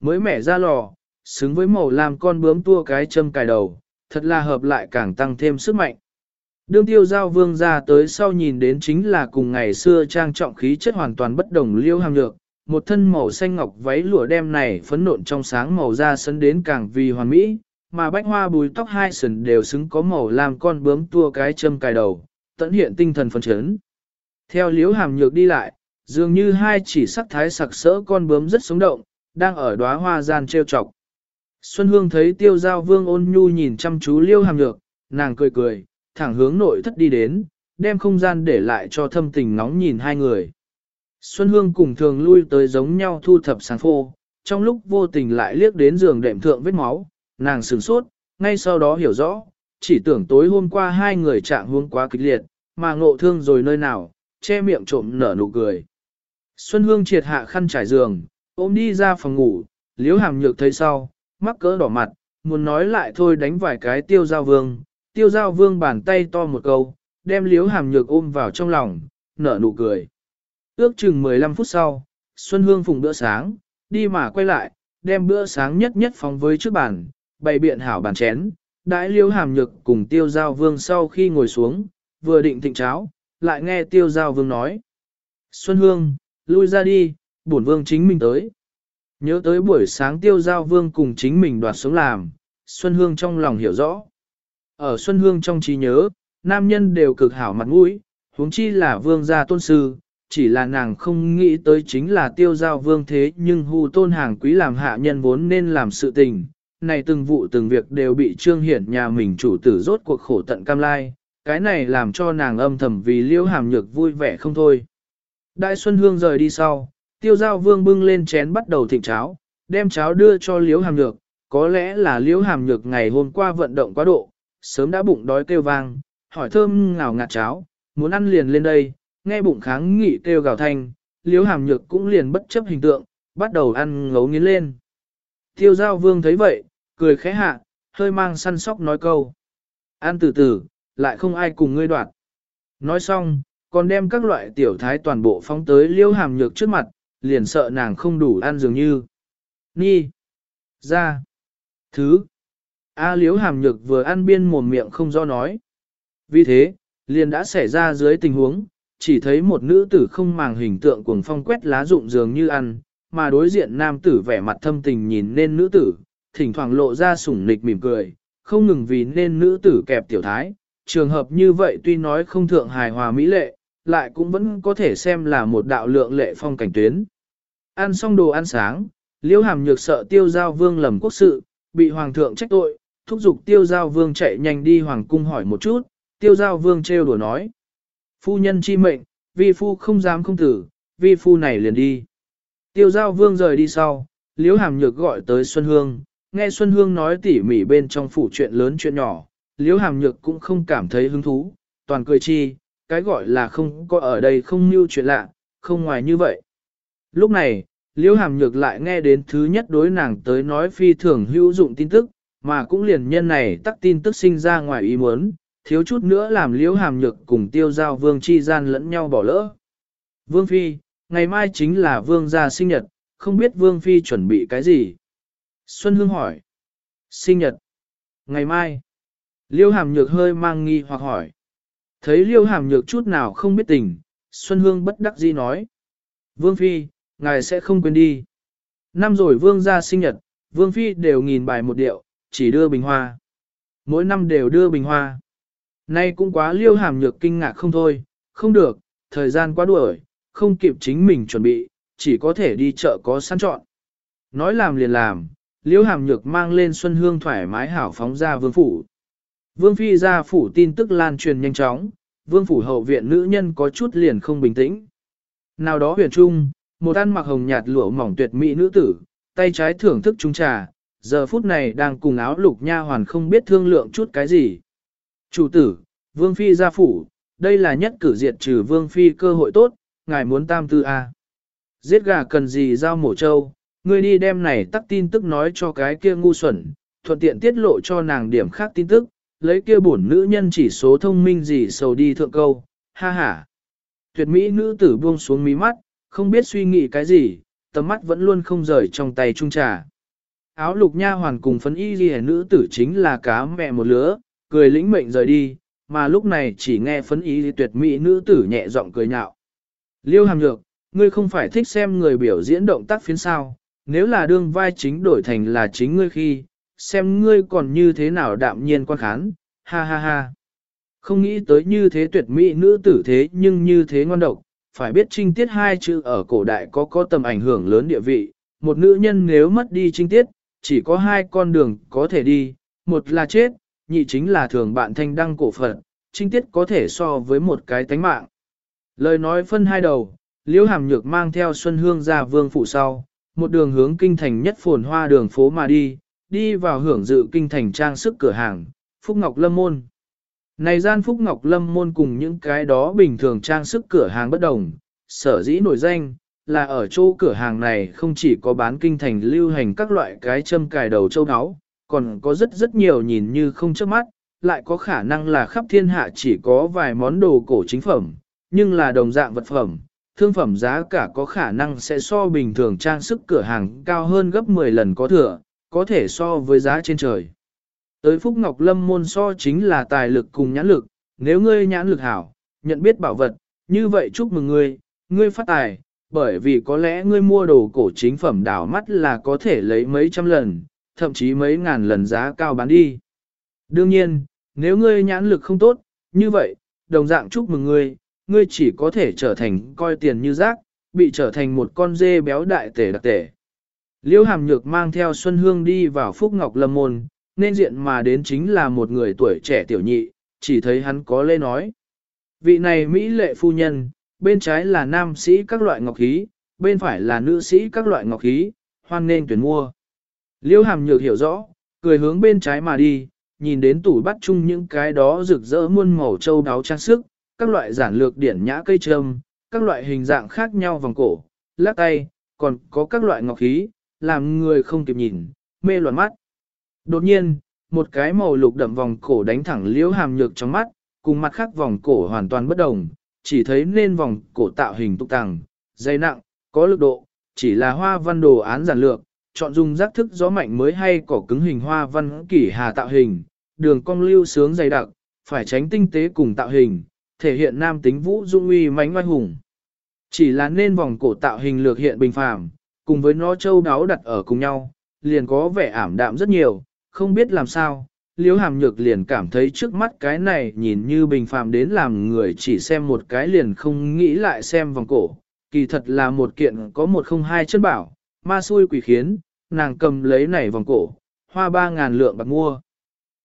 mới mẻ ra lò, xứng với màu làm con bướm tua cái châm cài đầu, thật là hợp lại càng tăng thêm sức mạnh. Đương tiêu giao vương ra tới sau nhìn đến chính là cùng ngày xưa trang trọng khí chất hoàn toàn bất đồng liêu hàm lược, một thân màu xanh ngọc váy lụa đem này phấn nộn trong sáng màu da sấn đến càng vì hoàn mỹ, mà bách hoa bùi tóc hai sần đều xứng có màu làm con bướm tua cái châm cài đầu, tận hiện tinh thần phấn chấn. Theo liếu hàm nhược đi lại, dường như hai chỉ sắc thái sặc sỡ con bướm rất sống động, đang ở đóa hoa gian trêu chọc. Xuân Hương thấy tiêu giao vương ôn nhu nhìn chăm chú liêu hàm nhược, nàng cười cười, thẳng hướng nội thất đi đến, đem không gian để lại cho thâm tình nóng nhìn hai người. Xuân Hương cùng thường lui tới giống nhau thu thập sáng phô, trong lúc vô tình lại liếc đến giường đệm thượng vết máu, nàng sửng sốt, ngay sau đó hiểu rõ, chỉ tưởng tối hôm qua hai người trạng huống quá kịch liệt, mà ngộ thương rồi nơi nào, che miệng trộm nở nụ cười. Xuân Hương triệt hạ khăn trải giường, ôm đi ra phòng ngủ, liếu hàm nhược thấy sau, mắc cỡ đỏ mặt, muốn nói lại thôi đánh vài cái tiêu giao vương, tiêu giao vương bàn tay to một câu, đem liếu hàm nhược ôm vào trong lòng, nở nụ cười. Ước chừng 15 phút sau, Xuân Hương phùng bữa sáng, đi mà quay lại, đem bữa sáng nhất nhất phóng với trước bàn, bày biện hảo bàn chén, đãi liếu hàm nhược cùng tiêu giao vương sau khi ngồi xuống, vừa định thịnh cháo, lại nghe tiêu giao vương nói. Xuân Hương, lui ra đi, bổn vương chính mình tới. Nhớ tới buổi sáng tiêu giao vương cùng chính mình đoạt sống làm, Xuân Hương trong lòng hiểu rõ. Ở Xuân Hương trong trí nhớ, nam nhân đều cực hảo mặt mũi, huống chi là vương gia tôn sư, chỉ là nàng không nghĩ tới chính là tiêu giao vương thế nhưng hù tôn hàng quý làm hạ nhân vốn nên làm sự tình. Này từng vụ từng việc đều bị trương hiển nhà mình chủ tử rốt cuộc khổ tận cam lai, cái này làm cho nàng âm thầm vì liễu hàm nhược vui vẻ không thôi. Đại Xuân Hương rời đi sau, tiêu giao vương bưng lên chén bắt đầu thịnh cháo, đem cháo đưa cho liễu hàm nhược, có lẽ là liễu hàm nhược ngày hôm qua vận động quá độ, sớm đã bụng đói kêu vang, hỏi thơm ngào ngạt cháo, muốn ăn liền lên đây, nghe bụng kháng nghị kêu gào thanh, liễu hàm nhược cũng liền bất chấp hình tượng, bắt đầu ăn ngấu nghiến lên. Tiêu giao vương thấy vậy, cười khẽ hạ, hơi mang săn sóc nói câu. Ăn từ từ, lại không ai cùng ngươi đoạt. Nói xong, còn đem các loại tiểu thái toàn bộ phóng tới liễu hàm nhược trước mặt, liền sợ nàng không đủ ăn dường như. Ni, ra, thứ. A liếu hàm nhược vừa ăn biên mồm miệng không do nói. Vì thế, liền đã xảy ra dưới tình huống, chỉ thấy một nữ tử không màng hình tượng cuồng phong quét lá rụng dường như ăn, mà đối diện nam tử vẻ mặt thâm tình nhìn nên nữ tử, thỉnh thoảng lộ ra sủng nịch mỉm cười, không ngừng vì nên nữ tử kẹp tiểu thái. Trường hợp như vậy tuy nói không thượng hài hòa mỹ lệ, lại cũng vẫn có thể xem là một đạo lượng lệ phong cảnh tuyến. Ăn xong đồ ăn sáng, liễu hàm nhược sợ tiêu giao vương lầm quốc sự, bị hoàng thượng trách tội, thúc giục tiêu giao vương chạy nhanh đi hoàng cung hỏi một chút, tiêu giao vương trêu đùa nói. Phu nhân chi mệnh, vi phu không dám không tử, vi phu này liền đi. Tiêu giao vương rời đi sau, liễu hàm nhược gọi tới Xuân Hương, nghe Xuân Hương nói tỉ mỉ bên trong phủ chuyện lớn chuyện nhỏ, liễu hàm nhược cũng không cảm thấy hứng thú, toàn cười chi, cái gọi là không có ở đây không như chuyện lạ, không ngoài như vậy. Lúc này, liễu hàm nhược lại nghe đến thứ nhất đối nàng tới nói phi thường hữu dụng tin tức, mà cũng liền nhân này tắc tin tức sinh ra ngoài ý muốn, thiếu chút nữa làm liễu hàm nhược cùng tiêu giao vương chi gian lẫn nhau bỏ lỡ. Vương Phi, ngày mai chính là vương gia sinh nhật, không biết vương Phi chuẩn bị cái gì? Xuân Hương hỏi. Sinh nhật. Ngày mai. Liêu hàm nhược hơi mang nghi hoặc hỏi. Thấy liêu hàm nhược chút nào không biết tình, Xuân Hương bất đắc dĩ nói. Vương Phi, ngài sẽ không quên đi. Năm rồi vương gia sinh nhật, vương Phi đều nghìn bài một điệu, chỉ đưa bình hoa. Mỗi năm đều đưa bình hoa. Nay cũng quá liêu hàm nhược kinh ngạc không thôi, không được, thời gian quá đuổi, không kịp chính mình chuẩn bị, chỉ có thể đi chợ có sẵn chọn. Nói làm liền làm, liêu hàm nhược mang lên xuân hương thoải mái hảo phóng ra vương phủ. Vương phi ra phủ tin tức lan truyền nhanh chóng, vương phủ hậu viện nữ nhân có chút liền không bình tĩnh. Nào đó huyền trung, một ăn mặc hồng nhạt lụa mỏng tuyệt mỹ nữ tử, tay trái thưởng thức trung trà, giờ phút này đang cùng áo lục nha hoàn không biết thương lượng chút cái gì. Chủ tử, Vương Phi gia phủ, đây là nhất cử diệt trừ Vương Phi cơ hội tốt, ngài muốn tam tư A. Giết gà cần gì giao mổ trâu, ngươi đi đem này tắt tin tức nói cho cái kia ngu xuẩn, thuận tiện tiết lộ cho nàng điểm khác tin tức, lấy kia bổn nữ nhân chỉ số thông minh gì sầu đi thượng câu, ha ha. Tuyệt mỹ nữ tử buông xuống mí mắt, không biết suy nghĩ cái gì, tầm mắt vẫn luôn không rời trong tay trung trà. Áo lục nha hoàn cùng phấn y ghi nữ tử chính là cá mẹ một lứa, cười lĩnh mệnh rời đi, mà lúc này chỉ nghe phấn y tuyệt mỹ nữ tử nhẹ giọng cười nhạo. Liêu hàm nhược, ngươi không phải thích xem người biểu diễn động tác phiến sao, nếu là đương vai chính đổi thành là chính ngươi khi, xem ngươi còn như thế nào đạm nhiên quan khán, ha ha ha. Không nghĩ tới như thế tuyệt mỹ nữ tử thế nhưng như thế ngon độc, phải biết trinh tiết hai chữ ở cổ đại có có tầm ảnh hưởng lớn địa vị, một nữ nhân nếu mất đi trinh tiết, chỉ có hai con đường có thể đi, một là chết, nhị chính là thường bạn thanh đăng cổ phận, trinh tiết có thể so với một cái tánh mạng. Lời nói phân hai đầu, Liễu Hàm Nhược mang theo Xuân Hương ra vương phủ sau, một đường hướng kinh thành nhất phồn hoa đường phố mà đi, đi vào hưởng dự kinh thành trang sức cửa hàng, Phúc Ngọc Lâm Môn. Này gian Phúc Ngọc Lâm Môn cùng những cái đó bình thường trang sức cửa hàng bất đồng, sở dĩ nổi danh, là ở chỗ cửa hàng này không chỉ có bán kinh thành lưu hành các loại cái châm cài đầu châu áo, còn có rất rất nhiều nhìn như không chớp mắt, lại có khả năng là khắp thiên hạ chỉ có vài món đồ cổ chính phẩm, nhưng là đồng dạng vật phẩm, thương phẩm giá cả có khả năng sẽ so bình thường trang sức cửa hàng cao hơn gấp 10 lần có thừa, có thể so với giá trên trời. Tới Phúc Ngọc Lâm môn so chính là tài lực cùng nhãn lực, nếu ngươi nhãn lực hảo, nhận biết bảo vật, như vậy chúc mừng ngươi, ngươi phát tài, bởi vì có lẽ ngươi mua đồ cổ chính phẩm đảo mắt là có thể lấy mấy trăm lần, thậm chí mấy ngàn lần giá cao bán đi. Đương nhiên, nếu ngươi nhãn lực không tốt, như vậy, đồng dạng chúc mừng ngươi, ngươi chỉ có thể trở thành coi tiền như rác, bị trở thành một con dê béo đại tể đặc tể. Liêu hàm nhược mang theo Xuân Hương đi vào Phúc Ngọc Lâm Môn, nên diện mà đến chính là một người tuổi trẻ tiểu nhị, chỉ thấy hắn có lê nói. Vị này Mỹ lệ phu nhân, bên trái là nam sĩ các loại ngọc khí, bên phải là nữ sĩ các loại ngọc khí, hoan nên tuyển mua. Liêu hàm nhược hiểu rõ, cười hướng bên trái mà đi, nhìn đến tủ bắt chung những cái đó rực rỡ muôn màu châu đáo trang sức, các loại giản lược điển nhã cây trâm, các loại hình dạng khác nhau vòng cổ, lắc tay, còn có các loại ngọc khí, làm người không kịp nhìn, mê loạn mắt. Đột nhiên, một cái màu lục đậm vòng cổ đánh thẳng liễu hàm nhược trong mắt, cùng mặt khác vòng cổ hoàn toàn bất đồng, chỉ thấy nên vòng cổ tạo hình tục tàng, dày nặng, có lực độ, chỉ là hoa văn đồ án giản lược, chọn dùng giác thức gió mạnh mới hay cỏ cứng hình hoa văn kỷ hà tạo hình, đường cong lưu sướng dày đặc, phải tránh tinh tế cùng tạo hình, thể hiện nam tính vũ dung uy mánh oai hùng. Chỉ là nên vòng cổ tạo hình lược hiện bình phàm, cùng với nó châu đáo đặt ở cùng nhau, liền có vẻ ảm đạm rất nhiều, không biết làm sao, Liễu Hàm Nhược liền cảm thấy trước mắt cái này nhìn như bình phàm đến làm người chỉ xem một cái liền không nghĩ lại xem vòng cổ, kỳ thật là một kiện có một không hai chân bảo, ma xui quỷ khiến, nàng cầm lấy này vòng cổ, hoa ba ngàn lượng bạc mua.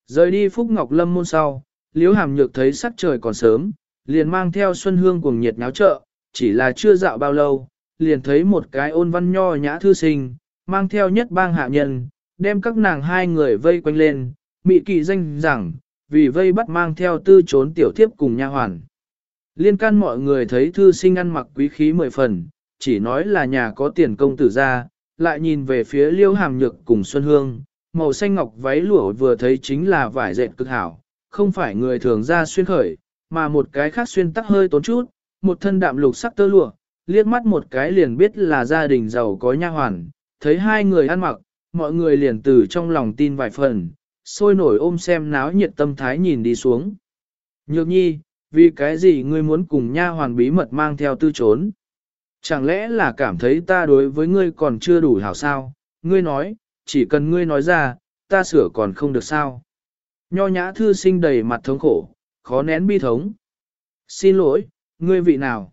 Rời đi Phúc Ngọc Lâm môn sau, Liễu Hàm Nhược thấy sắc trời còn sớm, liền mang theo Xuân Hương cùng nhiệt nháo chợ, chỉ là chưa dạo bao lâu, liền thấy một cái ôn văn nho nhã thư sinh, mang theo nhất bang hạ nhân, đem các nàng hai người vây quanh lên, mị kỳ danh rằng, vì vây bắt mang theo tư trốn tiểu thiếp cùng nha hoàn. Liên can mọi người thấy thư sinh ăn mặc quý khí mười phần, chỉ nói là nhà có tiền công tử ra, lại nhìn về phía liêu hàm nhược cùng Xuân Hương, màu xanh ngọc váy lụa vừa thấy chính là vải dệt cực hảo, không phải người thường ra xuyên khởi, mà một cái khác xuyên tắc hơi tốn chút, một thân đạm lục sắc tơ lụa, liếc mắt một cái liền biết là gia đình giàu có nha hoàn, thấy hai người ăn mặc, mọi người liền từ trong lòng tin vài phần, sôi nổi ôm xem náo nhiệt tâm thái nhìn đi xuống. Nhược nhi, vì cái gì ngươi muốn cùng nha hoàn bí mật mang theo tư trốn? Chẳng lẽ là cảm thấy ta đối với ngươi còn chưa đủ hảo sao? Ngươi nói, chỉ cần ngươi nói ra, ta sửa còn không được sao? Nho nhã thư sinh đầy mặt thống khổ, khó nén bi thống. Xin lỗi, ngươi vị nào?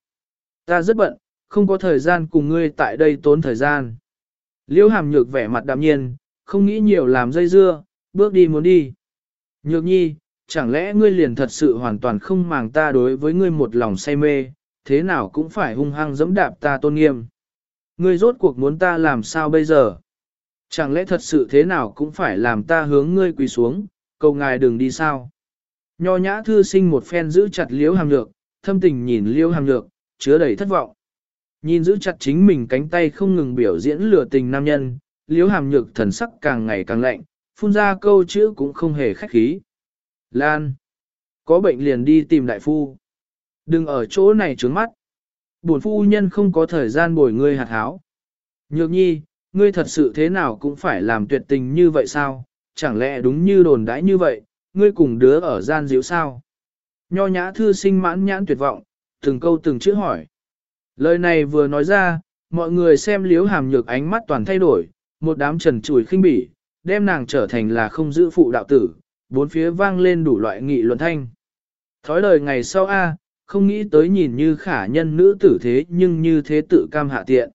Ta rất bận, không có thời gian cùng ngươi tại đây tốn thời gian. Liễu hàm nhược vẻ mặt đạm nhiên, không nghĩ nhiều làm dây dưa, bước đi muốn đi. Nhược nhi, chẳng lẽ ngươi liền thật sự hoàn toàn không màng ta đối với ngươi một lòng say mê, thế nào cũng phải hung hăng dẫm đạp ta tôn nghiêm. Ngươi rốt cuộc muốn ta làm sao bây giờ? Chẳng lẽ thật sự thế nào cũng phải làm ta hướng ngươi quỳ xuống, cầu ngài đừng đi sao? Nho nhã thư sinh một phen giữ chặt liễu hàm nhược, thâm tình nhìn liễu hàm nhược, chứa đầy thất vọng. Nhìn giữ chặt chính mình cánh tay không ngừng biểu diễn lừa tình nam nhân, liếu hàm nhược thần sắc càng ngày càng lạnh, phun ra câu chữ cũng không hề khách khí. Lan! Có bệnh liền đi tìm đại phu. Đừng ở chỗ này trướng mắt. Bổn phu nhân không có thời gian bồi ngươi hạt háo. Nhược nhi, ngươi thật sự thế nào cũng phải làm tuyệt tình như vậy sao, chẳng lẽ đúng như đồn đãi như vậy, ngươi cùng đứa ở gian diễu sao? Nho nhã thư sinh mãn nhãn tuyệt vọng, từng câu từng chữ hỏi. Lời này vừa nói ra, mọi người xem liếu hàm nhược ánh mắt toàn thay đổi, một đám trần chùi khinh bỉ, đem nàng trở thành là không giữ phụ đạo tử, bốn phía vang lên đủ loại nghị luận thanh. Thói lời ngày sau A, không nghĩ tới nhìn như khả nhân nữ tử thế nhưng như thế tự cam hạ tiện.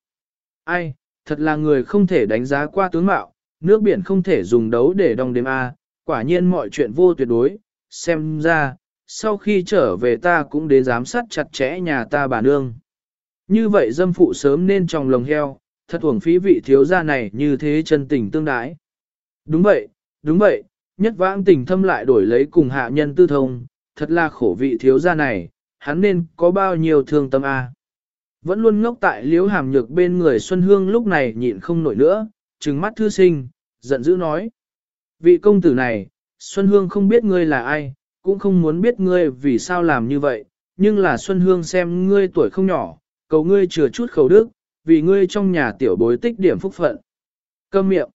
Ai, thật là người không thể đánh giá qua tướng mạo, nước biển không thể dùng đấu để đong đếm A, quả nhiên mọi chuyện vô tuyệt đối, xem ra, sau khi trở về ta cũng đến giám sát chặt chẽ nhà ta bà nương. Như vậy dâm phụ sớm nên trong lồng heo, thật uổng phí vị thiếu gia này như thế chân tình tương đái. Đúng vậy, đúng vậy, nhất vãng tình thâm lại đổi lấy cùng hạ nhân tư thông, thật là khổ vị thiếu gia này, hắn nên có bao nhiêu thương tâm a. Vẫn luôn ngốc tại liếu hàm nhược bên người Xuân Hương lúc này nhịn không nổi nữa, trừng mắt thư sinh, giận dữ nói. Vị công tử này, Xuân Hương không biết ngươi là ai, cũng không muốn biết ngươi vì sao làm như vậy, nhưng là Xuân Hương xem ngươi tuổi không nhỏ, cầu ngươi chừa chút khẩu đức, vì ngươi trong nhà tiểu bối tích điểm phúc phận. Câm miệng.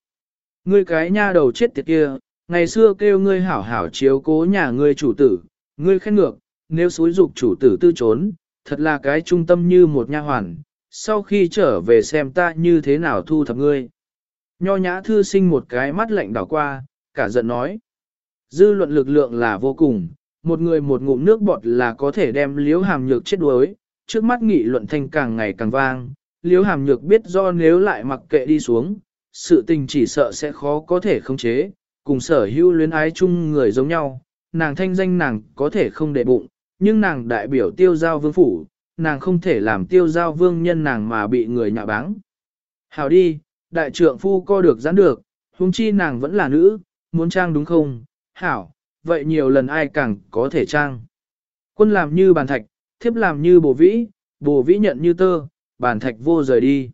Ngươi cái nha đầu chết tiệt kia, ngày xưa kêu ngươi hảo hảo chiếu cố nhà ngươi chủ tử, ngươi khen ngược, nếu xúi dục chủ tử tư trốn, thật là cái trung tâm như một nha hoàn, sau khi trở về xem ta như thế nào thu thập ngươi. Nho nhã thư sinh một cái mắt lạnh đảo qua, cả giận nói. Dư luận lực lượng là vô cùng, một người một ngụm nước bọt là có thể đem liếu hàm nhược chết đuối, trước mắt nghị luận thanh càng ngày càng vang, liếu hàm nhược biết do nếu lại mặc kệ đi xuống, sự tình chỉ sợ sẽ khó có thể khống chế, cùng sở hữu luyến ái chung người giống nhau, nàng thanh danh nàng có thể không để bụng, nhưng nàng đại biểu tiêu giao vương phủ, nàng không thể làm tiêu giao vương nhân nàng mà bị người nhạ báng. Hào đi, đại trượng phu co được giãn được, huống chi nàng vẫn là nữ, muốn trang đúng không? Hảo, vậy nhiều lần ai càng có thể trang. Quân làm như bàn thạch, thiếp làm như bồ vĩ, bồ vĩ nhận như tơ, bàn thạch vô rời đi.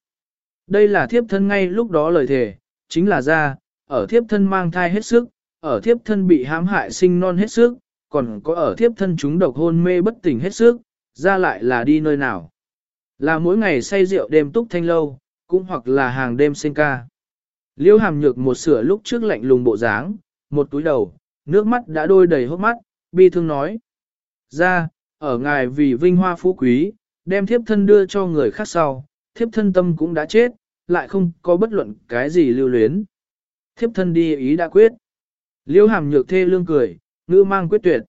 Đây là thiếp thân ngay lúc đó lời thề, chính là ra, ở thiếp thân mang thai hết sức, ở thiếp thân bị hãm hại sinh non hết sức, còn có ở thiếp thân chúng độc hôn mê bất tỉnh hết sức, ra lại là đi nơi nào. Là mỗi ngày say rượu đêm túc thanh lâu, cũng hoặc là hàng đêm sinh ca. Liêu hàm nhược một sửa lúc trước lạnh lùng bộ dáng, một túi đầu, nước mắt đã đôi đầy hốc mắt, bi thương nói. Ra, ở ngài vì vinh hoa phú quý, đem thiếp thân đưa cho người khác sau, thiếp thân tâm cũng đã chết, lại không có bất luận cái gì lưu luyến. Thiếp thân đi ý đã quyết. Liêu hàm nhược thê lương cười, ngữ mang quyết tuyệt.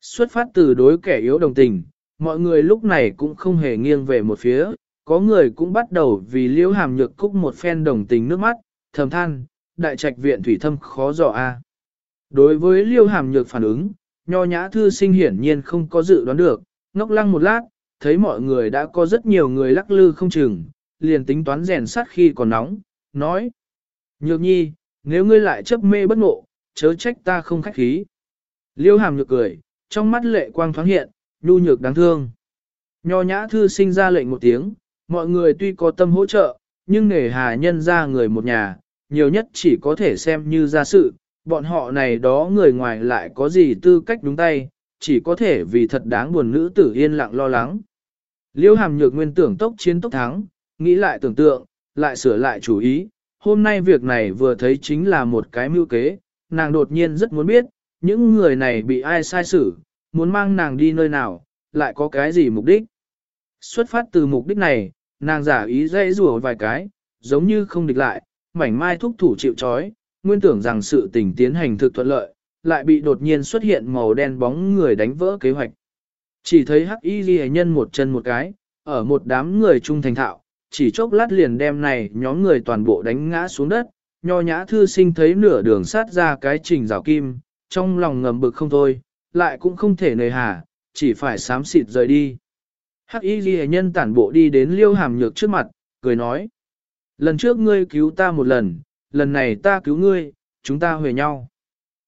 Xuất phát từ đối kẻ yếu đồng tình, mọi người lúc này cũng không hề nghiêng về một phía, có người cũng bắt đầu vì liêu hàm nhược cúc một phen đồng tình nước mắt, thầm than, đại trạch viện thủy thâm khó dò a. Đối với liêu hàm nhược phản ứng, nho nhã thư sinh hiển nhiên không có dự đoán được, ngốc lăng một lát, thấy mọi người đã có rất nhiều người lắc lư không chừng, liền tính toán rèn sát khi còn nóng, nói. Nhược nhi, nếu ngươi lại chấp mê bất ngộ, chớ trách ta không khách khí. Liêu hàm nhược cười, trong mắt lệ quang thoáng hiện, nhu nhược đáng thương. Nho nhã thư sinh ra lệnh một tiếng, mọi người tuy có tâm hỗ trợ, nhưng nể hà nhân ra người một nhà, nhiều nhất chỉ có thể xem như ra sự, bọn họ này đó người ngoài lại có gì tư cách đúng tay, chỉ có thể vì thật đáng buồn nữ tử yên lặng lo lắng. Liêu hàm nhược nguyên tưởng tốc chiến tốc thắng, nghĩ lại tưởng tượng, lại sửa lại chủ ý, hôm nay việc này vừa thấy chính là một cái mưu kế, nàng đột nhiên rất muốn biết, những người này bị ai sai xử, muốn mang nàng đi nơi nào, lại có cái gì mục đích. Xuất phát từ mục đích này, nàng giả ý dây rùa vài cái, giống như không địch lại, mảnh mai thúc thủ chịu chói, nguyên tưởng rằng sự tình tiến hành thực thuận lợi, lại bị đột nhiên xuất hiện màu đen bóng người đánh vỡ kế hoạch. Chỉ thấy hắc y ghi nhân một chân một cái, ở một đám người trung thành thạo, chỉ chốc lát liền đem này nhóm người toàn bộ đánh ngã xuống đất, nho nhã thư sinh thấy nửa đường sát ra cái trình rào kim, trong lòng ngầm bực không thôi, lại cũng không thể nề hà, chỉ phải sám xịt rời đi. Hắc y ghi nhân tản bộ đi đến liêu hàm nhược trước mặt, cười nói. Lần trước ngươi cứu ta một lần, lần này ta cứu ngươi, chúng ta huề nhau.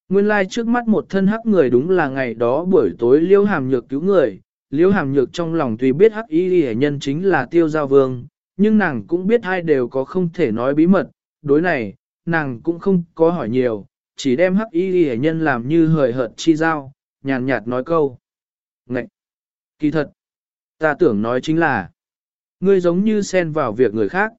Nguyên lai like trước mắt một thân hắc người đúng là ngày đó buổi tối liêu hàm nhược cứu người, liêu hàm nhược trong lòng tuy biết hắc y hệ nhân chính là tiêu giao vương, nhưng nàng cũng biết hai đều có không thể nói bí mật, đối này, nàng cũng không có hỏi nhiều, chỉ đem hắc y hệ nhân làm như hời hợt chi giao, nhàn nhạt nói câu. Ngậy! Kỳ thật! Ta tưởng nói chính là, ngươi giống như xen vào việc người khác.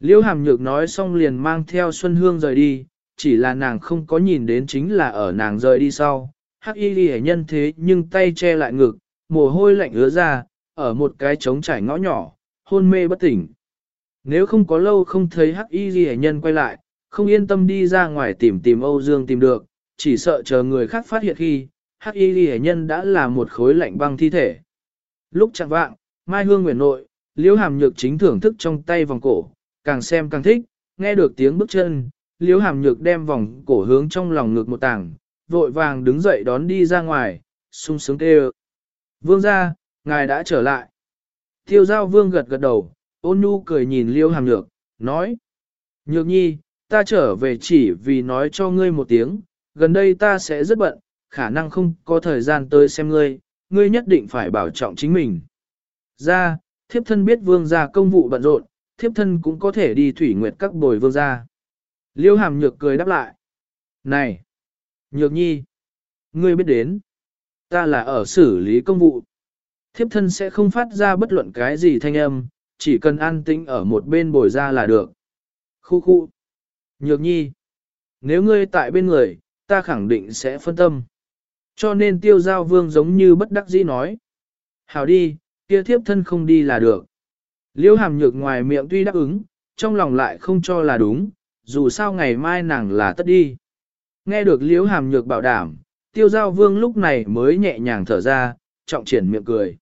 Liễu hàm nhược nói xong liền mang theo Xuân Hương rời đi, chỉ là nàng không có nhìn đến chính là ở nàng rời đi sau. Hắc y ghi nhân thế nhưng tay che lại ngực, mồ hôi lạnh ứa ra, ở một cái trống trải ngõ nhỏ, hôn mê bất tỉnh. Nếu không có lâu không thấy hắc y ghi nhân quay lại, không yên tâm đi ra ngoài tìm tìm Âu Dương tìm được, chỉ sợ chờ người khác phát hiện khi, hắc y ghi nhân đã là một khối lạnh băng thi thể. Lúc chẳng vạng, Mai Hương Nguyễn Nội, Liễu Hàm Nhược chính thưởng thức trong tay vòng cổ, càng xem càng thích, nghe được tiếng bước chân, Liễu Hàm Nhược đem vòng cổ hướng trong lòng ngực một tảng, vội vàng đứng dậy đón đi ra ngoài, sung sướng kêu. Vương ra, ngài đã trở lại. Tiêu giao vương gật gật đầu, ôn nhu cười nhìn Liễu Hàm Nhược, nói. Nhược nhi, ta trở về chỉ vì nói cho ngươi một tiếng, gần đây ta sẽ rất bận, khả năng không có thời gian tới xem ngươi, ngươi nhất định phải bảo trọng chính mình. Ra, thiếp thân biết vương gia công vụ bận rộn, thiếp thân cũng có thể đi thủy nguyệt các bồi vương gia. Liêu hàm nhược cười đáp lại. Này! Nhược nhi! Ngươi biết đến. Ta là ở xử lý công vụ. Thiếp thân sẽ không phát ra bất luận cái gì thanh âm, chỉ cần an tĩnh ở một bên bồi ra là được. Khu khu! Nhược nhi! Nếu ngươi tại bên người, ta khẳng định sẽ phân tâm. Cho nên tiêu giao vương giống như bất đắc dĩ nói. Hảo đi, kia thiếp thân không đi là được. Liễu hàm nhược ngoài miệng tuy đáp ứng, trong lòng lại không cho là đúng, dù sao ngày mai nàng là tất đi. Nghe được liễu hàm nhược bảo đảm, tiêu giao vương lúc này mới nhẹ nhàng thở ra, trọng triển miệng cười.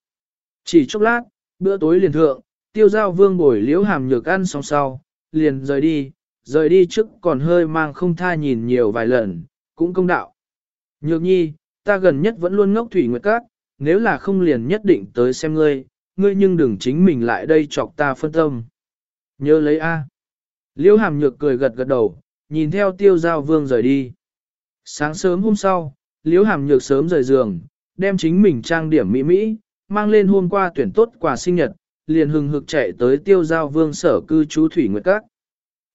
Chỉ chốc lát, bữa tối liền thượng, tiêu giao vương bồi liễu hàm nhược ăn xong sau, liền rời đi, rời đi trước còn hơi mang không tha nhìn nhiều vài lần, cũng công đạo. Nhược nhi, ta gần nhất vẫn luôn ngốc thủy nguyệt các, nếu là không liền nhất định tới xem ngươi, ngươi nhưng đừng chính mình lại đây chọc ta phân tâm. Nhớ lấy A. Liễu hàm nhược cười gật gật đầu, nhìn theo tiêu giao vương rời đi. Sáng sớm hôm sau, liễu hàm nhược sớm rời giường, đem chính mình trang điểm mỹ mỹ, mang lên hôm qua tuyển tốt quà sinh nhật, liền hừng hực chạy tới tiêu giao vương sở cư trú thủy nguyệt các.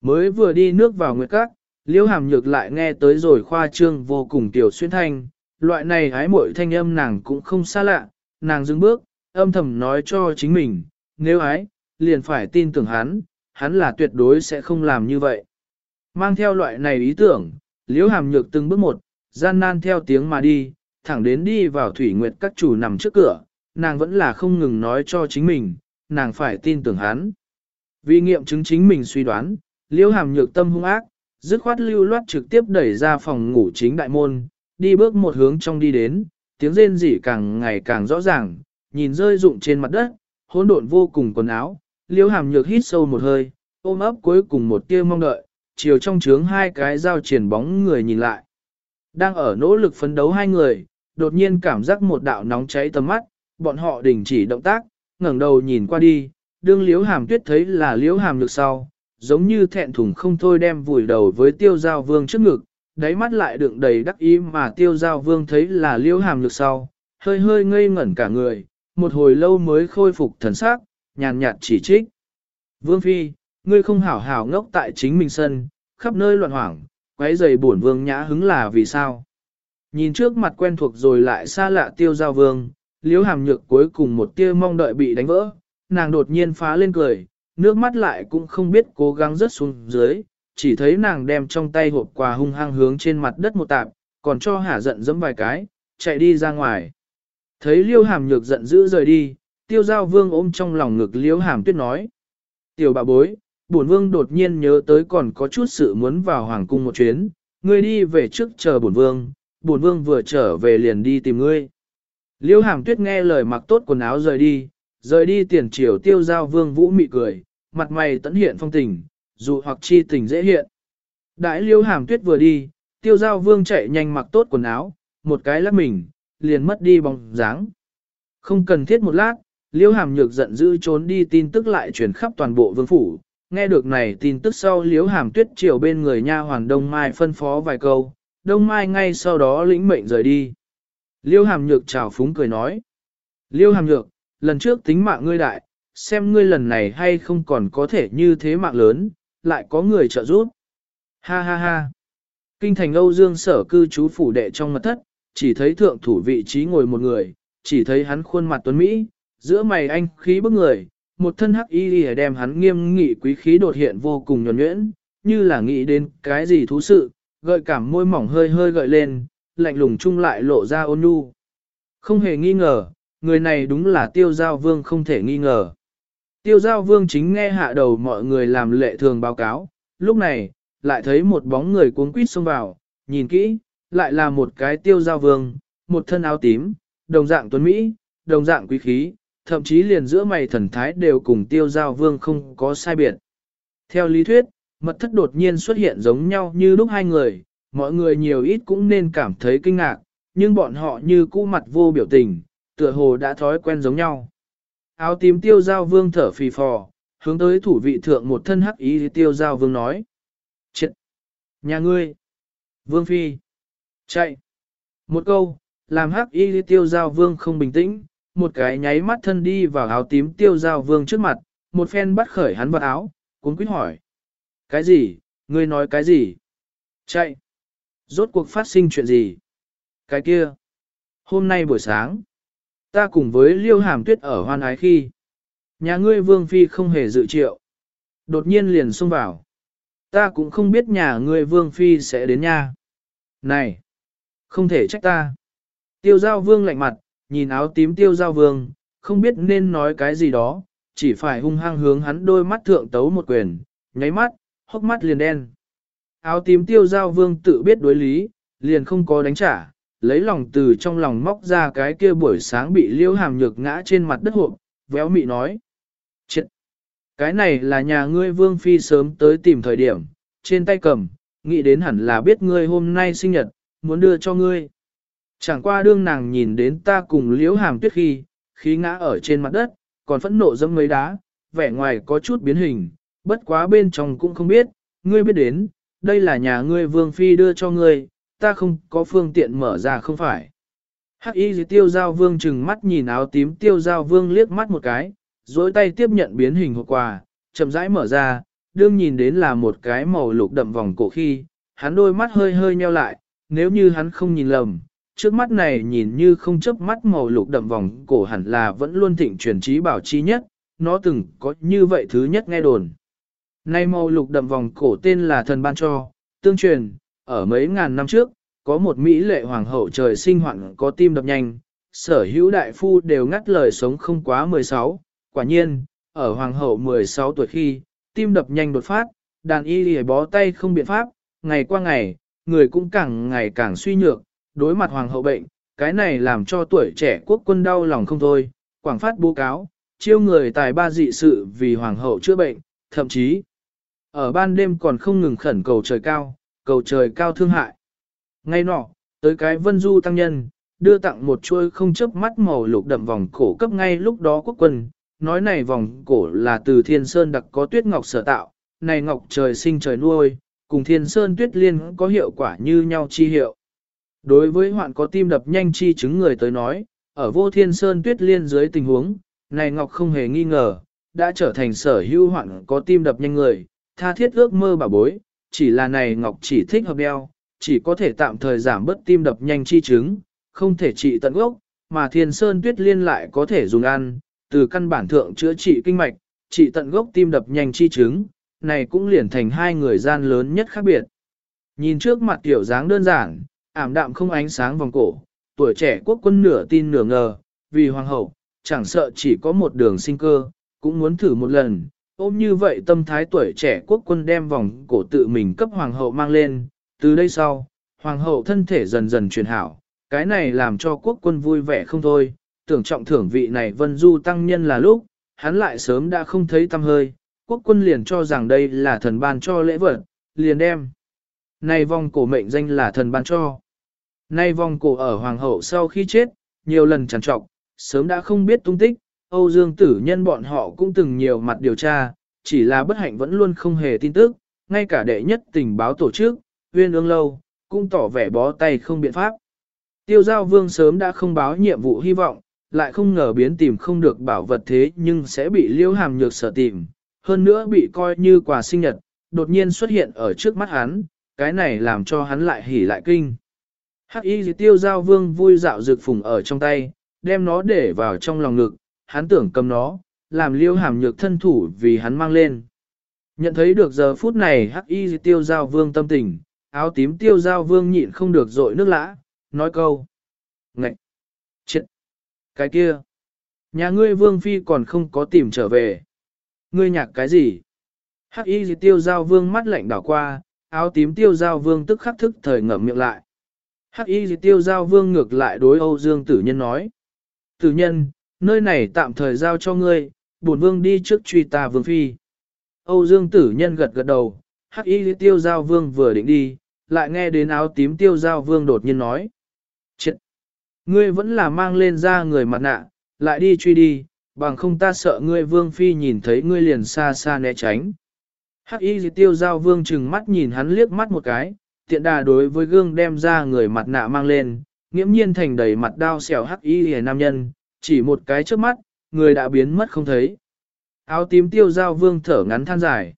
Mới vừa đi nước vào nguyệt các, liễu hàm nhược lại nghe tới rồi khoa trương vô cùng tiểu xuyên thanh, loại này hái muội thanh âm nàng cũng không xa lạ, nàng dừng bước, âm thầm nói cho chính mình, nếu ái, liền phải tin tưởng hắn, hắn là tuyệt đối sẽ không làm như vậy. Mang theo loại này ý tưởng, liễu hàm nhược từng bước một, gian nan theo tiếng mà đi, thẳng đến đi vào thủy nguyệt các chủ nằm trước cửa, nàng vẫn là không ngừng nói cho chính mình, nàng phải tin tưởng hắn. Vì nghiệm chứng chính mình suy đoán, liễu hàm nhược tâm hung ác, dứt khoát lưu loát trực tiếp đẩy ra phòng ngủ chính đại môn, đi bước một hướng trong đi đến, tiếng rên rỉ càng ngày càng rõ ràng, nhìn rơi rụng trên mặt đất, hỗn độn vô cùng quần áo, liễu hàm nhược hít sâu một hơi, ôm ấp cuối cùng một tia mong đợi, chiều trong trướng hai cái dao triển bóng người nhìn lại. Đang ở nỗ lực phấn đấu hai người, đột nhiên cảm giác một đạo nóng cháy tầm mắt, bọn họ đình chỉ động tác, ngẩng đầu nhìn qua đi, đương liễu hàm tuyết thấy là liễu hàm nhược sau, giống như thẹn thùng không thôi đem vùi đầu với tiêu giao vương trước ngực, đáy mắt lại đựng đầy đắc ý mà tiêu giao vương thấy là liễu hàm nhược sau, hơi hơi ngây ngẩn cả người, một hồi lâu mới khôi phục thần sắc, nhàn nhạt chỉ trích. Vương Phi, ngươi không hảo hảo ngốc tại chính mình sân, khắp nơi loạn hoảng, quấy giày bổn vương nhã hứng là vì sao? Nhìn trước mặt quen thuộc rồi lại xa lạ tiêu giao vương, liếu hàm nhược cuối cùng một tia mong đợi bị đánh vỡ, nàng đột nhiên phá lên cười, nước mắt lại cũng không biết cố gắng rớt xuống dưới, chỉ thấy nàng đem trong tay hộp quà hung hăng hướng trên mặt đất một tạp, còn cho hả giận dẫm vài cái, chạy đi ra ngoài. Thấy liêu hàm nhược giận dữ rời đi, tiêu giao vương ôm trong lòng ngực liêu hàm tuyết nói. Tiểu bà bối, bổn vương đột nhiên nhớ tới còn có chút sự muốn vào hoàng cung một chuyến, ngươi đi về trước chờ bổn vương, bổn vương vừa trở về liền đi tìm ngươi. Liêu hàm tuyết nghe lời mặc tốt quần áo rời đi, rời đi tiền triều tiêu giao vương vũ mị cười, mặt mày tẫn hiện phong tình, dù hoặc chi tình dễ hiện. Đại liêu hàm tuyết vừa đi, tiêu giao vương chạy nhanh mặc tốt quần áo, một cái lắc mình, liền mất đi bóng dáng. Không cần thiết một lát, liêu hàm nhược giận dữ trốn đi tin tức lại truyền khắp toàn bộ vương phủ. Nghe được này tin tức sau liễu hàm tuyết chiều bên người nha hoàng Đông Mai phân phó vài câu, Đông Mai ngay sau đó lĩnh mệnh rời đi. Liêu hàm nhược chào phúng cười nói. Liêu hàm nhược, lần trước tính mạng ngươi đại, xem ngươi lần này hay không còn có thể như thế mạng lớn, lại có người trợ giúp. Ha ha ha. Kinh thành Âu Dương sở cư trú phủ đệ trong mật thất, chỉ thấy thượng thủ vị trí ngồi một người, chỉ thấy hắn khuôn mặt tuấn Mỹ, giữa mày anh khí bức người, một thân hắc y đem hắn nghiêm nghị quý khí đột hiện vô cùng nhuẩn nhuyễn, như là nghĩ đến cái gì thú sự, gợi cảm môi mỏng hơi hơi gợi lên, lạnh lùng chung lại lộ ra ôn nhu. Không hề nghi ngờ, người này đúng là tiêu giao vương không thể nghi ngờ. Tiêu giao vương chính nghe hạ đầu mọi người làm lệ thường báo cáo, lúc này, lại thấy một bóng người cuốn quýt xông vào, nhìn kỹ, lại là một cái tiêu giao vương, một thân áo tím, đồng dạng tuấn Mỹ, đồng dạng quý khí, thậm chí liền giữa mày thần thái đều cùng tiêu giao vương không có sai biệt. Theo lý thuyết, mật thất đột nhiên xuất hiện giống nhau như lúc hai người, mọi người nhiều ít cũng nên cảm thấy kinh ngạc, nhưng bọn họ như cũ mặt vô biểu tình, tựa hồ đã thói quen giống nhau. Áo tím tiêu giao vương thở phì phò, hướng tới thủ vị thượng một thân hắc ý tiêu giao vương nói. Chết! Nhà ngươi! Vương phi! Chạy! Một câu, làm hắc y tiêu giao vương không bình tĩnh, một cái nháy mắt thân đi vào áo tím tiêu giao vương trước mặt, một phen bắt khởi hắn vật áo, cuốn quýt hỏi. Cái gì, ngươi nói cái gì? Chạy! Rốt cuộc phát sinh chuyện gì? Cái kia! Hôm nay buổi sáng, ta cùng với liêu hàm tuyết ở hoan ái khi. Nhà ngươi vương phi không hề dự triệu. Đột nhiên liền xông vào. Ta cũng không biết nhà ngươi vương phi sẽ đến nha. Này! Không thể trách ta. Tiêu giao vương lạnh mặt, nhìn áo tím tiêu giao vương, không biết nên nói cái gì đó, chỉ phải hung hăng hướng hắn đôi mắt thượng tấu một quyền, nháy mắt, hốc mắt liền đen. Áo tím tiêu giao vương tự biết đối lý, liền không có đánh trả, lấy lòng từ trong lòng móc ra cái kia buổi sáng bị liêu hàm nhược ngã trên mặt đất hộp, véo mị nói. Chết! Cái này là nhà ngươi vương phi sớm tới tìm thời điểm, trên tay cầm, nghĩ đến hẳn là biết ngươi hôm nay sinh nhật, muốn đưa cho ngươi. Chẳng qua đương nàng nhìn đến ta cùng liễu hàm tuyết khi, khí ngã ở trên mặt đất, còn phẫn nộ dẫm mấy đá, vẻ ngoài có chút biến hình, bất quá bên trong cũng không biết, ngươi biết đến, đây là nhà ngươi vương phi đưa cho ngươi, ta không có phương tiện mở ra không phải. Hắc y tiêu giao vương chừng mắt nhìn áo tím tiêu giao vương liếc mắt một cái, dối tay tiếp nhận biến hình hộp quà, chậm rãi mở ra, đương nhìn đến là một cái màu lục đậm vòng cổ khi, hắn đôi mắt hơi hơi nheo lại, nếu như hắn không nhìn lầm, trước mắt này nhìn như không chớp mắt màu lục đậm vòng cổ hẳn là vẫn luôn thịnh truyền trí bảo chi nhất, nó từng có như vậy thứ nhất nghe đồn. Nay màu lục đậm vòng cổ tên là thần ban cho, tương truyền, ở mấy ngàn năm trước, có một Mỹ lệ hoàng hậu trời sinh hoạn có tim đập nhanh, sở hữu đại phu đều ngắt lời sống không quá 16, quả nhiên, ở hoàng hậu 16 tuổi khi, tim đập nhanh đột phát, đàn y lìa bó tay không biện pháp, ngày qua ngày, người cũng càng ngày càng suy nhược, đối mặt hoàng hậu bệnh, cái này làm cho tuổi trẻ quốc quân đau lòng không thôi, quảng phát bố cáo, chiêu người tài ba dị sự vì hoàng hậu chữa bệnh, thậm chí, ở ban đêm còn không ngừng khẩn cầu trời cao, cầu trời cao thương hại. Ngay nọ, tới cái vân du tăng nhân, đưa tặng một chuôi không chớp mắt màu lục đậm vòng cổ cấp ngay lúc đó quốc quân, nói này vòng cổ là từ thiên sơn đặc có tuyết ngọc sở tạo, này ngọc trời sinh trời nuôi, cùng thiên sơn tuyết liên có hiệu quả như nhau chi hiệu. Đối với hoạn có tim đập nhanh chi chứng người tới nói, ở vô thiên sơn tuyết liên dưới tình huống, này Ngọc không hề nghi ngờ, đã trở thành sở hữu hoạn có tim đập nhanh người, tha thiết ước mơ bà bối, chỉ là này Ngọc chỉ thích hợp đeo, chỉ có thể tạm thời giảm bớt tim đập nhanh chi chứng, không thể trị tận gốc, mà thiên sơn tuyết liên lại có thể dùng ăn, từ căn bản thượng chữa trị kinh mạch, trị tận gốc tim đập nhanh chi chứng, này cũng liền thành hai người gian lớn nhất khác biệt. Nhìn trước mặt tiểu dáng đơn giản, ảm đạm không ánh sáng vòng cổ, tuổi trẻ quốc quân nửa tin nửa ngờ, vì hoàng hậu, chẳng sợ chỉ có một đường sinh cơ, cũng muốn thử một lần. Ôm như vậy tâm thái tuổi trẻ quốc quân đem vòng cổ tự mình cấp hoàng hậu mang lên, từ đây sau, hoàng hậu thân thể dần dần truyền hảo, cái này làm cho quốc quân vui vẻ không thôi, tưởng trọng thưởng vị này vân du tăng nhân là lúc, hắn lại sớm đã không thấy tâm hơi, quốc quân liền cho rằng đây là thần ban cho lễ vật, liền đem. Này vòng cổ mệnh danh là thần ban cho. Nay vòng cổ ở hoàng hậu sau khi chết, nhiều lần trằn trọc, sớm đã không biết tung tích, Âu Dương tử nhân bọn họ cũng từng nhiều mặt điều tra, chỉ là bất hạnh vẫn luôn không hề tin tức, ngay cả đệ nhất tình báo tổ chức, huyên ương lâu, cũng tỏ vẻ bó tay không biện pháp. Tiêu giao vương sớm đã không báo nhiệm vụ hy vọng, lại không ngờ biến tìm không được bảo vật thế nhưng sẽ bị liêu hàm nhược sở tìm, hơn nữa bị coi như quà sinh nhật, đột nhiên xuất hiện ở trước mắt hắn, cái này làm cho hắn lại hỉ lại kinh. Hắc y tiêu giao vương vui dạo dược phùng ở trong tay, đem nó để vào trong lòng ngực, hắn tưởng cầm nó, làm liêu hàm nhược thân thủ vì hắn mang lên. Nhận thấy được giờ phút này hắc y tiêu giao vương tâm tình, áo tím tiêu giao vương nhịn không được dội nước lã, nói câu. Ngậy! Chết! Cái kia! Nhà ngươi vương phi còn không có tìm trở về. Ngươi nhạc cái gì? Hắc y tiêu giao vương mắt lạnh đảo qua, áo tím tiêu giao vương tức khắc thức thời ngậm miệng lại. Hắc y tiêu giao vương ngược lại đối Âu Dương tử nhân nói. Tử nhân, nơi này tạm thời giao cho ngươi, bổn vương đi trước truy tà vương phi. Âu Dương tử nhân gật gật đầu, hắc y tiêu giao vương vừa định đi, lại nghe đến áo tím tiêu giao vương đột nhiên nói. Chết! Ngươi vẫn là mang lên ra người mặt nạ, lại đi truy đi, bằng không ta sợ ngươi vương phi nhìn thấy ngươi liền xa xa né tránh. Hắc y tiêu giao vương chừng mắt nhìn hắn liếc mắt một cái, tiện đà đối với gương đem ra người mặt nạ mang lên, nghiễm nhiên thành đầy mặt đao xẻo hắc y hề nam nhân, chỉ một cái trước mắt, người đã biến mất không thấy. Áo tím tiêu giao vương thở ngắn than dài.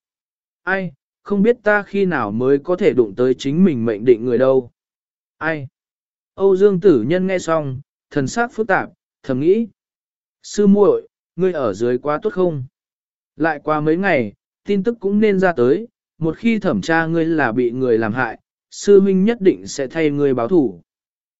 Ai, không biết ta khi nào mới có thể đụng tới chính mình mệnh định người đâu. Ai? Âu Dương tử nhân nghe xong, thần sắc phức tạp, thầm nghĩ. Sư muội, ngươi ở dưới quá tốt không? Lại qua mấy ngày, tin tức cũng nên ra tới, một khi thẩm tra ngươi là bị người làm hại, sư huynh nhất định sẽ thay ngươi báo thủ.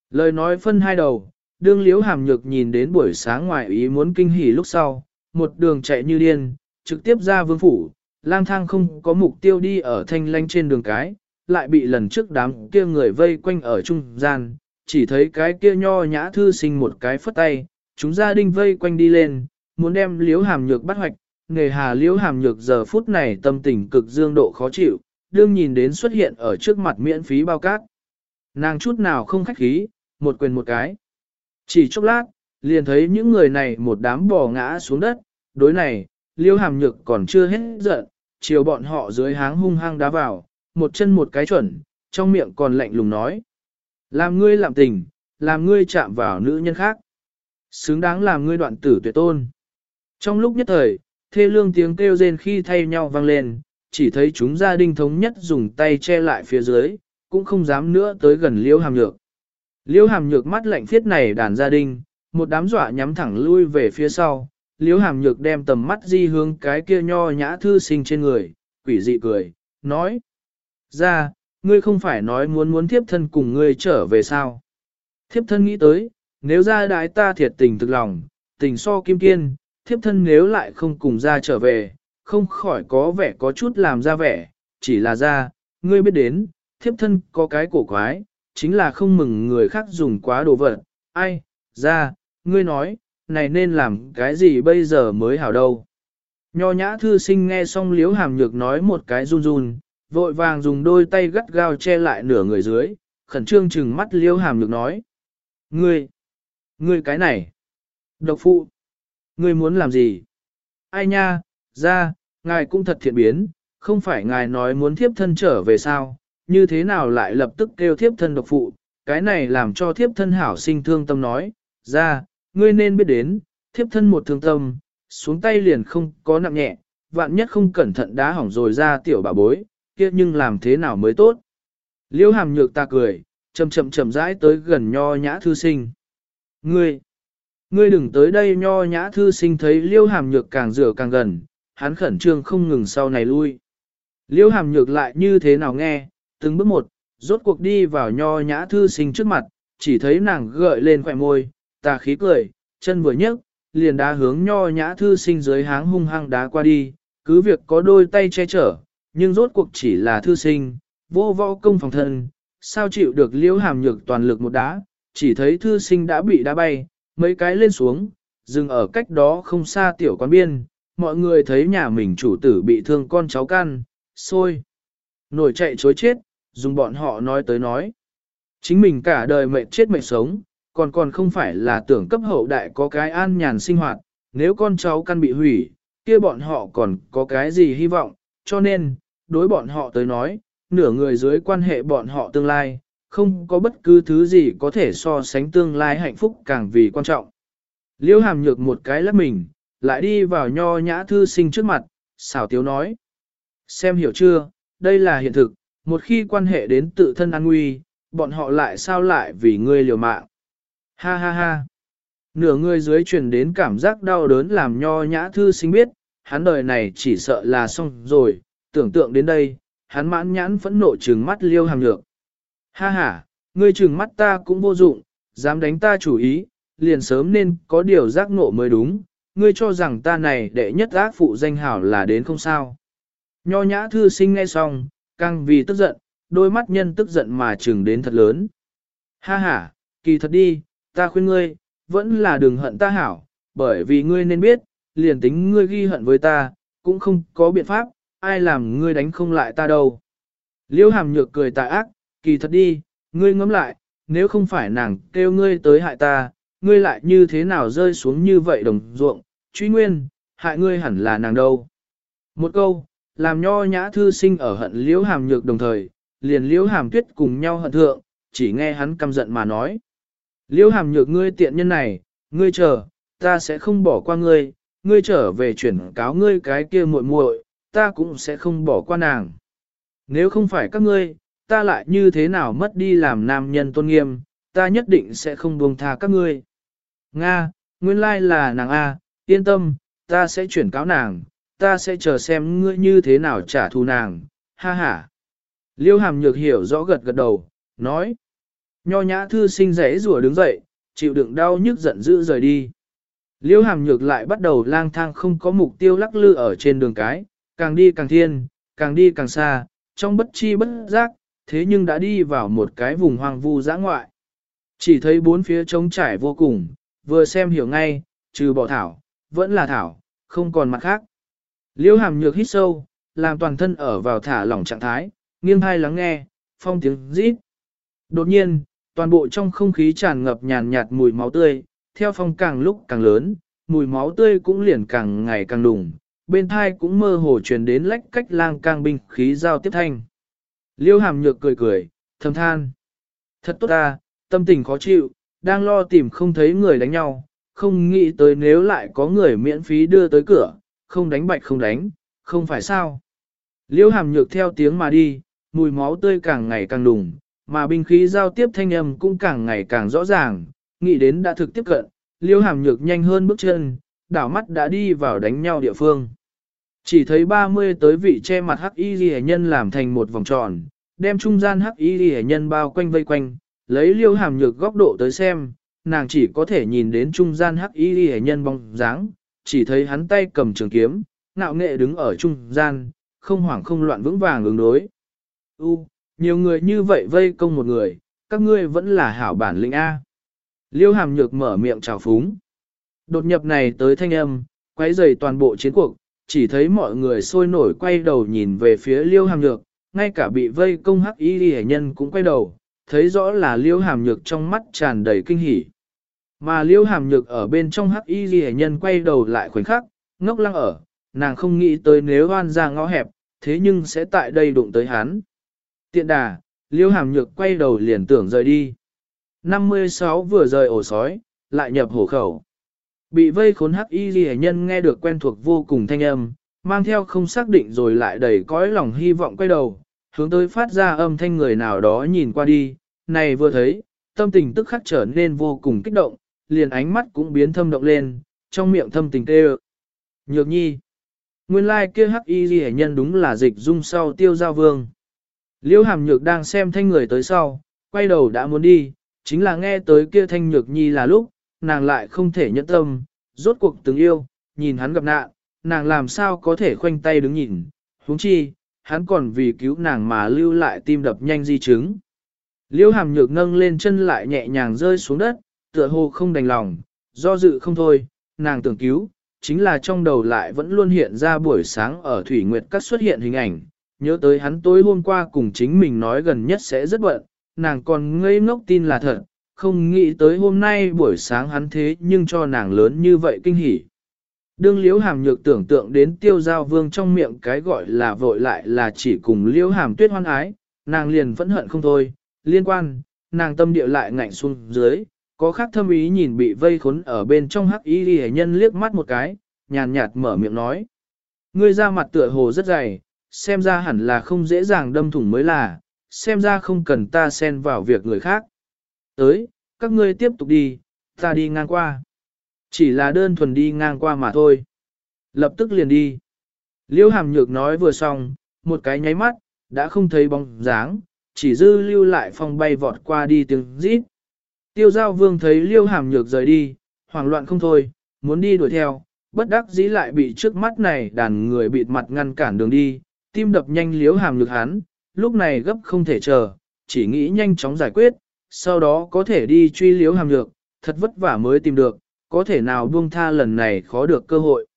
Lời nói phân hai đầu, đương liễu hàm nhược nhìn đến buổi sáng ngoài ý muốn kinh hỉ lúc sau, một đường chạy như điên, trực tiếp ra vương phủ, lang thang không có mục tiêu đi ở thanh lanh trên đường cái, lại bị lần trước đám kia người vây quanh ở trung gian, chỉ thấy cái kia nho nhã thư sinh một cái phất tay, chúng gia đình vây quanh đi lên, muốn đem liếu hàm nhược bắt hoạch, nghề hà liếu hàm nhược giờ phút này tâm tình cực dương độ khó chịu, đương nhìn đến xuất hiện ở trước mặt miễn phí bao cát. Nàng chút nào không khách khí, một quyền một cái. Chỉ chốc lát, liền thấy những người này một đám bò ngã xuống đất, đối này, liêu hàm nhược còn chưa hết giận, chiều bọn họ dưới háng hung hăng đá vào, một chân một cái chuẩn, trong miệng còn lạnh lùng nói. Làm ngươi làm tình, làm ngươi chạm vào nữ nhân khác. Xứng đáng làm ngươi đoạn tử tuyệt tôn. Trong lúc nhất thời, thê lương tiếng kêu rên khi thay nhau vang lên, chỉ thấy chúng gia đình thống nhất dùng tay che lại phía dưới, cũng không dám nữa tới gần liễu hàm nhược. liễu hàm nhược mắt lạnh thiết này đàn gia đình, một đám dọa nhắm thẳng lui về phía sau, liễu hàm nhược đem tầm mắt di hướng cái kia nho nhã thư sinh trên người, quỷ dị cười, nói. Ra, ngươi không phải nói muốn muốn thiếp thân cùng ngươi trở về sao. Thiếp thân nghĩ tới, nếu ra đái ta thiệt tình thực lòng, tình so kim kiên, thiếp thân nếu lại không cùng ra trở về, không khỏi có vẻ có chút làm ra vẻ, chỉ là ra, ngươi biết đến, thiếp thân có cái cổ quái, chính là không mừng người khác dùng quá đồ vật, ai, ra, ngươi nói, này nên làm cái gì bây giờ mới hảo đâu. Nho nhã thư sinh nghe xong liếu hàm nhược nói một cái run run, vội vàng dùng đôi tay gắt gao che lại nửa người dưới, khẩn trương chừng mắt liếu hàm nhược nói. Ngươi, ngươi cái này, độc phụ, ngươi muốn làm gì? Ai nha, ra, ngài cũng thật thiện biến, không phải ngài nói muốn thiếp thân trở về sao, như thế nào lại lập tức kêu thiếp thân độc phụ, cái này làm cho thiếp thân hảo sinh thương tâm nói, ra, ngươi nên biết đến, thiếp thân một thương tâm, xuống tay liền không có nặng nhẹ, vạn nhất không cẩn thận đá hỏng rồi ra tiểu bà bối, kia nhưng làm thế nào mới tốt. Liễu hàm nhược ta cười, chậm chậm chậm rãi tới gần nho nhã thư sinh. Ngươi, ngươi đừng tới đây nho nhã thư sinh thấy liễu hàm nhược càng rửa càng gần, hắn khẩn trương không ngừng sau này lui. Liễu hàm nhược lại như thế nào nghe, từng bước một, rốt cuộc đi vào nho nhã thư sinh trước mặt, chỉ thấy nàng gợi lên khỏe môi, tà khí cười, chân vừa nhấc, liền đá hướng nho nhã thư sinh dưới háng hung hăng đá qua đi, cứ việc có đôi tay che chở, nhưng rốt cuộc chỉ là thư sinh, vô võ công phòng thân, sao chịu được liễu hàm nhược toàn lực một đá, chỉ thấy thư sinh đã bị đá bay, mấy cái lên xuống, dừng ở cách đó không xa tiểu quán biên, mọi người thấy nhà mình chủ tử bị thương con cháu căn, xôi nổi chạy chối chết, dùng bọn họ nói tới nói. Chính mình cả đời mệt chết mệt sống, còn còn không phải là tưởng cấp hậu đại có cái an nhàn sinh hoạt, nếu con cháu căn bị hủy, kia bọn họ còn có cái gì hy vọng, cho nên, đối bọn họ tới nói, nửa người dưới quan hệ bọn họ tương lai, không có bất cứ thứ gì có thể so sánh tương lai hạnh phúc càng vì quan trọng. Liêu hàm nhược một cái lắc mình, lại đi vào nho nhã thư sinh trước mặt, xảo tiếu nói. Xem hiểu chưa, đây là hiện thực, một khi quan hệ đến tự thân an nguy, bọn họ lại sao lại vì ngươi liều mạng. Ha ha ha. Nửa người dưới truyền đến cảm giác đau đớn làm nho nhã thư sinh biết, hắn đời này chỉ sợ là xong rồi, tưởng tượng đến đây, hắn mãn nhãn phẫn nộ trừng mắt liêu hàm nhược. Ha ha, ngươi trừng mắt ta cũng vô dụng, dám đánh ta chủ ý, liền sớm nên có điều giác ngộ mới đúng, ngươi cho rằng ta này đệ nhất ác phụ danh hảo là đến không sao. Nho nhã thư sinh nghe xong, càng vì tức giận, đôi mắt nhân tức giận mà trừng đến thật lớn. Ha ha, kỳ thật đi, ta khuyên ngươi, vẫn là đừng hận ta hảo, bởi vì ngươi nên biết, liền tính ngươi ghi hận với ta, cũng không có biện pháp, ai làm ngươi đánh không lại ta đâu. Liêu hàm nhược cười tà ác, kỳ thật đi, ngươi ngẫm lại, nếu không phải nàng kêu ngươi tới hại ta, ngươi lại như thế nào rơi xuống như vậy đồng ruộng, truy nguyên, hại ngươi hẳn là nàng đâu. Một câu, làm nho nhã thư sinh ở hận liễu hàm nhược đồng thời, liền liễu hàm tuyết cùng nhau hận thượng, chỉ nghe hắn căm giận mà nói. Liễu hàm nhược ngươi tiện nhân này, ngươi chờ, ta sẽ không bỏ qua ngươi, ngươi trở về chuyển cáo ngươi cái kia muội muội, ta cũng sẽ không bỏ qua nàng. Nếu không phải các ngươi, ta lại như thế nào mất đi làm nam nhân tôn nghiêm, ta nhất định sẽ không buông tha các ngươi. Nga, nguyên lai là nàng A, yên tâm, ta sẽ chuyển cáo nàng, ta sẽ chờ xem ngươi như thế nào trả thù nàng, ha ha. Liêu hàm nhược hiểu rõ gật gật đầu, nói. Nho nhã thư sinh rẽ rùa đứng dậy, chịu đựng đau nhức giận dữ rời đi. Liêu hàm nhược lại bắt đầu lang thang không có mục tiêu lắc lư ở trên đường cái, càng đi càng thiên, càng đi càng xa, trong bất chi bất giác, thế nhưng đã đi vào một cái vùng hoang vu dã ngoại. Chỉ thấy bốn phía trống trải vô cùng, vừa xem hiểu ngay, trừ bỏ thảo, vẫn là thảo, không còn mặt khác. Liêu hàm nhược hít sâu, làm toàn thân ở vào thả lỏng trạng thái, nghiêng hai lắng nghe, phong tiếng rít. Đột nhiên, toàn bộ trong không khí tràn ngập nhàn nhạt mùi máu tươi, theo phong càng lúc càng lớn, mùi máu tươi cũng liền càng ngày càng đùng, bên thai cũng mơ hồ truyền đến lách cách lang càng binh khí giao tiếp thanh. Liêu hàm nhược cười cười, thầm than. Thật tốt ta, tâm tình khó chịu, đang lo tìm không thấy người đánh nhau, không nghĩ tới nếu lại có người miễn phí đưa tới cửa, không đánh bạch không đánh, không phải sao. Liêu hàm nhược theo tiếng mà đi, mùi máu tươi càng ngày càng đùng, mà binh khí giao tiếp thanh âm cũng càng ngày càng rõ ràng, nghĩ đến đã thực tiếp cận, liêu hàm nhược nhanh hơn bước chân, đảo mắt đã đi vào đánh nhau địa phương. Chỉ thấy 30 tới vị che mặt hắc y ghi nhân làm thành một vòng tròn, đem trung gian hắc y hệ nhân bao quanh vây quanh, lấy liêu hàm nhược góc độ tới xem, nàng chỉ có thể nhìn đến trung gian hắc y hệ nhân bóng dáng, chỉ thấy hắn tay cầm trường kiếm, ngạo nghệ đứng ở trung gian, không hoảng không loạn vững vàng ứng đối. U, nhiều người như vậy vây công một người, các ngươi vẫn là hảo bản lĩnh A. Liêu hàm nhược mở miệng chào phúng. Đột nhập này tới thanh âm, quấy rầy toàn bộ chiến cuộc, chỉ thấy mọi người sôi nổi quay đầu nhìn về phía liêu hàm nhược, ngay cả bị vây công hắc y hệ nhân cũng quay đầu, thấy rõ là liêu hàm nhược trong mắt tràn đầy kinh hỉ. Mà liêu hàm nhược ở bên trong hắc y hệ nhân quay đầu lại khoảnh khắc, ngốc lăng ở, nàng không nghĩ tới nếu hoan ra ngõ hẹp, thế nhưng sẽ tại đây đụng tới hắn. Tiện đà, liêu hàm nhược quay đầu liền tưởng rời đi. 56 vừa rời ổ sói, lại nhập hổ khẩu. Bị vây khốn hắc y ghi nhân nghe được quen thuộc vô cùng thanh âm, mang theo không xác định rồi lại đầy cõi lòng hy vọng quay đầu, hướng tới phát ra âm thanh người nào đó nhìn qua đi, này vừa thấy, tâm tình tức khắc trở nên vô cùng kích động, liền ánh mắt cũng biến thâm động lên, trong miệng thâm tình tê Nhược nhi, nguyên lai kia hắc y ghi nhân đúng là dịch dung sau tiêu giao vương. Liêu hàm nhược đang xem thanh người tới sau, quay đầu đã muốn đi, chính là nghe tới kia thanh nhược nhi là lúc, nàng lại không thể nhẫn tâm, rốt cuộc từng yêu, nhìn hắn gặp nạn, nàng làm sao có thể khoanh tay đứng nhìn, huống chi, hắn còn vì cứu nàng mà lưu lại tim đập nhanh di chứng. Liêu hàm nhược nâng lên chân lại nhẹ nhàng rơi xuống đất, tựa hồ không đành lòng, do dự không thôi, nàng tưởng cứu, chính là trong đầu lại vẫn luôn hiện ra buổi sáng ở Thủy Nguyệt Các xuất hiện hình ảnh, nhớ tới hắn tối hôm qua cùng chính mình nói gần nhất sẽ rất bận, nàng còn ngây ngốc tin là thật, không nghĩ tới hôm nay buổi sáng hắn thế nhưng cho nàng lớn như vậy kinh hỉ. Đương liễu hàm nhược tưởng tượng đến tiêu giao vương trong miệng cái gọi là vội lại là chỉ cùng liễu hàm tuyết hoan ái, nàng liền vẫn hận không thôi, liên quan, nàng tâm địa lại ngạnh xuống dưới, có khác thâm ý nhìn bị vây khốn ở bên trong hắc y ghi nhân liếc mắt một cái, nhàn nhạt mở miệng nói. Ngươi ra mặt tựa hồ rất dày, xem ra hẳn là không dễ dàng đâm thủng mới là, xem ra không cần ta xen vào việc người khác. Tới, các ngươi tiếp tục đi, ta đi ngang qua. Chỉ là đơn thuần đi ngang qua mà thôi. Lập tức liền đi. Liêu hàm nhược nói vừa xong, một cái nháy mắt, đã không thấy bóng dáng, chỉ dư lưu lại phong bay vọt qua đi tiếng rít. Tiêu giao vương thấy liêu hàm nhược rời đi, hoảng loạn không thôi, muốn đi đuổi theo, bất đắc dĩ lại bị trước mắt này đàn người bịt mặt ngăn cản đường đi, tim đập nhanh liêu hàm nhược hắn, lúc này gấp không thể chờ, chỉ nghĩ nhanh chóng giải quyết, sau đó có thể đi truy liêu hàm nhược, thật vất vả mới tìm được, có thể nào buông tha lần này khó được cơ hội.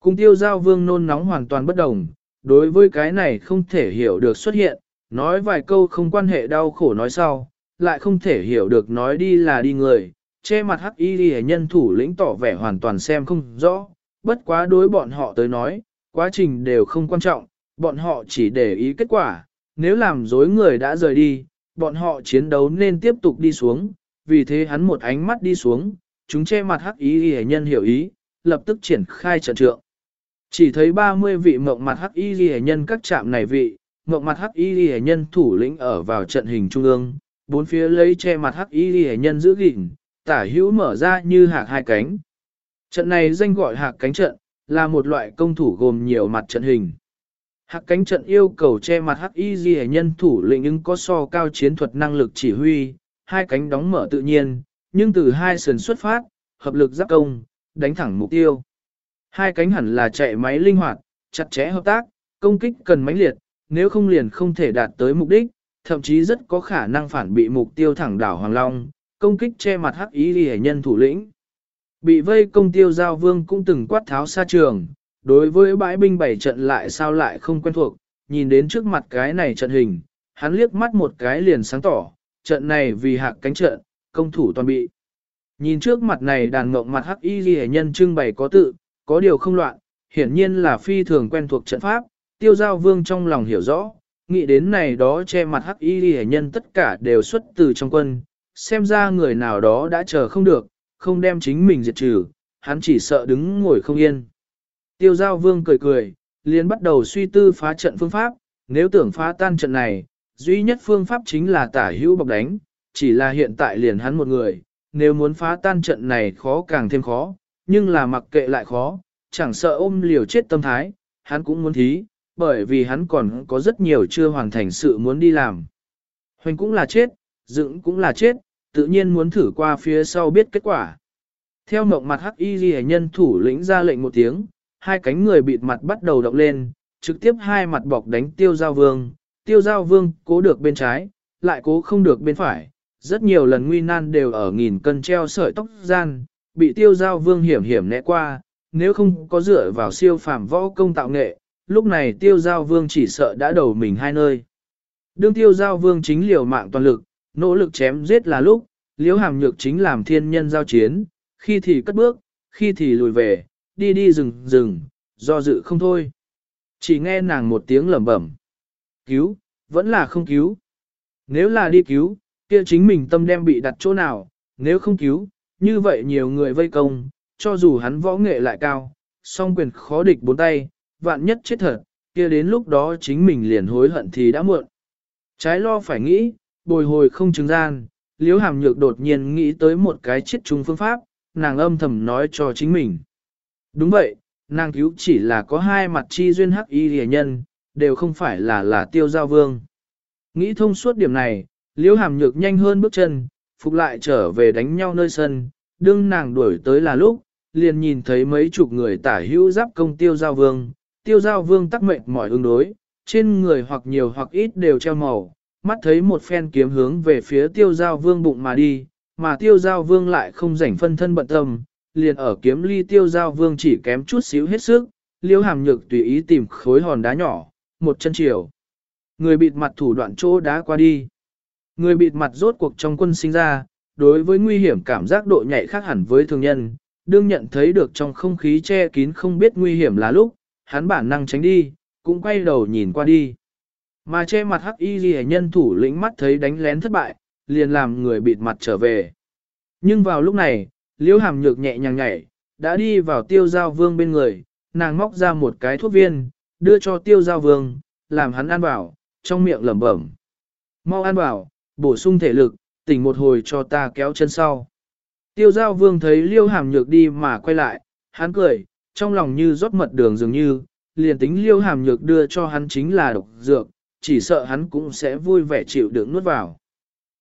Cùng tiêu giao vương nôn nóng hoàn toàn bất đồng, đối với cái này không thể hiểu được xuất hiện, nói vài câu không quan hệ đau khổ nói sau, lại không thể hiểu được nói đi là đi người, che mặt hắc y đi nhân thủ lĩnh tỏ vẻ hoàn toàn xem không rõ, bất quá đối bọn họ tới nói, quá trình đều không quan trọng, bọn họ chỉ để ý kết quả, nếu làm dối người đã rời đi, bọn họ chiến đấu nên tiếp tục đi xuống, vì thế hắn một ánh mắt đi xuống, chúng che mặt hắc y y nhân hiểu ý, lập tức triển khai trận trượng. Chỉ thấy 30 vị mộng mặt hắc y y nhân các trạm này vị, mộng mặt hắc y y nhân thủ lĩnh ở vào trận hình trung ương, bốn phía lấy che mặt hắc y y nhân giữ gìn, tả hữu mở ra như hạc hai cánh. Trận này danh gọi hạc cánh trận, là một loại công thủ gồm nhiều mặt trận hình. Hạc cánh trận yêu cầu che mặt hắc y ghi nhân thủ lĩnh ứng có so cao chiến thuật năng lực chỉ huy, hai cánh đóng mở tự nhiên, nhưng từ hai sườn xuất phát, hợp lực giáp công, đánh thẳng mục tiêu. Hai cánh hẳn là chạy máy linh hoạt, chặt chẽ hợp tác, công kích cần mãnh liệt, nếu không liền không thể đạt tới mục đích, thậm chí rất có khả năng phản bị mục tiêu thẳng đảo Hoàng Long, công kích che mặt hắc ý ghi nhân thủ lĩnh. Bị vây công tiêu giao vương cũng từng quát tháo xa trường, đối với bãi binh bảy trận lại sao lại không quen thuộc, nhìn đến trước mặt cái này trận hình, hắn liếc mắt một cái liền sáng tỏ, trận này vì hạc cánh trận, công thủ toàn bị. Nhìn trước mặt này đàn ngộng mặt hắc y ghi nhân trưng bày có tự, có điều không loạn, hiển nhiên là phi thường quen thuộc trận pháp, tiêu giao vương trong lòng hiểu rõ, nghĩ đến này đó che mặt hắc y ghi nhân tất cả đều xuất từ trong quân, xem ra người nào đó đã chờ không được, không đem chính mình diệt trừ, hắn chỉ sợ đứng ngồi không yên. Tiêu giao vương cười cười, liền bắt đầu suy tư phá trận phương pháp, nếu tưởng phá tan trận này, duy nhất phương pháp chính là tả hữu bọc đánh, chỉ là hiện tại liền hắn một người, nếu muốn phá tan trận này khó càng thêm khó, nhưng là mặc kệ lại khó, chẳng sợ ôm liều chết tâm thái, hắn cũng muốn thí, bởi vì hắn còn có rất nhiều chưa hoàn thành sự muốn đi làm. Hoành cũng là chết, dựng cũng là chết, tự nhiên muốn thử qua phía sau biết kết quả. Theo mộng mặt hắc y ghi nhân thủ lĩnh ra lệnh một tiếng, hai cánh người bịt mặt bắt đầu động lên, trực tiếp hai mặt bọc đánh tiêu giao vương, tiêu giao vương cố được bên trái, lại cố không được bên phải, rất nhiều lần nguy nan đều ở nghìn cân treo sợi tóc gian, bị tiêu giao vương hiểm hiểm né qua, nếu không có dựa vào siêu phàm võ công tạo nghệ, lúc này tiêu giao vương chỉ sợ đã đầu mình hai nơi. Đương tiêu giao vương chính liều mạng toàn lực, nỗ lực chém giết là lúc, liễu hàm nhược chính làm thiên nhân giao chiến, khi thì cất bước, khi thì lùi về, đi đi rừng rừng, do dự không thôi. Chỉ nghe nàng một tiếng lẩm bẩm. Cứu, vẫn là không cứu. Nếu là đi cứu, kia chính mình tâm đem bị đặt chỗ nào, nếu không cứu, như vậy nhiều người vây công, cho dù hắn võ nghệ lại cao, song quyền khó địch bốn tay, vạn nhất chết thật, kia đến lúc đó chính mình liền hối hận thì đã muộn. Trái lo phải nghĩ, bồi hồi không chứng gian, liếu hàm nhược đột nhiên nghĩ tới một cái chết chung phương pháp, nàng âm thầm nói cho chính mình. Đúng vậy, nàng cứu chỉ là có hai mặt chi duyên hắc y rẻ nhân, đều không phải là là tiêu giao vương. Nghĩ thông suốt điểm này, Liễu hàm nhược nhanh hơn bước chân, phục lại trở về đánh nhau nơi sân, đương nàng đuổi tới là lúc, liền nhìn thấy mấy chục người tả hữu giáp công tiêu giao vương, tiêu giao vương tắc mệnh mọi ứng đối, trên người hoặc nhiều hoặc ít đều treo màu, mắt thấy một phen kiếm hướng về phía tiêu giao vương bụng mà đi, mà tiêu giao vương lại không rảnh phân thân bận tâm, liền ở kiếm ly tiêu giao vương chỉ kém chút xíu hết sức, Liễu hàm nhược tùy ý tìm khối hòn đá nhỏ, một chân chiều. Người bịt mặt thủ đoạn chỗ đá qua đi. Người bịt mặt rốt cuộc trong quân sinh ra, đối với nguy hiểm cảm giác độ nhạy khác hẳn với thường nhân, đương nhận thấy được trong không khí che kín không biết nguy hiểm là lúc, hắn bản năng tránh đi, cũng quay đầu nhìn qua đi. Mà che mặt hắc y ghi nhân thủ lĩnh mắt thấy đánh lén thất bại, liền làm người bịt mặt trở về. Nhưng vào lúc này, liễu hàm nhược nhẹ nhàng nhảy, đã đi vào tiêu giao vương bên người, nàng móc ra một cái thuốc viên, đưa cho tiêu giao vương, làm hắn ăn vào, trong miệng lẩm bẩm. Mau ăn vào, bổ sung thể lực, tỉnh một hồi cho ta kéo chân sau. Tiêu giao vương thấy liêu hàm nhược đi mà quay lại, hắn cười, trong lòng như rót mật đường dường như, liền tính liêu hàm nhược đưa cho hắn chính là độc dược, chỉ sợ hắn cũng sẽ vui vẻ chịu đựng nuốt vào.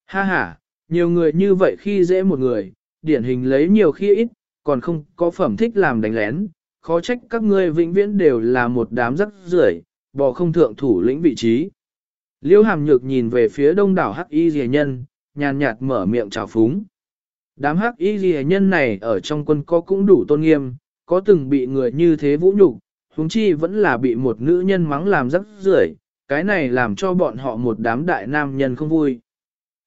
Ha ha, nhiều người như vậy khi dễ một người, điển hình lấy nhiều khi ít, còn không có phẩm thích làm đánh lén, khó trách các ngươi vĩnh viễn đều là một đám rắc rưởi, bò không thượng thủ lĩnh vị trí. Liêu hàm nhược nhìn về phía đông đảo hắc y rìa nhân, nhàn nhạt mở miệng chào phúng. Đám hắc y rìa nhân này ở trong quân có cũng đủ tôn nghiêm, có từng bị người như thế vũ nhục, huống chi vẫn là bị một nữ nhân mắng làm rắc rưởi, cái này làm cho bọn họ một đám đại nam nhân không vui.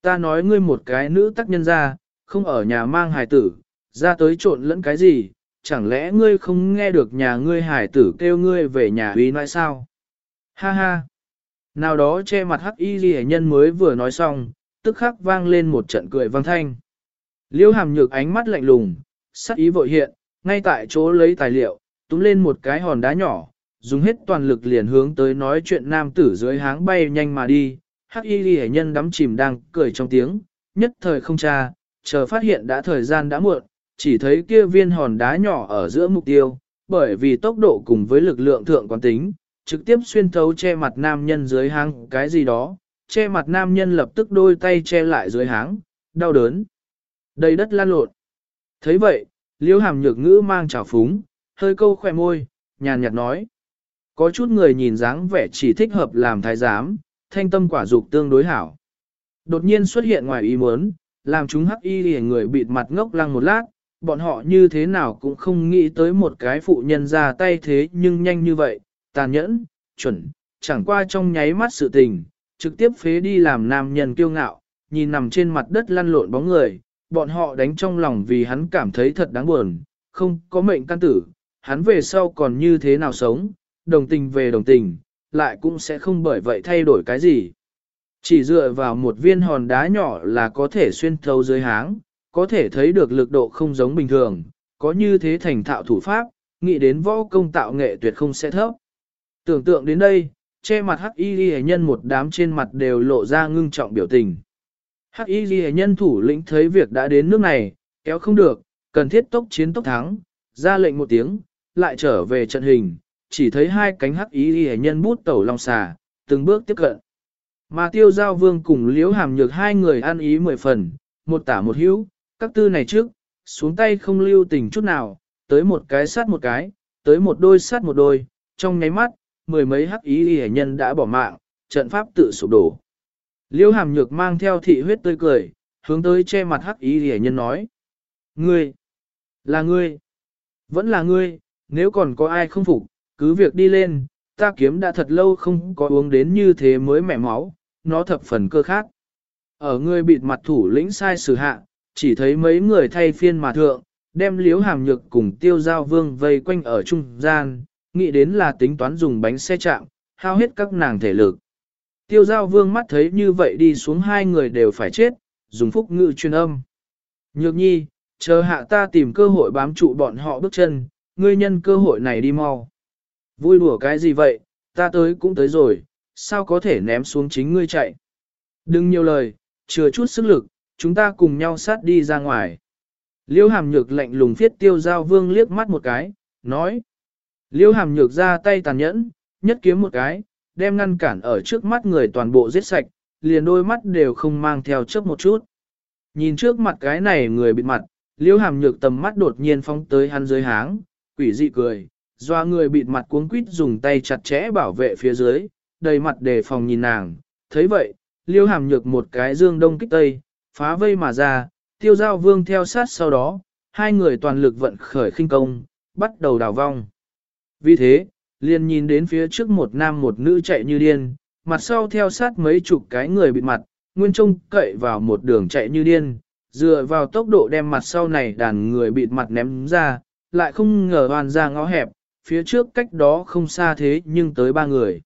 Ta nói ngươi một cái nữ tác nhân ra, không ở nhà mang hài tử, ra tới trộn lẫn cái gì, chẳng lẽ ngươi không nghe được nhà ngươi hài tử kêu ngươi về nhà uy nói sao? Ha ha! Nào đó che mặt hắc y ghi nhân mới vừa nói xong, tức khắc vang lên một trận cười vang thanh. Liêu hàm nhược ánh mắt lạnh lùng, sắc ý vội hiện, ngay tại chỗ lấy tài liệu, túm lên một cái hòn đá nhỏ, dùng hết toàn lực liền hướng tới nói chuyện nam tử dưới háng bay nhanh mà đi. Hắc y ghi nhân đắm chìm đang cười trong tiếng, nhất thời không tra, chờ phát hiện đã thời gian đã muộn, chỉ thấy kia viên hòn đá nhỏ ở giữa mục tiêu, bởi vì tốc độ cùng với lực lượng thượng quán tính, trực tiếp xuyên thấu che mặt nam nhân dưới háng cái gì đó, che mặt nam nhân lập tức đôi tay che lại dưới háng, đau đớn. Đầy đất lan lộn. thấy vậy, liễu hàm nhược ngữ mang trào phúng, hơi câu khỏe môi, nhàn nhạt nói. Có chút người nhìn dáng vẻ chỉ thích hợp làm thái giám, thanh tâm quả dục tương đối hảo. Đột nhiên xuất hiện ngoài ý muốn, làm chúng hắc y lìa người bịt mặt ngốc lăng một lát, bọn họ như thế nào cũng không nghĩ tới một cái phụ nhân ra tay thế nhưng nhanh như vậy, tàn nhẫn, chuẩn, chẳng qua trong nháy mắt sự tình, trực tiếp phế đi làm nam nhân kiêu ngạo, nhìn nằm trên mặt đất lăn lộn bóng người, bọn họ đánh trong lòng vì hắn cảm thấy thật đáng buồn, không có mệnh căn tử, hắn về sau còn như thế nào sống, đồng tình về đồng tình, lại cũng sẽ không bởi vậy thay đổi cái gì. Chỉ dựa vào một viên hòn đá nhỏ là có thể xuyên thấu dưới háng, có thể thấy được lực độ không giống bình thường, có như thế thành thạo thủ pháp, nghĩ đến võ công tạo nghệ tuyệt không sẽ thấp. Tưởng tượng đến đây, che mặt hắc y ghi nhân một đám trên mặt đều lộ ra ngưng trọng biểu tình. Hắc y ghi nhân thủ lĩnh thấy việc đã đến nước này, kéo không được, cần thiết tốc chiến tốc thắng, ra lệnh một tiếng, lại trở về trận hình, chỉ thấy hai cánh hắc y ghi nhân bút tẩu long xà, từng bước tiếp cận. Mà tiêu giao vương cùng liễu hàm nhược hai người ăn ý mười phần, một tả một hữu, các tư này trước, xuống tay không lưu tình chút nào, tới một cái sát một cái, tới một đôi sát một đôi, trong nháy mắt, mười mấy hắc ý hệ nhân đã bỏ mạng, trận pháp tự sụp đổ. Liêu hàm nhược mang theo thị huyết tươi cười, hướng tới che mặt hắc ý hệ nhân nói. Ngươi, là ngươi, vẫn là ngươi, nếu còn có ai không phục, cứ việc đi lên, ta kiếm đã thật lâu không có uống đến như thế mới mẻ máu, nó thập phần cơ khác. Ở ngươi bịt mặt thủ lĩnh sai sử hạ, chỉ thấy mấy người thay phiên mà thượng, đem liếu hàm nhược cùng tiêu giao vương vây quanh ở trung gian, nghĩ đến là tính toán dùng bánh xe chạm, hao hết các nàng thể lực. Tiêu giao vương mắt thấy như vậy đi xuống hai người đều phải chết, dùng phúc ngự truyền âm. Nhược nhi, chờ hạ ta tìm cơ hội bám trụ bọn họ bước chân, ngươi nhân cơ hội này đi mau. Vui đùa cái gì vậy, ta tới cũng tới rồi, sao có thể ném xuống chính ngươi chạy. Đừng nhiều lời, chừa chút sức lực, chúng ta cùng nhau sát đi ra ngoài. Liêu hàm nhược lạnh lùng phiết tiêu giao vương liếc mắt một cái, nói. Liêu hàm nhược ra tay tàn nhẫn, nhất kiếm một cái, đem ngăn cản ở trước mắt người toàn bộ giết sạch, liền đôi mắt đều không mang theo chớp một chút. Nhìn trước mặt cái này người bịt mặt, liêu hàm nhược tầm mắt đột nhiên phóng tới hắn dưới háng, quỷ dị cười, doa người bịt mặt cuống quýt dùng tay chặt chẽ bảo vệ phía dưới, đầy mặt đề phòng nhìn nàng, thấy vậy, liêu hàm nhược một cái dương đông kích tây, phá vây mà ra, tiêu giao vương theo sát sau đó, hai người toàn lực vận khởi khinh công, bắt đầu đào vong. Vì thế, liền nhìn đến phía trước một nam một nữ chạy như điên, mặt sau theo sát mấy chục cái người bịt mặt, nguyên trông cậy vào một đường chạy như điên, dựa vào tốc độ đem mặt sau này đàn người bịt mặt ném ra, lại không ngờ hoàn ra ngõ hẹp, phía trước cách đó không xa thế nhưng tới ba người.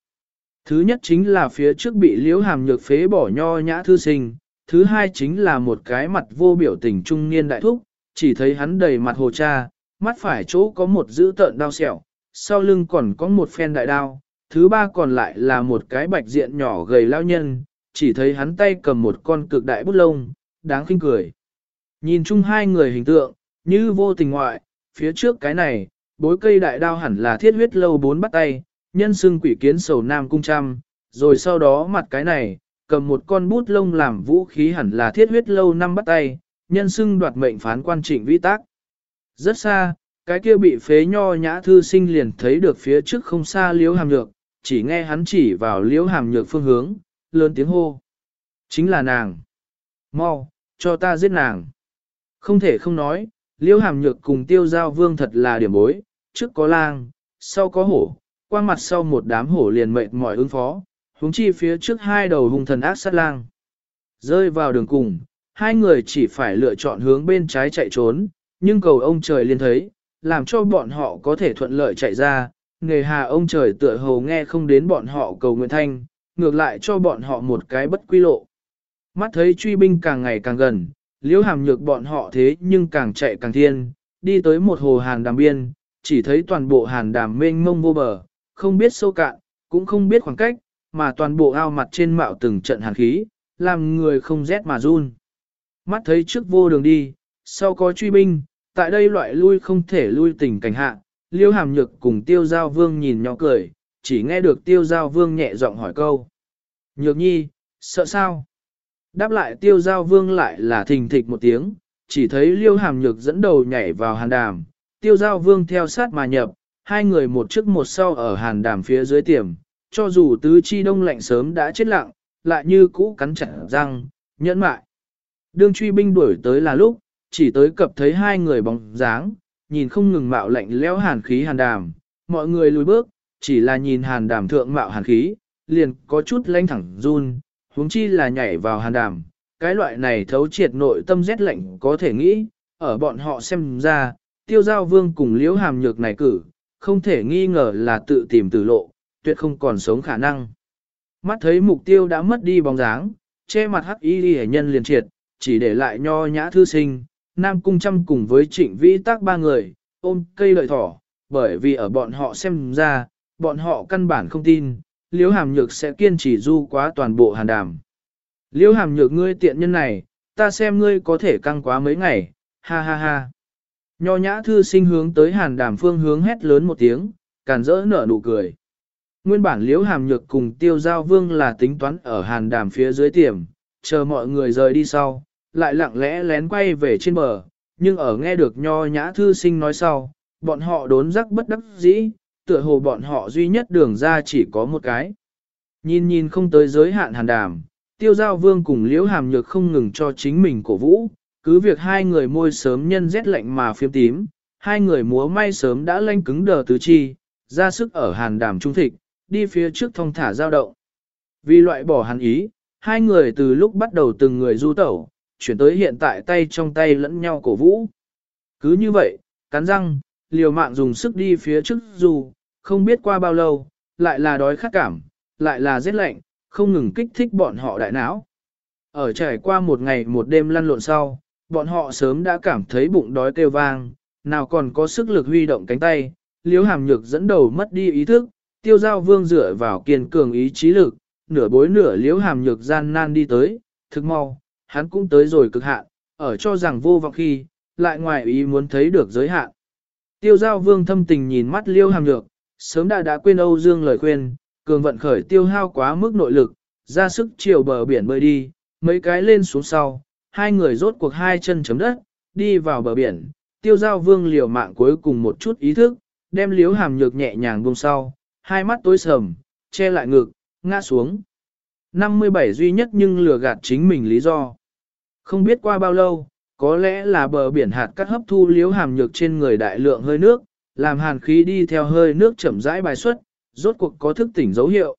Thứ nhất chính là phía trước bị liễu hàm nhược phế bỏ nho nhã thư sinh, thứ hai chính là một cái mặt vô biểu tình trung niên đại thúc, chỉ thấy hắn đầy mặt hồ cha, mắt phải chỗ có một dữ tợn đau sẹo, sau lưng còn có một phen đại đao, thứ ba còn lại là một cái bạch diện nhỏ gầy lao nhân, chỉ thấy hắn tay cầm một con cực đại bút lông, đáng khinh cười. Nhìn chung hai người hình tượng, như vô tình ngoại, phía trước cái này, bối cây đại đao hẳn là thiết huyết lâu bốn bắt tay, nhân xưng quỷ kiến sầu nam cung trăm, rồi sau đó mặt cái này, cầm một con bút lông làm vũ khí hẳn là thiết huyết lâu năm bắt tay, nhân xưng đoạt mệnh phán quan trịnh vĩ tác. Rất xa, cái kia bị phế nho nhã thư sinh liền thấy được phía trước không xa liễu hàm nhược, chỉ nghe hắn chỉ vào liễu hàm nhược phương hướng, lớn tiếng hô. Chính là nàng. Mau, cho ta giết nàng. Không thể không nói, liễu hàm nhược cùng tiêu giao vương thật là điểm bối, trước có lang, sau có hổ, quang mặt sau một đám hổ liền mệt mỏi ứng phó, huống chi phía trước hai đầu hung thần ác sát lang. Rơi vào đường cùng, hai người chỉ phải lựa chọn hướng bên trái chạy trốn, nhưng cầu ông trời liên thấy, làm cho bọn họ có thể thuận lợi chạy ra, nghề hà ông trời tựa hồ nghe không đến bọn họ cầu nguyện thanh, ngược lại cho bọn họ một cái bất quy lộ. Mắt thấy truy binh càng ngày càng gần, liễu hàm nhược bọn họ thế nhưng càng chạy càng thiên, đi tới một hồ hàn đàm biên, chỉ thấy toàn bộ hàn đàm mênh mông vô bờ, không biết sâu cạn, cũng không biết khoảng cách, mà toàn bộ ao mặt trên mạo từng trận hàn khí, làm người không rét mà run. Mắt thấy trước vô đường đi, sau có truy binh, tại đây loại lui không thể lui tình cảnh hạ, liêu hàm nhược cùng tiêu giao vương nhìn nhỏ cười, chỉ nghe được tiêu giao vương nhẹ giọng hỏi câu. Nhược nhi, sợ sao? Đáp lại tiêu giao vương lại là thình thịch một tiếng, chỉ thấy liêu hàm nhược dẫn đầu nhảy vào hàn đàm, tiêu giao vương theo sát mà nhập, hai người một trước một sau ở hàn đàm phía dưới tiềm, cho dù tứ chi đông lạnh sớm đã chết lặng, lại như cũ cắn chặt răng, nhẫn mại. Đương truy binh đuổi tới là lúc, chỉ tới cập thấy hai người bóng dáng, nhìn không ngừng mạo lạnh lẽo hàn khí hàn đàm, mọi người lùi bước, chỉ là nhìn hàn đàm thượng mạo hàn khí, liền có chút lanh thẳng run, huống chi là nhảy vào hàn đàm. Cái loại này thấu triệt nội tâm rét lạnh có thể nghĩ, ở bọn họ xem ra, tiêu giao vương cùng liễu hàm nhược này cử, không thể nghi ngờ là tự tìm tử lộ, tuyệt không còn sống khả năng. Mắt thấy mục tiêu đã mất đi bóng dáng, che mặt hắc y hệ nhân liền triệt, chỉ để lại nho nhã thư sinh, Nam Cung Trăm cùng với trịnh vĩ tác ba người, ôm cây lợi thỏ, bởi vì ở bọn họ xem ra, bọn họ căn bản không tin, Liễu Hàm Nhược sẽ kiên trì du quá toàn bộ hàn đàm. Liễu Hàm Nhược ngươi tiện nhân này, ta xem ngươi có thể căng quá mấy ngày, ha ha ha. Nho nhã thư sinh hướng tới hàn đàm phương hướng hét lớn một tiếng, càn rỡ nở nụ cười. Nguyên bản liễu hàm nhược cùng tiêu giao vương là tính toán ở hàn đàm phía dưới tiềm, chờ mọi người rời đi sau, lại lặng lẽ lén quay về trên bờ, nhưng ở nghe được nho nhã thư sinh nói sau, bọn họ đốn rắc bất đắc dĩ, tựa hồ bọn họ duy nhất đường ra chỉ có một cái. Nhìn nhìn không tới giới hạn hàn đàm, tiêu giao vương cùng liễu hàm nhược không ngừng cho chính mình cổ vũ, cứ việc hai người môi sớm nhân rét lạnh mà phiếm tím, hai người múa may sớm đã lanh cứng đờ tứ chi, ra sức ở hàn đàm trung thịt, đi phía trước thông thả giao động. Vì loại bỏ hàn ý, hai người từ lúc bắt đầu từng người du tẩu, chuyển tới hiện tại tay trong tay lẫn nhau cổ vũ. Cứ như vậy, cắn răng, liều mạng dùng sức đi phía trước dù, không biết qua bao lâu, lại là đói khát cảm, lại là rét lạnh, không ngừng kích thích bọn họ đại não. Ở trải qua một ngày một đêm lăn lộn sau, bọn họ sớm đã cảm thấy bụng đói kêu vang, nào còn có sức lực huy động cánh tay, liếu hàm nhược dẫn đầu mất đi ý thức, tiêu giao vương dựa vào kiên cường ý chí lực, nửa bối nửa liếu hàm nhược gian nan đi tới, thực mau, hắn cũng tới rồi cực hạn, ở cho rằng vô vọng khi, lại ngoài ý muốn thấy được giới hạn. Tiêu giao vương thâm tình nhìn mắt liêu hàm nhược, sớm đã đã quên Âu Dương lời khuyên, cường vận khởi tiêu hao quá mức nội lực, ra sức chiều bờ biển bơi đi, mấy cái lên xuống sau, hai người rốt cuộc hai chân chấm đất, đi vào bờ biển, tiêu giao vương liều mạng cuối cùng một chút ý thức, đem liếu hàm nhược nhẹ nhàng buông sau, hai mắt tối sầm, che lại ngực, ngã xuống. 57 duy nhất nhưng lừa gạt chính mình lý do. Không biết qua bao lâu, có lẽ là bờ biển hạt cắt hấp thu liếu hàm nhược trên người đại lượng hơi nước, làm hàn khí đi theo hơi nước chậm rãi bài xuất, rốt cuộc có thức tỉnh dấu hiệu.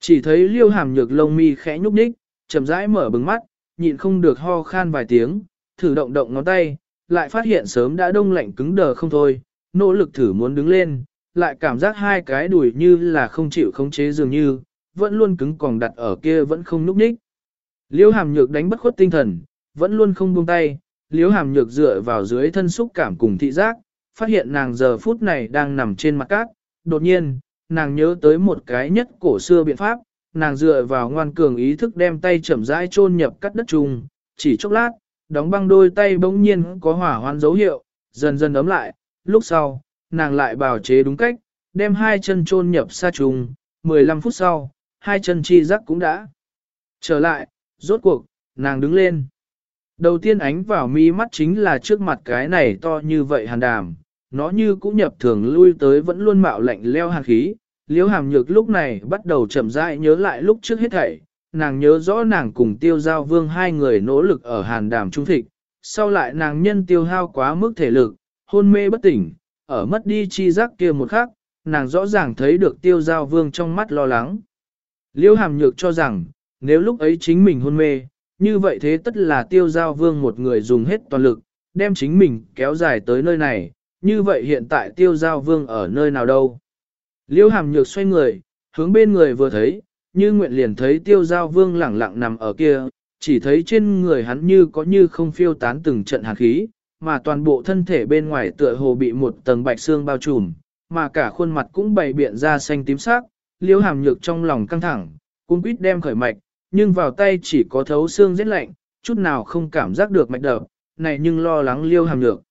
Chỉ thấy liêu hàm nhược lông mi khẽ nhúc nhích, chậm rãi mở bừng mắt, nhịn không được ho khan vài tiếng, thử động động ngón tay, lại phát hiện sớm đã đông lạnh cứng đờ không thôi, nỗ lực thử muốn đứng lên, lại cảm giác hai cái đùi như là không chịu khống chế dường như, vẫn luôn cứng còng đặt ở kia vẫn không núp ních. liễu hàm nhược đánh bất khuất tinh thần, vẫn luôn không buông tay, liễu hàm nhược dựa vào dưới thân xúc cảm cùng thị giác, phát hiện nàng giờ phút này đang nằm trên mặt cát, đột nhiên, nàng nhớ tới một cái nhất cổ xưa biện pháp, nàng dựa vào ngoan cường ý thức đem tay chậm rãi chôn nhập cắt đất trùng. Chỉ chốc lát, đóng băng đôi tay bỗng nhiên có hỏa hoạn dấu hiệu, dần dần ấm lại, lúc sau, nàng lại bào chế đúng cách, đem hai chân chôn nhập xa trùng, 15 phút sau, hai chân chi rắc cũng đã. Trở lại, rốt cuộc, nàng đứng lên. Đầu tiên ánh vào mi mắt chính là trước mặt cái này to như vậy hàn đàm, nó như cũng nhập thường lui tới vẫn luôn mạo lạnh leo hàn khí. Liễu hàm nhược lúc này bắt đầu chậm rãi nhớ lại lúc trước hết thảy, nàng nhớ rõ nàng cùng tiêu giao vương hai người nỗ lực ở hàn đàm trung thịnh, sau lại nàng nhân tiêu hao quá mức thể lực, hôn mê bất tỉnh, ở mất đi chi giác kia một khắc, nàng rõ ràng thấy được tiêu giao vương trong mắt lo lắng. Liễu hàm nhược cho rằng, nếu lúc ấy chính mình hôn mê, như vậy thế tất là tiêu giao vương một người dùng hết toàn lực, đem chính mình kéo dài tới nơi này, như vậy hiện tại tiêu giao vương ở nơi nào đâu. Liễu hàm nhược xoay người, hướng bên người vừa thấy, như nguyện liền thấy tiêu giao vương lẳng lặng nằm ở kia, chỉ thấy trên người hắn như có như không phiêu tán từng trận hạt khí, mà toàn bộ thân thể bên ngoài tựa hồ bị một tầng bạch xương bao trùm, mà cả khuôn mặt cũng bày biện ra xanh tím sắc, Liêu hàm nhược trong lòng căng thẳng, cung quýt đem khởi mạch, nhưng vào tay chỉ có thấu xương rất lạnh, chút nào không cảm giác được mạch đập, này nhưng lo lắng liêu hàm nhược.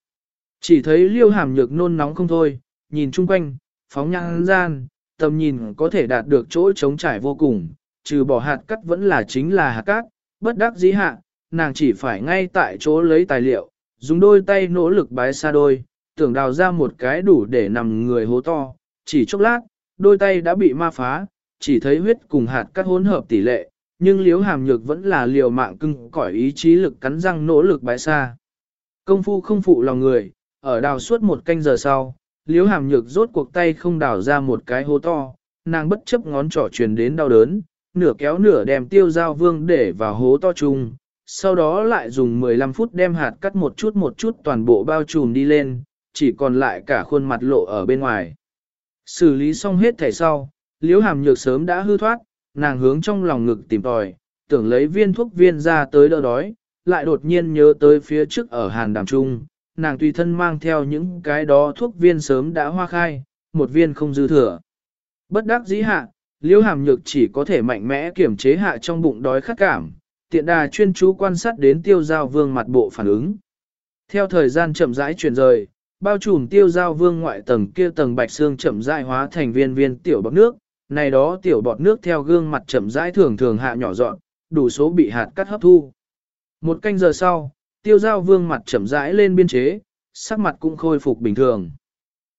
Chỉ thấy liêu hàm nhược nôn nóng không thôi, nhìn chung quanh, phóng nhãn gian, tầm nhìn có thể đạt được chỗ trống trải vô cùng, trừ bỏ hạt cắt vẫn là chính là hạt cát, bất đắc dĩ hạ, nàng chỉ phải ngay tại chỗ lấy tài liệu, dùng đôi tay nỗ lực bái xa đôi, tưởng đào ra một cái đủ để nằm người hố to, chỉ chốc lát, đôi tay đã bị ma phá, chỉ thấy huyết cùng hạt cắt hỗn hợp tỷ lệ, nhưng liếu hàm nhược vẫn là liều mạng cưng cỏi ý chí lực cắn răng nỗ lực bái xa. Công phu không phụ lòng người, ở đào suốt một canh giờ sau, liếu hàm nhược rốt cuộc tay không đào ra một cái hố to, nàng bất chấp ngón trỏ truyền đến đau đớn, nửa kéo nửa đem tiêu dao vương để vào hố to chung, sau đó lại dùng 15 phút đem hạt cắt một chút một chút toàn bộ bao trùm đi lên, chỉ còn lại cả khuôn mặt lộ ở bên ngoài. Xử lý xong hết thẻ sau, liếu hàm nhược sớm đã hư thoát, nàng hướng trong lòng ngực tìm tòi, tưởng lấy viên thuốc viên ra tới đỡ đói, lại đột nhiên nhớ tới phía trước ở hàn đàm trung, nàng tùy thân mang theo những cái đó thuốc viên sớm đã hoa khai, một viên không dư thừa. Bất đắc dĩ hạ, liễu hàm nhược chỉ có thể mạnh mẽ kiểm chế hạ trong bụng đói khát cảm, tiện đà chuyên chú quan sát đến tiêu giao vương mặt bộ phản ứng. Theo thời gian chậm rãi chuyển rời, bao trùm tiêu giao vương ngoại tầng kia tầng bạch xương chậm rãi hóa thành viên viên tiểu bọt nước, này đó tiểu bọt nước theo gương mặt chậm rãi thường thường hạ nhỏ dọn, đủ số bị hạt cắt hấp thu. Một canh giờ sau, tiêu giao vương mặt chậm rãi lên biên chế, sắc mặt cũng khôi phục bình thường.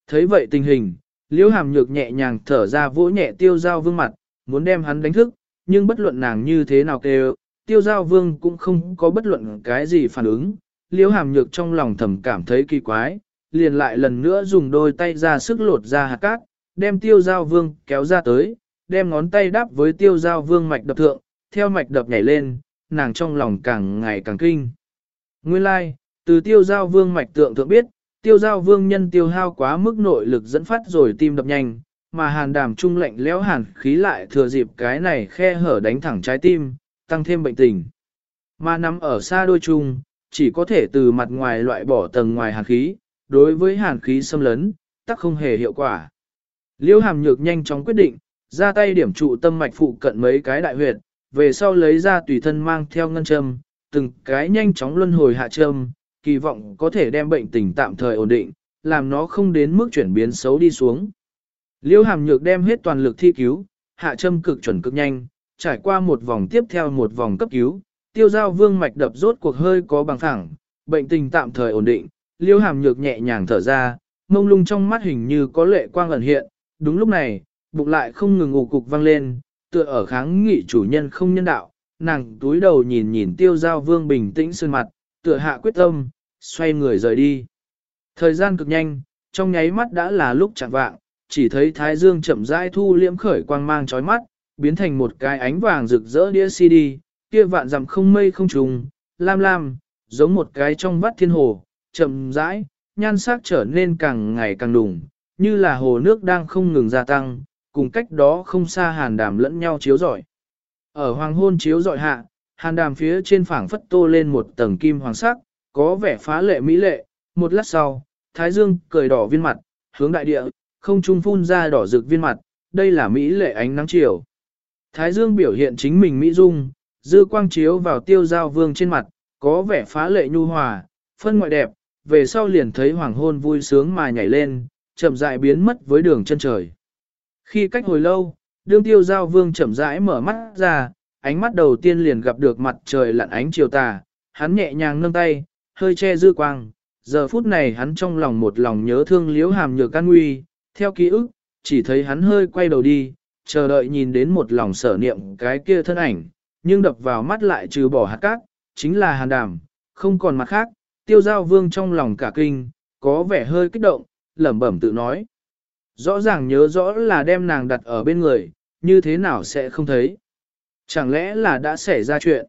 Thấy vậy tình hình, liễu hàm nhược nhẹ nhàng thở ra vỗ nhẹ tiêu giao vương mặt, muốn đem hắn đánh thức, nhưng bất luận nàng như thế nào kêu, tiêu giao vương cũng không có bất luận cái gì phản ứng. Liễu hàm nhược trong lòng thầm cảm thấy kỳ quái, liền lại lần nữa dùng đôi tay ra sức lột ra hạt cát, đem tiêu giao vương kéo ra tới, đem ngón tay đắp với tiêu giao vương mạch đập thượng, theo mạch đập nhảy lên, nàng trong lòng càng ngày càng kinh. Nguyên lai, like, từ tiêu giao vương mạch tượng thượng biết, tiêu giao vương nhân tiêu hao quá mức nội lực dẫn phát rồi tim đập nhanh, mà hàn đàm trung lạnh léo hàn khí lại thừa dịp cái này khe hở đánh thẳng trái tim, tăng thêm bệnh tình. Mà nằm ở xa đôi chung, chỉ có thể từ mặt ngoài loại bỏ tầng ngoài hàn khí, đối với hàn khí xâm lấn, tắc không hề hiệu quả. Liêu hàm nhược nhanh chóng quyết định, ra tay điểm trụ tâm mạch phụ cận mấy cái đại huyệt, về sau lấy ra tùy thân mang theo ngân châm, từng cái nhanh chóng luân hồi hạ châm, kỳ vọng có thể đem bệnh tình tạm thời ổn định, làm nó không đến mức chuyển biến xấu đi xuống. Liêu hàm nhược đem hết toàn lực thi cứu, hạ châm cực chuẩn cực nhanh, trải qua một vòng tiếp theo một vòng cấp cứu, tiêu giao vương mạch đập rốt cuộc hơi có bằng thẳng, bệnh tình tạm thời ổn định, liêu hàm nhược nhẹ nhàng thở ra, mông lung trong mắt hình như có lệ quang ẩn hiện, đúng lúc này, bụng lại không ngừng ủ cục vang lên, tựa ở kháng nghị chủ nhân không nhân đạo, nàng túi đầu nhìn nhìn tiêu giao vương bình tĩnh sơn mặt, tựa hạ quyết tâm, xoay người rời đi. Thời gian cực nhanh, trong nháy mắt đã là lúc chẳng vạng, chỉ thấy thái dương chậm rãi thu liễm khởi quang mang chói mắt, biến thành một cái ánh vàng rực rỡ đĩa CD, kia vạn dặm không mây không trùng, lam lam, giống một cái trong vắt thiên hồ, chậm rãi, nhan sắc trở nên càng ngày càng đùng, như là hồ nước đang không ngừng gia tăng, cùng cách đó không xa hàn đàm lẫn nhau chiếu rọi. Ở hoàng hôn chiếu rọi hạ, hàn đàm phía trên phảng phất tô lên một tầng kim hoàng sắc, có vẻ phá lệ mỹ lệ, một lát sau, thái dương cười đỏ viên mặt, hướng đại địa, không trung phun ra đỏ rực viên mặt, đây là mỹ lệ ánh nắng chiều. Thái dương biểu hiện chính mình mỹ dung, dư quang chiếu vào tiêu giao vương trên mặt, có vẻ phá lệ nhu hòa, phân ngoại đẹp, về sau liền thấy hoàng hôn vui sướng mà nhảy lên, chậm rãi biến mất với đường chân trời. Khi cách hồi lâu, đương tiêu giao vương chậm rãi mở mắt ra, ánh mắt đầu tiên liền gặp được mặt trời lặn ánh chiều tà, hắn nhẹ nhàng nâng tay, hơi che dư quang, giờ phút này hắn trong lòng một lòng nhớ thương liếu hàm nhược can nguy, theo ký ức, chỉ thấy hắn hơi quay đầu đi, chờ đợi nhìn đến một lòng sở niệm cái kia thân ảnh, nhưng đập vào mắt lại trừ bỏ hạt cát, chính là hàn đàm, không còn mặt khác, tiêu giao vương trong lòng cả kinh, có vẻ hơi kích động, lẩm bẩm tự nói. Rõ ràng nhớ rõ là đem nàng đặt ở bên người, như thế nào sẽ không thấy. Chẳng lẽ là đã xảy ra chuyện?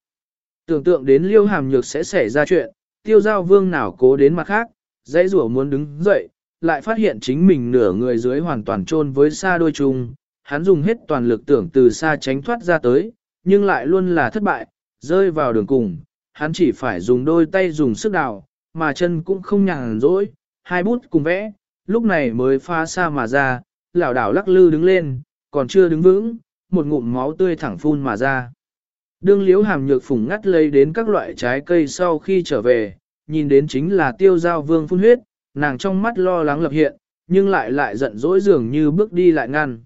Tưởng tượng đến liêu hàm nhược sẽ xảy ra chuyện, tiêu giao vương nào cố đến mặt khác, dãy rủa muốn đứng dậy, lại phát hiện chính mình nửa người dưới hoàn toàn chôn với xa đôi chung, hắn dùng hết toàn lực tưởng từ xa tránh thoát ra tới, nhưng lại luôn là thất bại, rơi vào đường cùng, hắn chỉ phải dùng đôi tay dùng sức đào, mà chân cũng không nhàn rỗi, hai bút cùng vẽ, lúc này mới pha xa mà ra, lảo đảo lắc lư đứng lên, còn chưa đứng vững, một ngụm máu tươi thẳng phun mà ra. Đương liếu hàm nhược phùng ngắt lấy đến các loại trái cây sau khi trở về, nhìn đến chính là tiêu giao vương phun huyết, nàng trong mắt lo lắng lập hiện, nhưng lại lại giận dỗi dường như bước đi lại ngăn.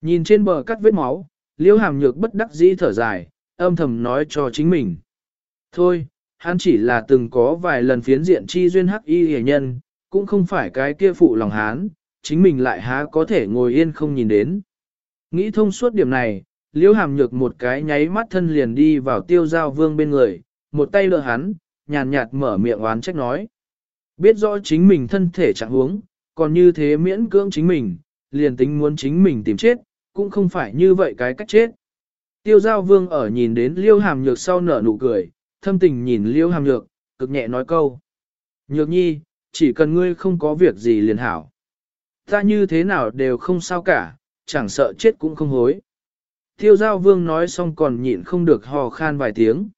Nhìn trên bờ cắt vết máu, liễu hàm nhược bất đắc dĩ thở dài, âm thầm nói cho chính mình. Thôi, hắn chỉ là từng có vài lần phiến diện chi duyên hắc y hề nhân, cũng không phải cái kia phụ lòng hán, chính mình lại há có thể ngồi yên không nhìn đến. Nghĩ thông suốt điểm này, liễu hàm nhược một cái nháy mắt thân liền đi vào tiêu giao vương bên người, một tay đỡ hắn, nhàn nhạt mở miệng oán trách nói. Biết rõ chính mình thân thể trạng huống, còn như thế miễn cưỡng chính mình, liền tính muốn chính mình tìm chết, cũng không phải như vậy cái cách chết. Tiêu giao vương ở nhìn đến liêu hàm nhược sau nở nụ cười, thâm tình nhìn liêu hàm nhược, cực nhẹ nói câu. Nhược nhi, chỉ cần ngươi không có việc gì liền hảo. Ta như thế nào đều không sao cả, chẳng sợ chết cũng không hối. Tiêu giao vương nói xong còn nhịn không được hò khan vài tiếng.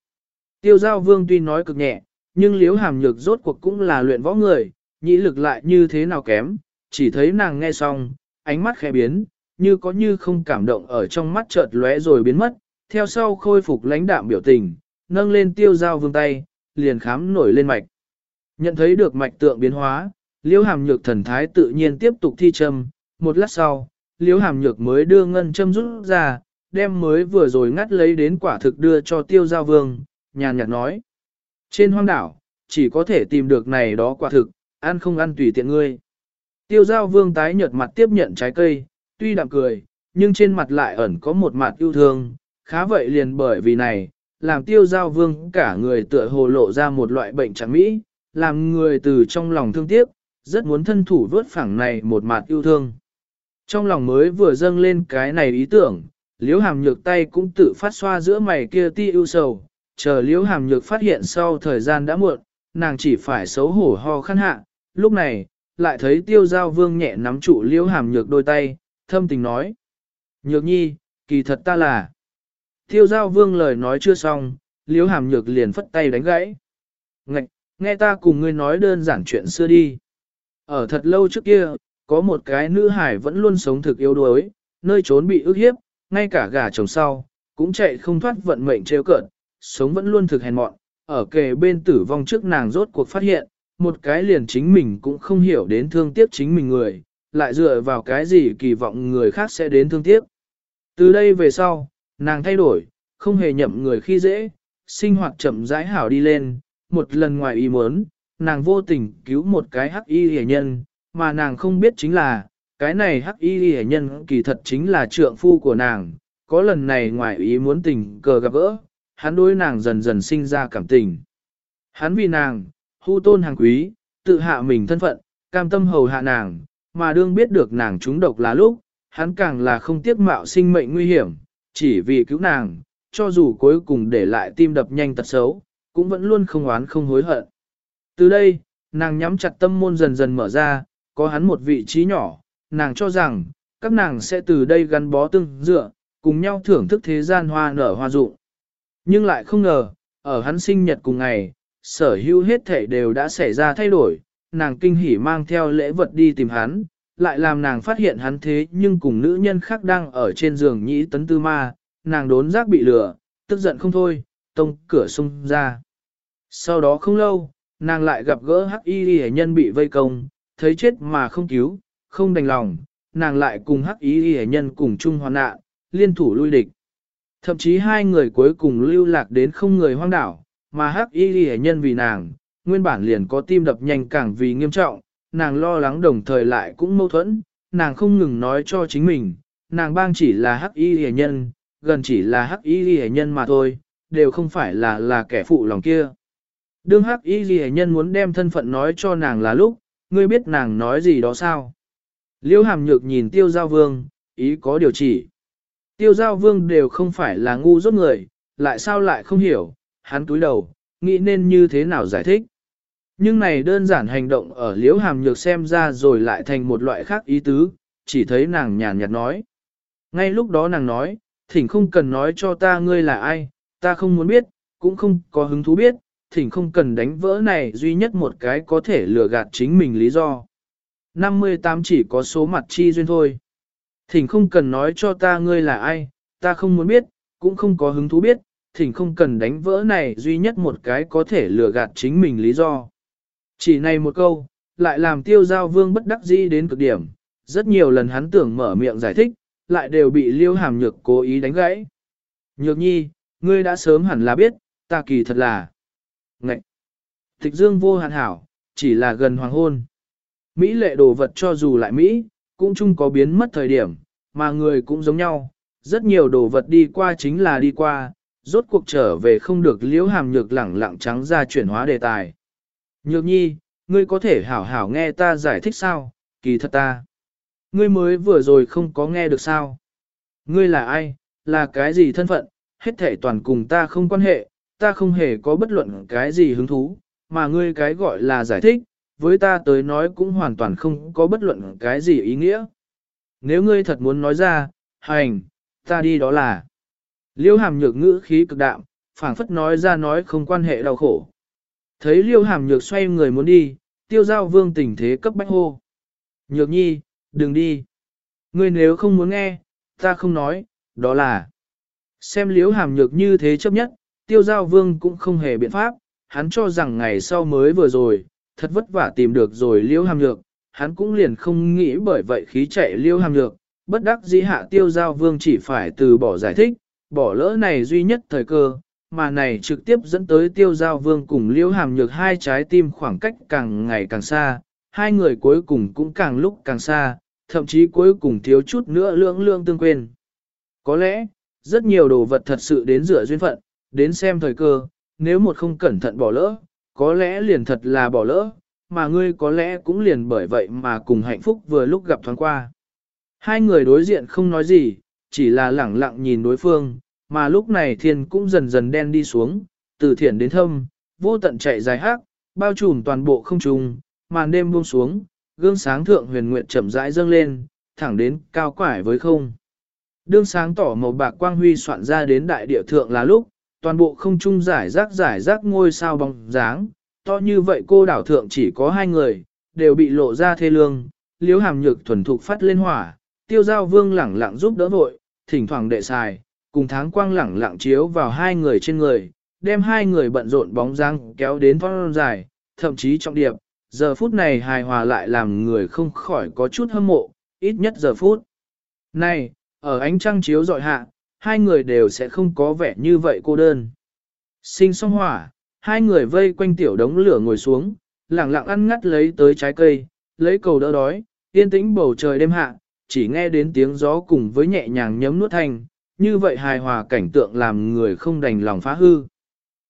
Tiêu giao vương tuy nói cực nhẹ, nhưng liếu hàm nhược rốt cuộc cũng là luyện võ người, nhĩ lực lại như thế nào kém, chỉ thấy nàng nghe xong, ánh mắt khẽ biến, như có như không cảm động ở trong mắt chợt lóe rồi biến mất, theo sau khôi phục lãnh đạm biểu tình, nâng lên tiêu giao vương tay, liền khám nổi lên mạch. Nhận thấy được mạch tượng biến hóa, liễu hàm nhược thần thái tự nhiên tiếp tục thi châm, một lát sau, liễu hàm nhược mới đưa ngân châm rút ra, đem mới vừa rồi ngắt lấy đến quả thực đưa cho tiêu giao vương, nhàn nhạt nói. Trên hoang đảo, chỉ có thể tìm được này đó quả thực, ăn không ăn tùy tiện ngươi. Tiêu giao vương tái nhợt mặt tiếp nhận trái cây, tuy đạm cười, nhưng trên mặt lại ẩn có một mặt yêu thương, khá vậy liền bởi vì này, làm tiêu giao vương cả người tựa hồ lộ ra một loại bệnh trắng mỹ, làm người từ trong lòng thương tiếc, rất muốn thân thủ vớt phẳng này một mặt yêu thương. Trong lòng mới vừa dâng lên cái này ý tưởng, liễu hàm nhược tay cũng tự phát xoa giữa mày kia ti ưu sầu, chờ liễu hàm nhược phát hiện sau thời gian đã muộn, nàng chỉ phải xấu hổ ho khăn hạ, lúc này, lại thấy tiêu giao vương nhẹ nắm trụ liễu hàm nhược đôi tay, thâm tình nói. Nhược nhi, kỳ thật ta là. Tiêu giao vương lời nói chưa xong, liễu hàm nhược liền phất tay đánh gãy. Ngạch, nghe ta cùng ngươi nói đơn giản chuyện xưa đi. Ở thật lâu trước kia, có một cái nữ hải vẫn luôn sống thực yếu đuối, nơi trốn bị ức hiếp, ngay cả gà chồng sau, cũng chạy không thoát vận mệnh trêu cợt, sống vẫn luôn thực hèn mọn, ở kề bên tử vong trước nàng rốt cuộc phát hiện, một cái liền chính mình cũng không hiểu đến thương tiếc chính mình người, lại dựa vào cái gì kỳ vọng người khác sẽ đến thương tiếc. Từ đây về sau, nàng thay đổi, không hề nhậm người khi dễ, sinh hoạt chậm rãi hảo đi lên, một lần ngoài ý muốn, nàng vô tình cứu một cái hắc y hề nhân, mà nàng không biết chính là, cái này hắc y hề nhân kỳ thật chính là trượng phu của nàng, có lần này ngoài ý muốn tình cờ gặp gỡ, hắn đối nàng dần dần sinh ra cảm tình. Hắn vì nàng, hưu tôn hàng quý, tự hạ mình thân phận, cam tâm hầu hạ nàng, mà đương biết được nàng trúng độc là lúc, hắn càng là không tiếc mạo sinh mệnh nguy hiểm, chỉ vì cứu nàng, cho dù cuối cùng để lại tim đập nhanh tật xấu, cũng vẫn luôn không oán không hối hận. Từ đây, nàng nhắm chặt tâm môn dần dần mở ra, có hắn một vị trí nhỏ, nàng cho rằng, các nàng sẽ từ đây gắn bó tương dựa, cùng nhau thưởng thức thế gian hoa nở hoa rụng. Nhưng lại không ngờ, ở hắn sinh nhật cùng ngày, sở hữu hết thể đều đã xảy ra thay đổi, nàng kinh hỉ mang theo lễ vật đi tìm hắn, lại làm nàng phát hiện hắn thế nhưng cùng nữ nhân khác đang ở trên giường nhĩ tấn tư ma, nàng đốn giác bị lừa, tức giận không thôi, tông cửa xung ra. Sau đó không lâu, nàng lại gặp gỡ hắc y hệ nhân bị vây công, thấy chết mà không cứu, không đành lòng, nàng lại cùng hắc y hệ nhân cùng chung hoàn nạn, liên thủ lui địch. Thậm chí hai người cuối cùng lưu lạc đến không người hoang đảo, mà hắc y hệ nhân vì nàng, nguyên bản liền có tim đập nhanh càng vì nghiêm trọng, nàng lo lắng đồng thời lại cũng mâu thuẫn, nàng không ngừng nói cho chính mình, nàng bang chỉ là hắc y hề nhân, gần chỉ là hắc y hề nhân mà thôi, đều không phải là là kẻ phụ lòng kia. Đương hắc y hề nhân muốn đem thân phận nói cho nàng là lúc, ngươi biết nàng nói gì đó sao? Liêu hàm nhược nhìn tiêu giao vương, ý có điều chỉ. Tiêu giao vương đều không phải là ngu dốt người, lại sao lại không hiểu, hắn túi đầu, nghĩ nên như thế nào giải thích. Nhưng này đơn giản hành động ở liễu hàm nhược xem ra rồi lại thành một loại khác ý tứ, chỉ thấy nàng nhàn nhạt nói. Ngay lúc đó nàng nói, thỉnh không cần nói cho ta ngươi là ai, ta không muốn biết, cũng không có hứng thú biết, thỉnh không cần đánh vỡ này duy nhất một cái có thể lừa gạt chính mình lý do. 58 chỉ có số mặt chi duyên thôi. Thỉnh không cần nói cho ta ngươi là ai, ta không muốn biết, cũng không có hứng thú biết, thỉnh không cần đánh vỡ này duy nhất một cái có thể lừa gạt chính mình lý do. Chỉ này một câu, lại làm tiêu giao vương bất đắc dĩ đến cực điểm, rất nhiều lần hắn tưởng mở miệng giải thích, lại đều bị liêu hàm nhược cố ý đánh gãy. Nhược nhi, ngươi đã sớm hẳn là biết, ta kỳ thật là. Ngậy! Tịch dương vô hạn hảo, chỉ là gần hoàng hôn. Mỹ lệ đồ vật cho dù lại Mỹ, cũng chung có biến mất thời điểm, mà người cũng giống nhau. Rất nhiều đồ vật đi qua chính là đi qua, rốt cuộc trở về không được liễu hàm nhược lẳng lặng trắng ra chuyển hóa đề tài. Nhược nhi, ngươi có thể hảo hảo nghe ta giải thích sao, kỳ thật ta. Ngươi mới vừa rồi không có nghe được sao. Ngươi là ai, là cái gì thân phận, hết thể toàn cùng ta không quan hệ, ta không hề có bất luận cái gì hứng thú, mà ngươi cái gọi là giải thích, với ta tới nói cũng hoàn toàn không có bất luận cái gì ý nghĩa. Nếu ngươi thật muốn nói ra, hành, ta đi đó là. Liêu hàm nhược ngữ khí cực đạm, phảng phất nói ra nói không quan hệ đau khổ. Thấy liêu hàm nhược xoay người muốn đi, tiêu giao vương tình thế cấp bách hô. Nhược nhi, đừng đi. Ngươi nếu không muốn nghe, ta không nói, đó là. Xem liêu hàm nhược như thế chấp nhất, tiêu giao vương cũng không hề biện pháp, hắn cho rằng ngày sau mới vừa rồi, thật vất vả tìm được rồi liêu hàm nhược, hắn cũng liền không nghĩ bởi vậy khí chạy liêu hàm nhược, bất đắc dĩ hạ tiêu giao vương chỉ phải từ bỏ giải thích, bỏ lỡ này duy nhất thời cơ, mà này trực tiếp dẫn tới tiêu giao vương cùng liễu hàm nhược hai trái tim khoảng cách càng ngày càng xa, hai người cuối cùng cũng càng lúc càng xa, thậm chí cuối cùng thiếu chút nữa lưỡng lương tương quên. Có lẽ, rất nhiều đồ vật thật sự đến rửa duyên phận, đến xem thời cơ, nếu một không cẩn thận bỏ lỡ, có lẽ liền thật là bỏ lỡ, mà ngươi có lẽ cũng liền bởi vậy mà cùng hạnh phúc vừa lúc gặp thoáng qua. Hai người đối diện không nói gì, chỉ là lẳng lặng nhìn đối phương, mà lúc này thiên cũng dần dần đen đi xuống, từ thiển đến thâm, vô tận chạy dài hát, bao trùm toàn bộ không trung, màn đêm buông xuống, gương sáng thượng huyền nguyện chậm rãi dâng lên, thẳng đến cao quải với không. Đương sáng tỏ màu bạc quang huy soạn ra đến đại địa thượng là lúc, toàn bộ không trung giải rác giải rác ngôi sao bóng dáng, to như vậy cô đảo thượng chỉ có hai người, đều bị lộ ra thê lương, liếu hàm nhược thuần thục phát lên hỏa, tiêu giao vương lẳng lặng giúp đỡ vội, thỉnh thoảng đệ xài, cùng tháng quang lẳng lặng chiếu vào hai người trên người, đem hai người bận rộn bóng dáng kéo đến phong dài, thậm chí trọng điệp, giờ phút này hài hòa lại làm người không khỏi có chút hâm mộ, ít nhất giờ phút. Này, ở ánh trăng chiếu dọi hạ, hai người đều sẽ không có vẻ như vậy cô đơn. Sinh xong hỏa, hai người vây quanh tiểu đống lửa ngồi xuống, lẳng lặng ăn ngắt lấy tới trái cây, lấy cầu đỡ đói, yên tĩnh bầu trời đêm hạ, chỉ nghe đến tiếng gió cùng với nhẹ nhàng nhấm nuốt thành như vậy hài hòa cảnh tượng làm người không đành lòng phá hư.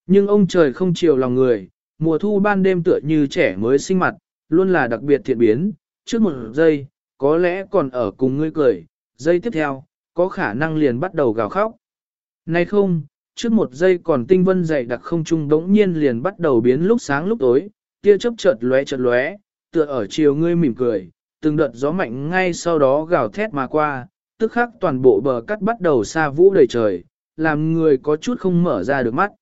Nhưng ông trời không chiều lòng người, mùa thu ban đêm tựa như trẻ mới sinh mặt, luôn là đặc biệt thiện biến, trước một giây, có lẽ còn ở cùng ngươi cười, giây tiếp theo, có khả năng liền bắt đầu gào khóc. Nay không, trước một giây còn tinh vân dày đặc không trung đống nhiên liền bắt đầu biến lúc sáng lúc tối, tia chớp chợt lóe chợt lóe, tựa ở chiều ngươi mỉm cười, từng đợt gió mạnh ngay sau đó gào thét mà qua, tức khắc toàn bộ bờ cắt bắt đầu xa vũ đầy trời, làm người có chút không mở ra được mắt.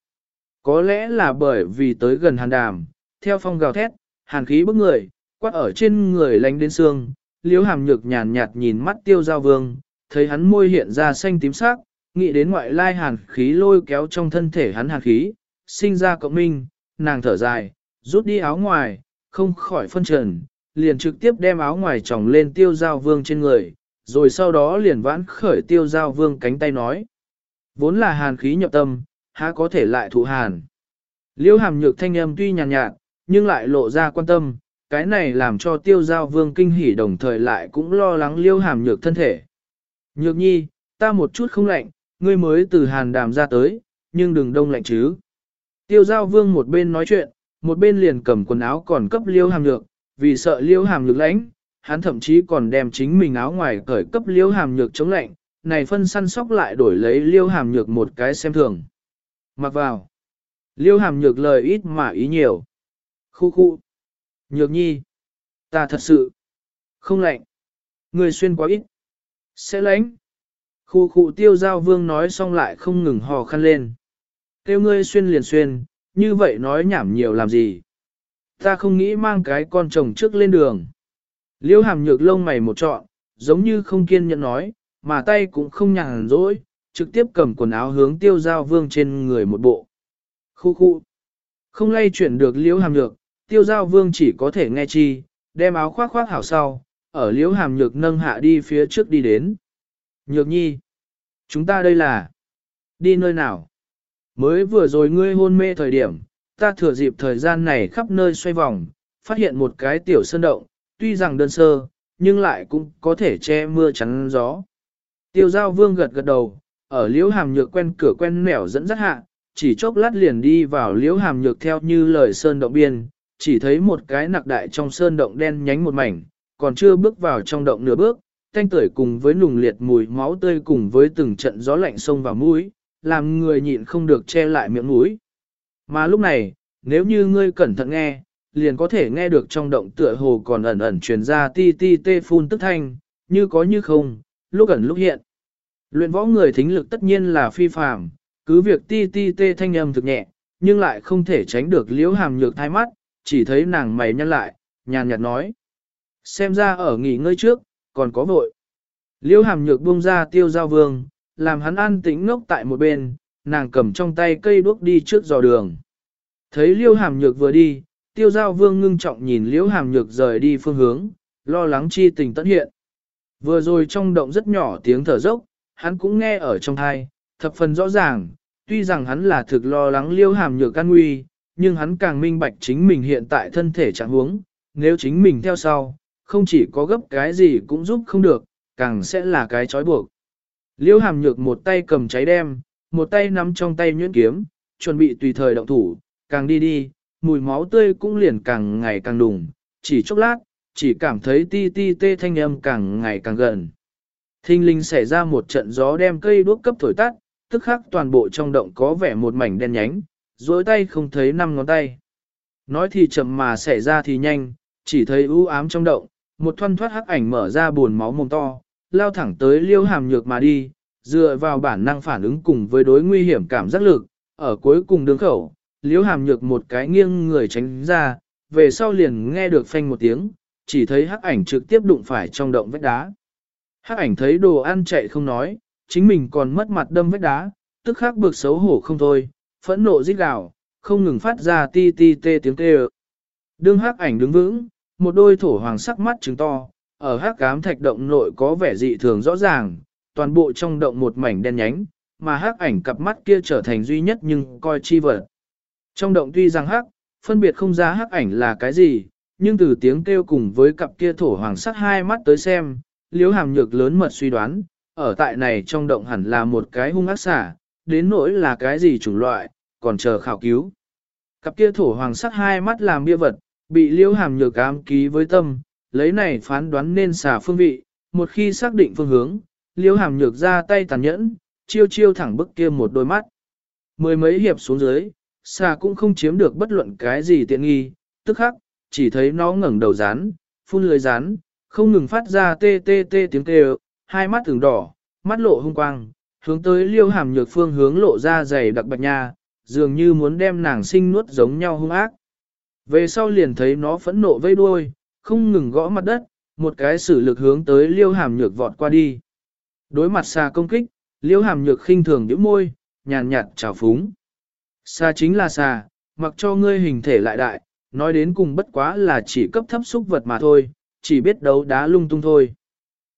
Có lẽ là bởi vì tới gần hàn đàm, theo phong gào thét, hàn khí bức người, quát ở trên người lánh đến xương, liếu hàm nhược nhàn nhạt nhìn mắt tiêu giao vương, thấy hắn môi hiện ra xanh tím sắc, nghĩ đến ngoại lai hàn khí lôi kéo trong thân thể hắn hàn khí, sinh ra cộng minh, nàng thở dài, rút đi áo ngoài, không khỏi phân trần, liền trực tiếp đem áo ngoài tròng lên tiêu giao vương trên người, rồi sau đó liền vãn khởi tiêu giao vương cánh tay nói. Vốn là hàn khí nhập tâm, há có thể lại thụ hàn. Liêu hàm nhược thanh âm tuy nhàn nhạt, nhưng lại lộ ra quan tâm, cái này làm cho tiêu giao vương kinh hỉ đồng thời lại cũng lo lắng liêu hàm nhược thân thể. Nhược nhi, ta một chút không lạnh, ngươi mới từ hàn đàm ra tới, nhưng đừng đông lạnh chứ. Tiêu giao vương một bên nói chuyện, một bên liền cầm quần áo còn cấp liêu hàm nhược, vì sợ liêu hàm nhược lãnh, hắn thậm chí còn đem chính mình áo ngoài cởi cấp liêu hàm nhược chống lạnh, này phân săn sóc lại đổi lấy liêu hàm nhược một cái xem thường. Mặc vào. Liêu hàm nhược lời ít mà ý nhiều. Khu khu. Nhược nhi. Ta thật sự. Không lạnh. Người xuyên quá ít. Sẽ lãnh. Khu khu tiêu giao vương nói xong lại không ngừng hò khăn lên. Tiêu ngươi xuyên liền xuyên, như vậy nói nhảm nhiều làm gì. Ta không nghĩ mang cái con chồng trước lên đường. Liêu hàm nhược lông mày một trọn, giống như không kiên nhẫn nói, mà tay cũng không nhàn rỗi, trực tiếp cầm quần áo hướng tiêu giao vương trên người một bộ. Khu khu. Không lay chuyển được liễu hàm nhược, tiêu giao vương chỉ có thể nghe chi, đem áo khoác khoác hảo sau, ở liễu hàm nhược nâng hạ đi phía trước đi đến. Nhược nhi. Chúng ta đây là. Đi nơi nào? Mới vừa rồi ngươi hôn mê thời điểm, ta thừa dịp thời gian này khắp nơi xoay vòng, phát hiện một cái tiểu sơn động, tuy rằng đơn sơ, nhưng lại cũng có thể che mưa chắn gió. Tiêu giao vương gật gật đầu, ở liễu hàm nhược quen cửa quen nẻo dẫn dắt hạ, chỉ chốc lát liền đi vào liễu hàm nhược theo như lời sơn động biên, chỉ thấy một cái nặc đại trong sơn động đen nhánh một mảnh, còn chưa bước vào trong động nửa bước, thanh tưởi cùng với nùng liệt mùi máu tươi cùng với từng trận gió lạnh sông vào mũi, làm người nhịn không được che lại miệng mũi. Mà lúc này, nếu như ngươi cẩn thận nghe, liền có thể nghe được trong động tựa hồ còn ẩn ẩn truyền ra ti ti tê phun tức thanh, như có như không, lúc ẩn lúc hiện. Luyện võ người thính lực tất nhiên là phi phàm, cứ việc ti ti tê thanh âm thực nhẹ, nhưng lại không thể tránh được liễu hàm nhược thai mắt, chỉ thấy nàng mày nhăn lại, nhàn nhạt nói. Xem ra ở nghỉ ngơi trước, còn có vội. Liễu hàm nhược buông ra tiêu giao vương, làm hắn an tĩnh ngốc tại một bên, nàng cầm trong tay cây đuốc đi trước dò đường. Thấy liễu hàm nhược vừa đi, tiêu giao vương ngưng trọng nhìn liễu hàm nhược rời đi phương hướng, lo lắng chi tình tận hiện. Vừa rồi trong động rất nhỏ tiếng thở dốc, hắn cũng nghe ở trong thai, thập phần rõ ràng, tuy rằng hắn là thực lo lắng Liễu hàm nhược can nguy, nhưng hắn càng minh bạch chính mình hiện tại thân thể trạng huống, nếu chính mình theo sau, không chỉ có gấp cái gì cũng giúp không được, càng sẽ là cái trói buộc. Liễu hàm nhược một tay cầm cháy đem, một tay nắm trong tay nhuyễn kiếm, chuẩn bị tùy thời động thủ, càng đi đi, mùi máu tươi cũng liền càng ngày càng đùng, chỉ chốc lát, chỉ cảm thấy ti ti tê thanh âm càng ngày càng gần. Thinh linh xảy ra một trận gió đem cây đuốc cấp thổi tắt, tức khắc toàn bộ trong động có vẻ một mảnh đen nhánh, dối tay không thấy năm ngón tay. Nói thì chậm mà xảy ra thì nhanh, chỉ thấy u ám trong động, một thoăn thoát hắc ảnh mở ra buồn máu mồm to, lao thẳng tới liêu hàm nhược mà đi, dựa vào bản năng phản ứng cùng với đối nguy hiểm cảm giác lực, ở cuối cùng đường khẩu, Liễu hàm nhược một cái nghiêng người tránh ra, về sau liền nghe được phanh một tiếng, chỉ thấy hắc ảnh trực tiếp đụng phải trong động vách đá. Hắc ảnh thấy đồ ăn chạy không nói, chính mình còn mất mặt đâm vách đá, tức khắc bực xấu hổ không thôi, phẫn nộ rít gào, không ngừng phát ra ti ti tê tiếng kêu. Đương hắc ảnh đứng vững, một đôi thổ hoàng sắc mắt trứng to, ở hắc cám thạch động nội có vẻ dị thường rõ ràng, toàn bộ trong động một mảnh đen nhánh, mà hắc ảnh cặp mắt kia trở thành duy nhất nhưng coi chi vật. Trong động tuy rằng hắc, phân biệt không ra hắc ảnh là cái gì, nhưng từ tiếng kêu cùng với cặp kia thổ hoàng sắc hai mắt tới xem, liếu hàm nhược lớn mật suy đoán, ở tại này trong động hẳn là một cái hung ác xả, đến nỗi là cái gì chủng loại, còn chờ khảo cứu. Cặp kia thổ hoàng sắc hai mắt làm bia vật, bị liêu hàm nhược ám ký với tâm, lấy này phán đoán nên xả phương vị, một khi xác định phương hướng, liêu hàm nhược ra tay tàn nhẫn, chiêu chiêu thẳng bức kia một đôi mắt. Mười mấy hiệp xuống dưới, xà cũng không chiếm được bất luận cái gì tiện nghi, tức khắc, chỉ thấy nó ngẩng đầu rán, phun lưới rán, không ngừng phát ra tê tê tê tiếng kêu, hai mắt thường đỏ, mắt lộ hung quang, hướng tới liêu hàm nhược phương hướng lộ ra dày đặc bạch nha, dường như muốn đem nàng sinh nuốt giống nhau hung ác. Về sau liền thấy nó phẫn nộ vây đuôi, không ngừng gõ mặt đất, một cái sử lực hướng tới liêu hàm nhược vọt qua đi. Đối mặt xà công kích, liêu hàm nhược khinh thường nhíu môi, nhàn nhạt trào phúng. Xà chính là xà, mặc cho ngươi hình thể lại đại, nói đến cùng bất quá là chỉ cấp thấp xúc vật mà thôi, chỉ biết đấu đá lung tung thôi.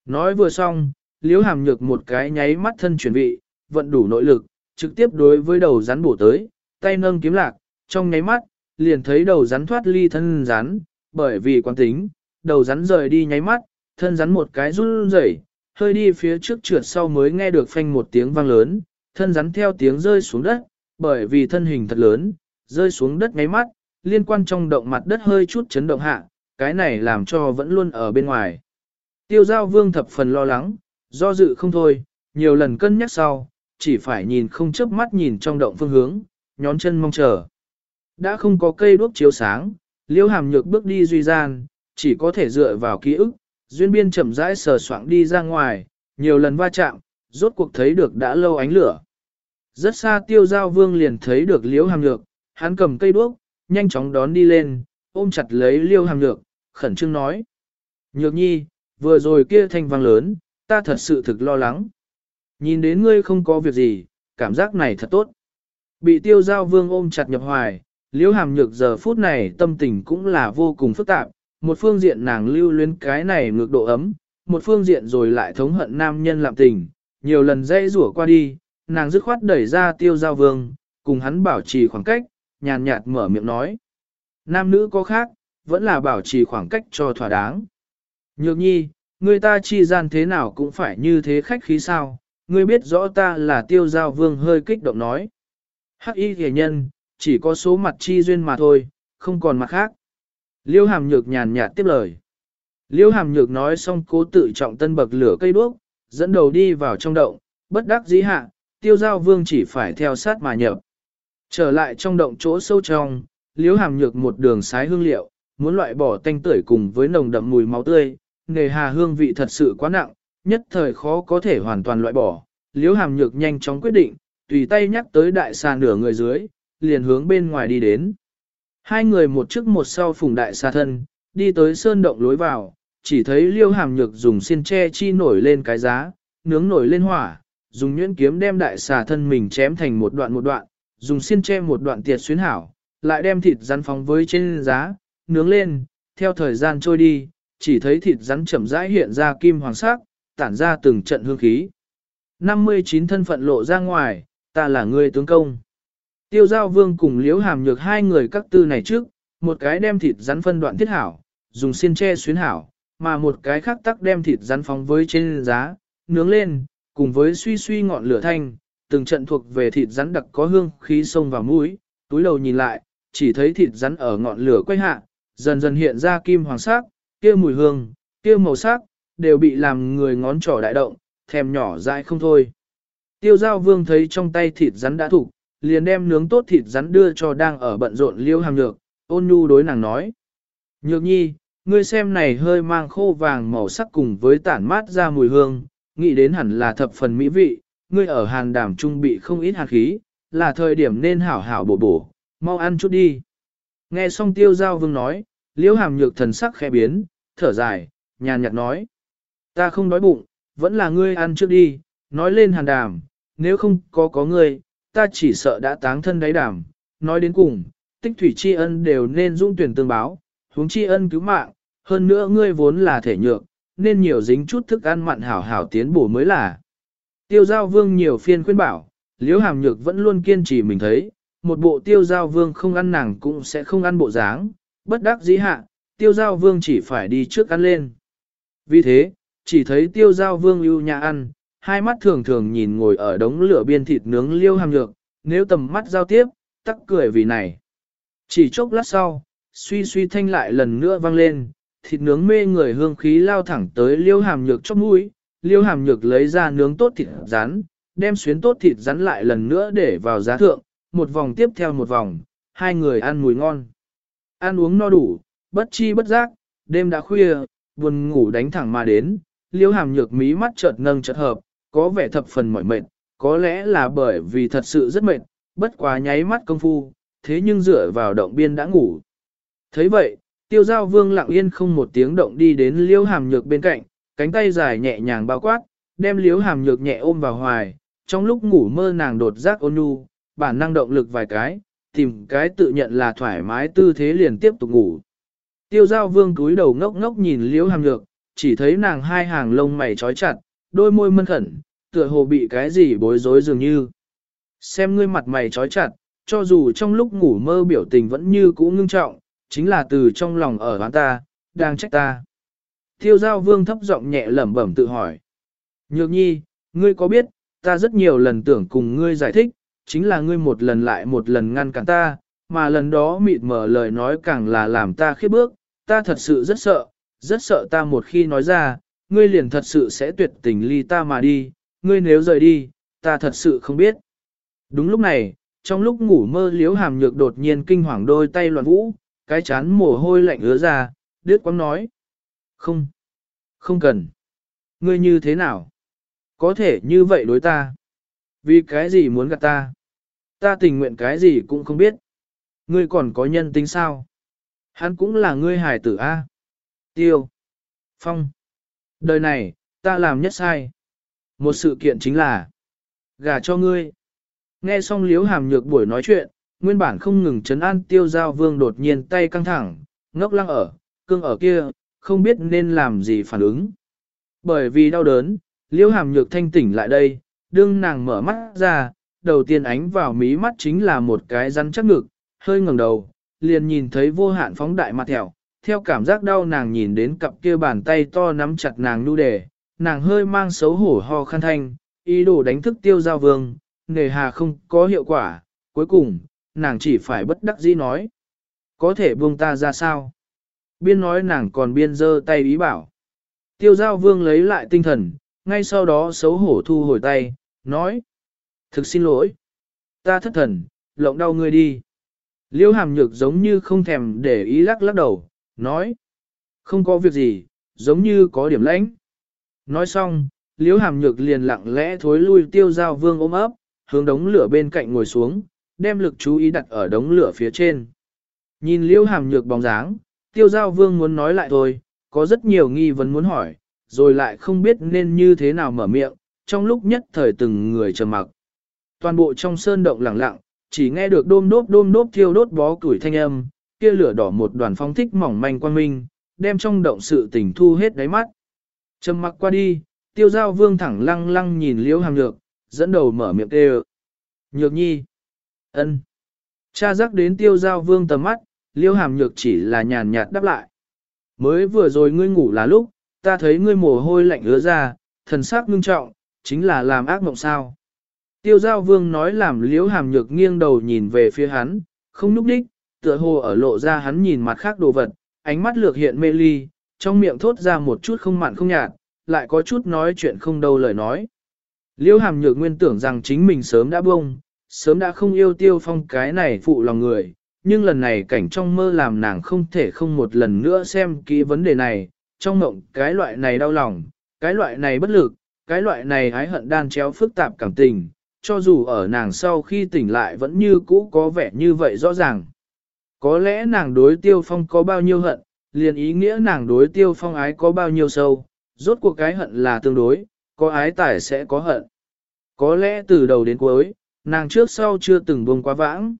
Nói vừa xong, liễu hàm nhược một cái nháy mắt thân chuyển vị, vận đủ nội lực, trực tiếp đối với đầu rắn bổ tới, tay nâng kiếm lạc, trong nháy mắt, liền thấy đầu rắn thoát ly thân rắn, bởi vì quan tính, đầu rắn rời đi nháy mắt, thân rắn một cái run rẩy, hơi đi phía trước trượt sau mới nghe được phanh một tiếng vang lớn, thân rắn theo tiếng rơi xuống đất, bởi vì thân hình thật lớn, rơi xuống đất ngáy mắt, liên quan trong động mặt đất hơi chút chấn động hạ, cái này làm cho vẫn luôn ở bên ngoài. Tiêu giao vương thập phần lo lắng, do dự không thôi, nhiều lần cân nhắc sau, chỉ phải nhìn không chớp mắt nhìn trong động phương hướng, nhón chân mong chờ. Đã không có cây đuốc chiếu sáng, liễu hàm nhược bước đi duy gian, chỉ có thể dựa vào ký ức, duyên biên chậm rãi sờ soạng đi ra ngoài, nhiều lần va chạm, rốt cuộc thấy được đã lâu ánh lửa. Rất xa tiêu giao vương liền thấy được liễu hàm nhược, hắn cầm cây đuốc, nhanh chóng đón đi lên, ôm chặt lấy liễu hàm nhược, khẩn trương nói. Nhược nhi, vừa rồi kia thanh vang lớn, ta thật sự thực lo lắng. Nhìn đến ngươi không có việc gì, cảm giác này thật tốt. Bị tiêu giao vương ôm chặt nhập hoài, liễu hàm nhược giờ phút này tâm tình cũng là vô cùng phức tạp, một phương diện nàng lưu luyến cái này ngược độ ấm, một phương diện rồi lại thống hận nam nhân lạm tình, nhiều lần dây rủa qua đi, nàng dứt khoát đẩy ra tiêu giao vương, cùng hắn bảo trì khoảng cách, nhàn nhạt mở miệng nói. Nam nữ có khác, vẫn là bảo trì khoảng cách cho thỏa đáng. Nhược nhi, người ta chi gian thế nào cũng phải như thế khách khí sao, ngươi biết rõ ta là tiêu giao vương hơi kích động nói. Hắc y hề nhân, chỉ có số mặt chi duyên mà thôi, không còn mặt khác. Liêu hàm nhược nhàn nhạt tiếp lời. Liêu hàm nhược nói xong cố tự trọng tân bậc lửa cây đuốc, dẫn đầu đi vào trong động, bất đắc dĩ hạ, tiêu giao vương chỉ phải theo sát mà nhập. Trở lại trong động chỗ sâu trong, liếu hàm nhược một đường sái hương liệu, muốn loại bỏ tanh tưởi cùng với nồng đậm mùi máu tươi, nề hà hương vị thật sự quá nặng, nhất thời khó có thể hoàn toàn loại bỏ. Liếu hàm nhược nhanh chóng quyết định, tùy tay nhắc tới đại xà nửa người dưới, liền hướng bên ngoài đi đến. Hai người một trước một sau phùng đại xà thân, đi tới sơn động lối vào, chỉ thấy liêu hàm nhược dùng xiên tre chi nổi lên cái giá, nướng nổi lên hỏa, dùng nhuyễn kiếm đem đại xà thân mình chém thành một đoạn một đoạn, dùng xiên che một đoạn tiệt xuyến hảo, lại đem thịt rắn phóng với trên giá, nướng lên, theo thời gian trôi đi, chỉ thấy thịt rắn chậm rãi hiện ra kim hoàng sắc, tản ra từng trận hương khí. 59 thân phận lộ ra ngoài, ta là người tướng công. Tiêu giao vương cùng liễu hàm nhược hai người các tư này trước, một cái đem thịt rắn phân đoạn thiết hảo, dùng xiên tre xuyến hảo, mà một cái khác tắc đem thịt rắn phóng với trên giá, nướng lên, cùng với suy suy ngọn lửa thanh, từng trận thuộc về thịt rắn đặc có hương khí sông vào mũi, túi đầu nhìn lại, chỉ thấy thịt rắn ở ngọn lửa quay hạ, dần dần hiện ra kim hoàng sắc, kia mùi hương, kia màu sắc, đều bị làm người ngón trỏ đại động, thèm nhỏ dại không thôi. Tiêu giao vương thấy trong tay thịt rắn đã thủ, liền đem nướng tốt thịt rắn đưa cho đang ở bận rộn liêu hàm nhược, ôn nhu đối nàng nói. Nhược nhi, ngươi xem này hơi mang khô vàng màu sắc cùng với tản mát ra mùi hương, nghĩ đến hẳn là thập phần mỹ vị, ngươi ở hàn đảm trung bị không ít hạt khí, là thời điểm nên hảo hảo bổ bổ, mau ăn chút đi. Nghe xong tiêu giao vương nói, Liễu hàm nhược thần sắc khẽ biến, thở dài, nhàn nhạt nói. Ta không đói bụng, vẫn là ngươi ăn trước đi, nói lên hàn đàm, nếu không có có ngươi, ta chỉ sợ đã táng thân đáy đảm, nói đến cùng, tích thủy tri ân đều nên dung tuyển tương báo, huống tri ân cứu mạng, hơn nữa ngươi vốn là thể nhược, nên nhiều dính chút thức ăn mặn hảo hảo tiến bổ mới là. Tiêu giao vương nhiều phiên khuyên bảo, liễu hàm nhược vẫn luôn kiên trì mình thấy, một bộ tiêu giao vương không ăn nàng cũng sẽ không ăn bộ dáng, bất đắc dĩ hạ, tiêu giao vương chỉ phải đi trước ăn lên. Vì thế, chỉ thấy tiêu giao vương ưu nhà ăn, hai mắt thường thường nhìn ngồi ở đống lửa biên thịt nướng liêu hàm nhược, nếu tầm mắt giao tiếp, tắc cười vì này. Chỉ chốc lát sau, suy suy thanh lại lần nữa vang lên, thịt nướng mê người hương khí lao thẳng tới liêu hàm nhược chóp mũi, liêu hàm nhược lấy ra nướng tốt thịt rắn, đem xuyến tốt thịt rắn lại lần nữa để vào giá thượng, một vòng tiếp theo một vòng, hai người ăn mùi ngon. Ăn uống no đủ, bất chi bất giác, đêm đã khuya, buồn ngủ đánh thẳng mà đến, liêu hàm nhược mí mắt chợt nâng chợt hợp, có vẻ thập phần mỏi mệt, có lẽ là bởi vì thật sự rất mệt, bất quá nháy mắt công phu, thế nhưng dựa vào động biên đã ngủ. thấy vậy, tiêu giao vương lặng yên không một tiếng động đi đến Liễu hàm nhược bên cạnh, cánh tay dài nhẹ nhàng bao quát, đem Liễu hàm nhược nhẹ ôm vào hoài, trong lúc ngủ mơ nàng đột giác ôn nhu, bản năng động lực vài cái, tìm cái tự nhận là thoải mái tư thế liền tiếp tục ngủ. Tiêu giao vương cúi đầu ngốc ngốc nhìn liễu hàm nhược, chỉ thấy nàng hai hàng lông mày trói chặt, đôi môi mân khẩn, tựa hồ bị cái gì bối rối dường như. Xem ngươi mặt mày trói chặt, cho dù trong lúc ngủ mơ biểu tình vẫn như cũ ngưng trọng, chính là từ trong lòng ở hắn ta, đang trách ta. Tiêu giao vương thấp giọng nhẹ lẩm bẩm tự hỏi. Nhược nhi, ngươi có biết, ta rất nhiều lần tưởng cùng ngươi giải thích, chính là ngươi một lần lại một lần ngăn cản ta, mà lần đó mịt mở lời nói càng là làm ta khiếp bước, ta thật sự rất sợ, rất sợ ta một khi nói ra, ngươi liền thật sự sẽ tuyệt tình ly ta mà đi, ngươi nếu rời đi, ta thật sự không biết. Đúng lúc này, trong lúc ngủ mơ liếu hàm nhược đột nhiên kinh hoàng đôi tay loạn vũ, cái chán mồ hôi lạnh ứa ra, đứt quăng nói. Không, không cần. Ngươi như thế nào? Có thể như vậy đối ta. Vì cái gì muốn gặp ta? Ta tình nguyện cái gì cũng không biết. Ngươi còn có nhân tính sao? Hắn cũng là ngươi hài tử A. Tiêu. Phong. Đời này, ta làm nhất sai. Một sự kiện chính là gả cho ngươi. Nghe xong liếu hàm nhược buổi nói chuyện, nguyên bản không ngừng chấn an tiêu giao vương đột nhiên tay căng thẳng, ngốc lăng ở, cương ở kia, không biết nên làm gì phản ứng. Bởi vì đau đớn, liễu hàm nhược thanh tỉnh lại đây, đương nàng mở mắt ra, đầu tiên ánh vào mí mắt chính là một cái rắn chắc ngực, hơi ngẩng đầu, liền nhìn thấy vô hạn phóng đại mặt thẹo, theo cảm giác đau nàng nhìn đến cặp kia bàn tay to nắm chặt nàng nu đề, nàng hơi mang xấu hổ ho khăn thanh, ý đồ đánh thức tiêu giao vương, nề hà không có hiệu quả, cuối cùng, nàng chỉ phải bất đắc dĩ nói. Có thể buông ta ra sao? Biên nói nàng còn biên giơ tay ý bảo. Tiêu giao vương lấy lại tinh thần, ngay sau đó xấu hổ thu hồi tay, nói. Thực xin lỗi. Ta thất thần, lộng đau ngươi đi. Liêu hàm nhược giống như không thèm để ý lắc lắc đầu, nói. Không có việc gì, giống như có điểm lãnh. Nói xong, liêu hàm nhược liền lặng lẽ thối lui tiêu giao vương ôm ấp, hướng đống lửa bên cạnh ngồi xuống, đem lực chú ý đặt ở đống lửa phía trên. Nhìn liễu hàm nhược bóng dáng, tiêu giao vương muốn nói lại thôi, có rất nhiều nghi vấn muốn hỏi, rồi lại không biết nên như thế nào mở miệng, trong lúc nhất thời từng người trầm mặc. Toàn bộ trong sơn động lặng lặng, chỉ nghe được đôm đốp đôm đốp thiêu đốt bó củi thanh âm, kia lửa đỏ một đoàn phong thích mỏng manh quan minh, đem trong động sự tình thu hết đáy mắt. Trầm mặc qua đi, tiêu giao vương thẳng lăng lăng nhìn liễu hàm nhược, dẫn đầu mở miệng kêu. Nhược nhi ân. Cha giác đến tiêu giao vương tầm mắt, liễu hàm nhược chỉ là nhàn nhạt đáp lại. Mới vừa rồi ngươi ngủ là lúc, ta thấy ngươi mồ hôi lạnh ứa ra, thần sắc ngưng trọng, chính là làm ác mộng sao. Tiêu giao vương nói làm liễu hàm nhược nghiêng đầu nhìn về phía hắn, không núp đích, tựa hồ ở lộ ra hắn nhìn mặt khác đồ vật, ánh mắt lược hiện mê ly, trong miệng thốt ra một chút không mặn không nhạt, lại có chút nói chuyện không đâu lời nói. Liễu hàm nhược nguyên tưởng rằng chính mình sớm đã bông, sớm đã không yêu tiêu phong cái này phụ lòng người, nhưng lần này cảnh trong mơ làm nàng không thể không một lần nữa xem kỹ vấn đề này, trong mộng cái loại này đau lòng, cái loại này bất lực, cái loại này hái hận đan chéo phức tạp cảm tình, cho dù ở nàng sau khi tỉnh lại vẫn như cũ có vẻ như vậy rõ ràng. Có lẽ nàng đối tiêu phong có bao nhiêu hận, liền ý nghĩa nàng đối tiêu phong ái có bao nhiêu sâu, rốt cuộc cái hận là tương đối, có ái tải sẽ có hận. Có lẽ từ đầu đến cuối, nàng trước sau chưa từng buông quá vãng.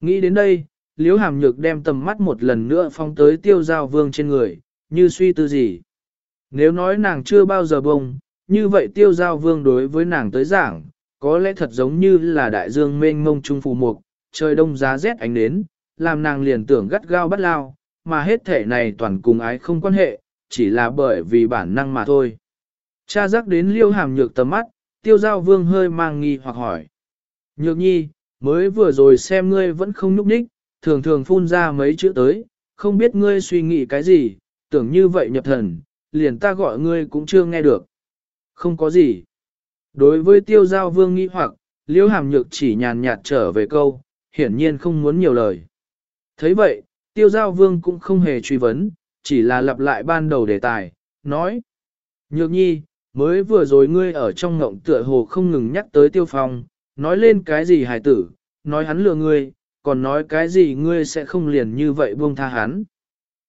Nghĩ đến đây, liễu hàm nhược đem tầm mắt một lần nữa phong tới tiêu giao vương trên người, như suy tư gì. Nếu nói nàng chưa bao giờ bông, như vậy tiêu giao vương đối với nàng tới giảng, có lẽ thật giống như là đại dương mênh mông trung phù mục, trời đông giá rét ánh đến, làm nàng liền tưởng gắt gao bắt lao, mà hết thể này toàn cùng ái không quan hệ, chỉ là bởi vì bản năng mà thôi. Cha giác đến liêu hàm nhược tầm mắt, tiêu giao vương hơi mang nghi hoặc hỏi. Nhược nhi, mới vừa rồi xem ngươi vẫn không nhúc nhích, thường thường phun ra mấy chữ tới, không biết ngươi suy nghĩ cái gì, tưởng như vậy nhập thần, liền ta gọi ngươi cũng chưa nghe được. Không có gì. Đối với tiêu giao vương nghi hoặc, liễu hàm nhược chỉ nhàn nhạt trở về câu, hiển nhiên không muốn nhiều lời. thấy vậy, tiêu giao vương cũng không hề truy vấn, chỉ là lặp lại ban đầu đề tài, nói. Nhược nhi, mới vừa rồi ngươi ở trong ngộng tựa hồ không ngừng nhắc tới tiêu phong, nói lên cái gì hài tử, nói hắn lừa ngươi, còn nói cái gì ngươi sẽ không liền như vậy buông tha hắn.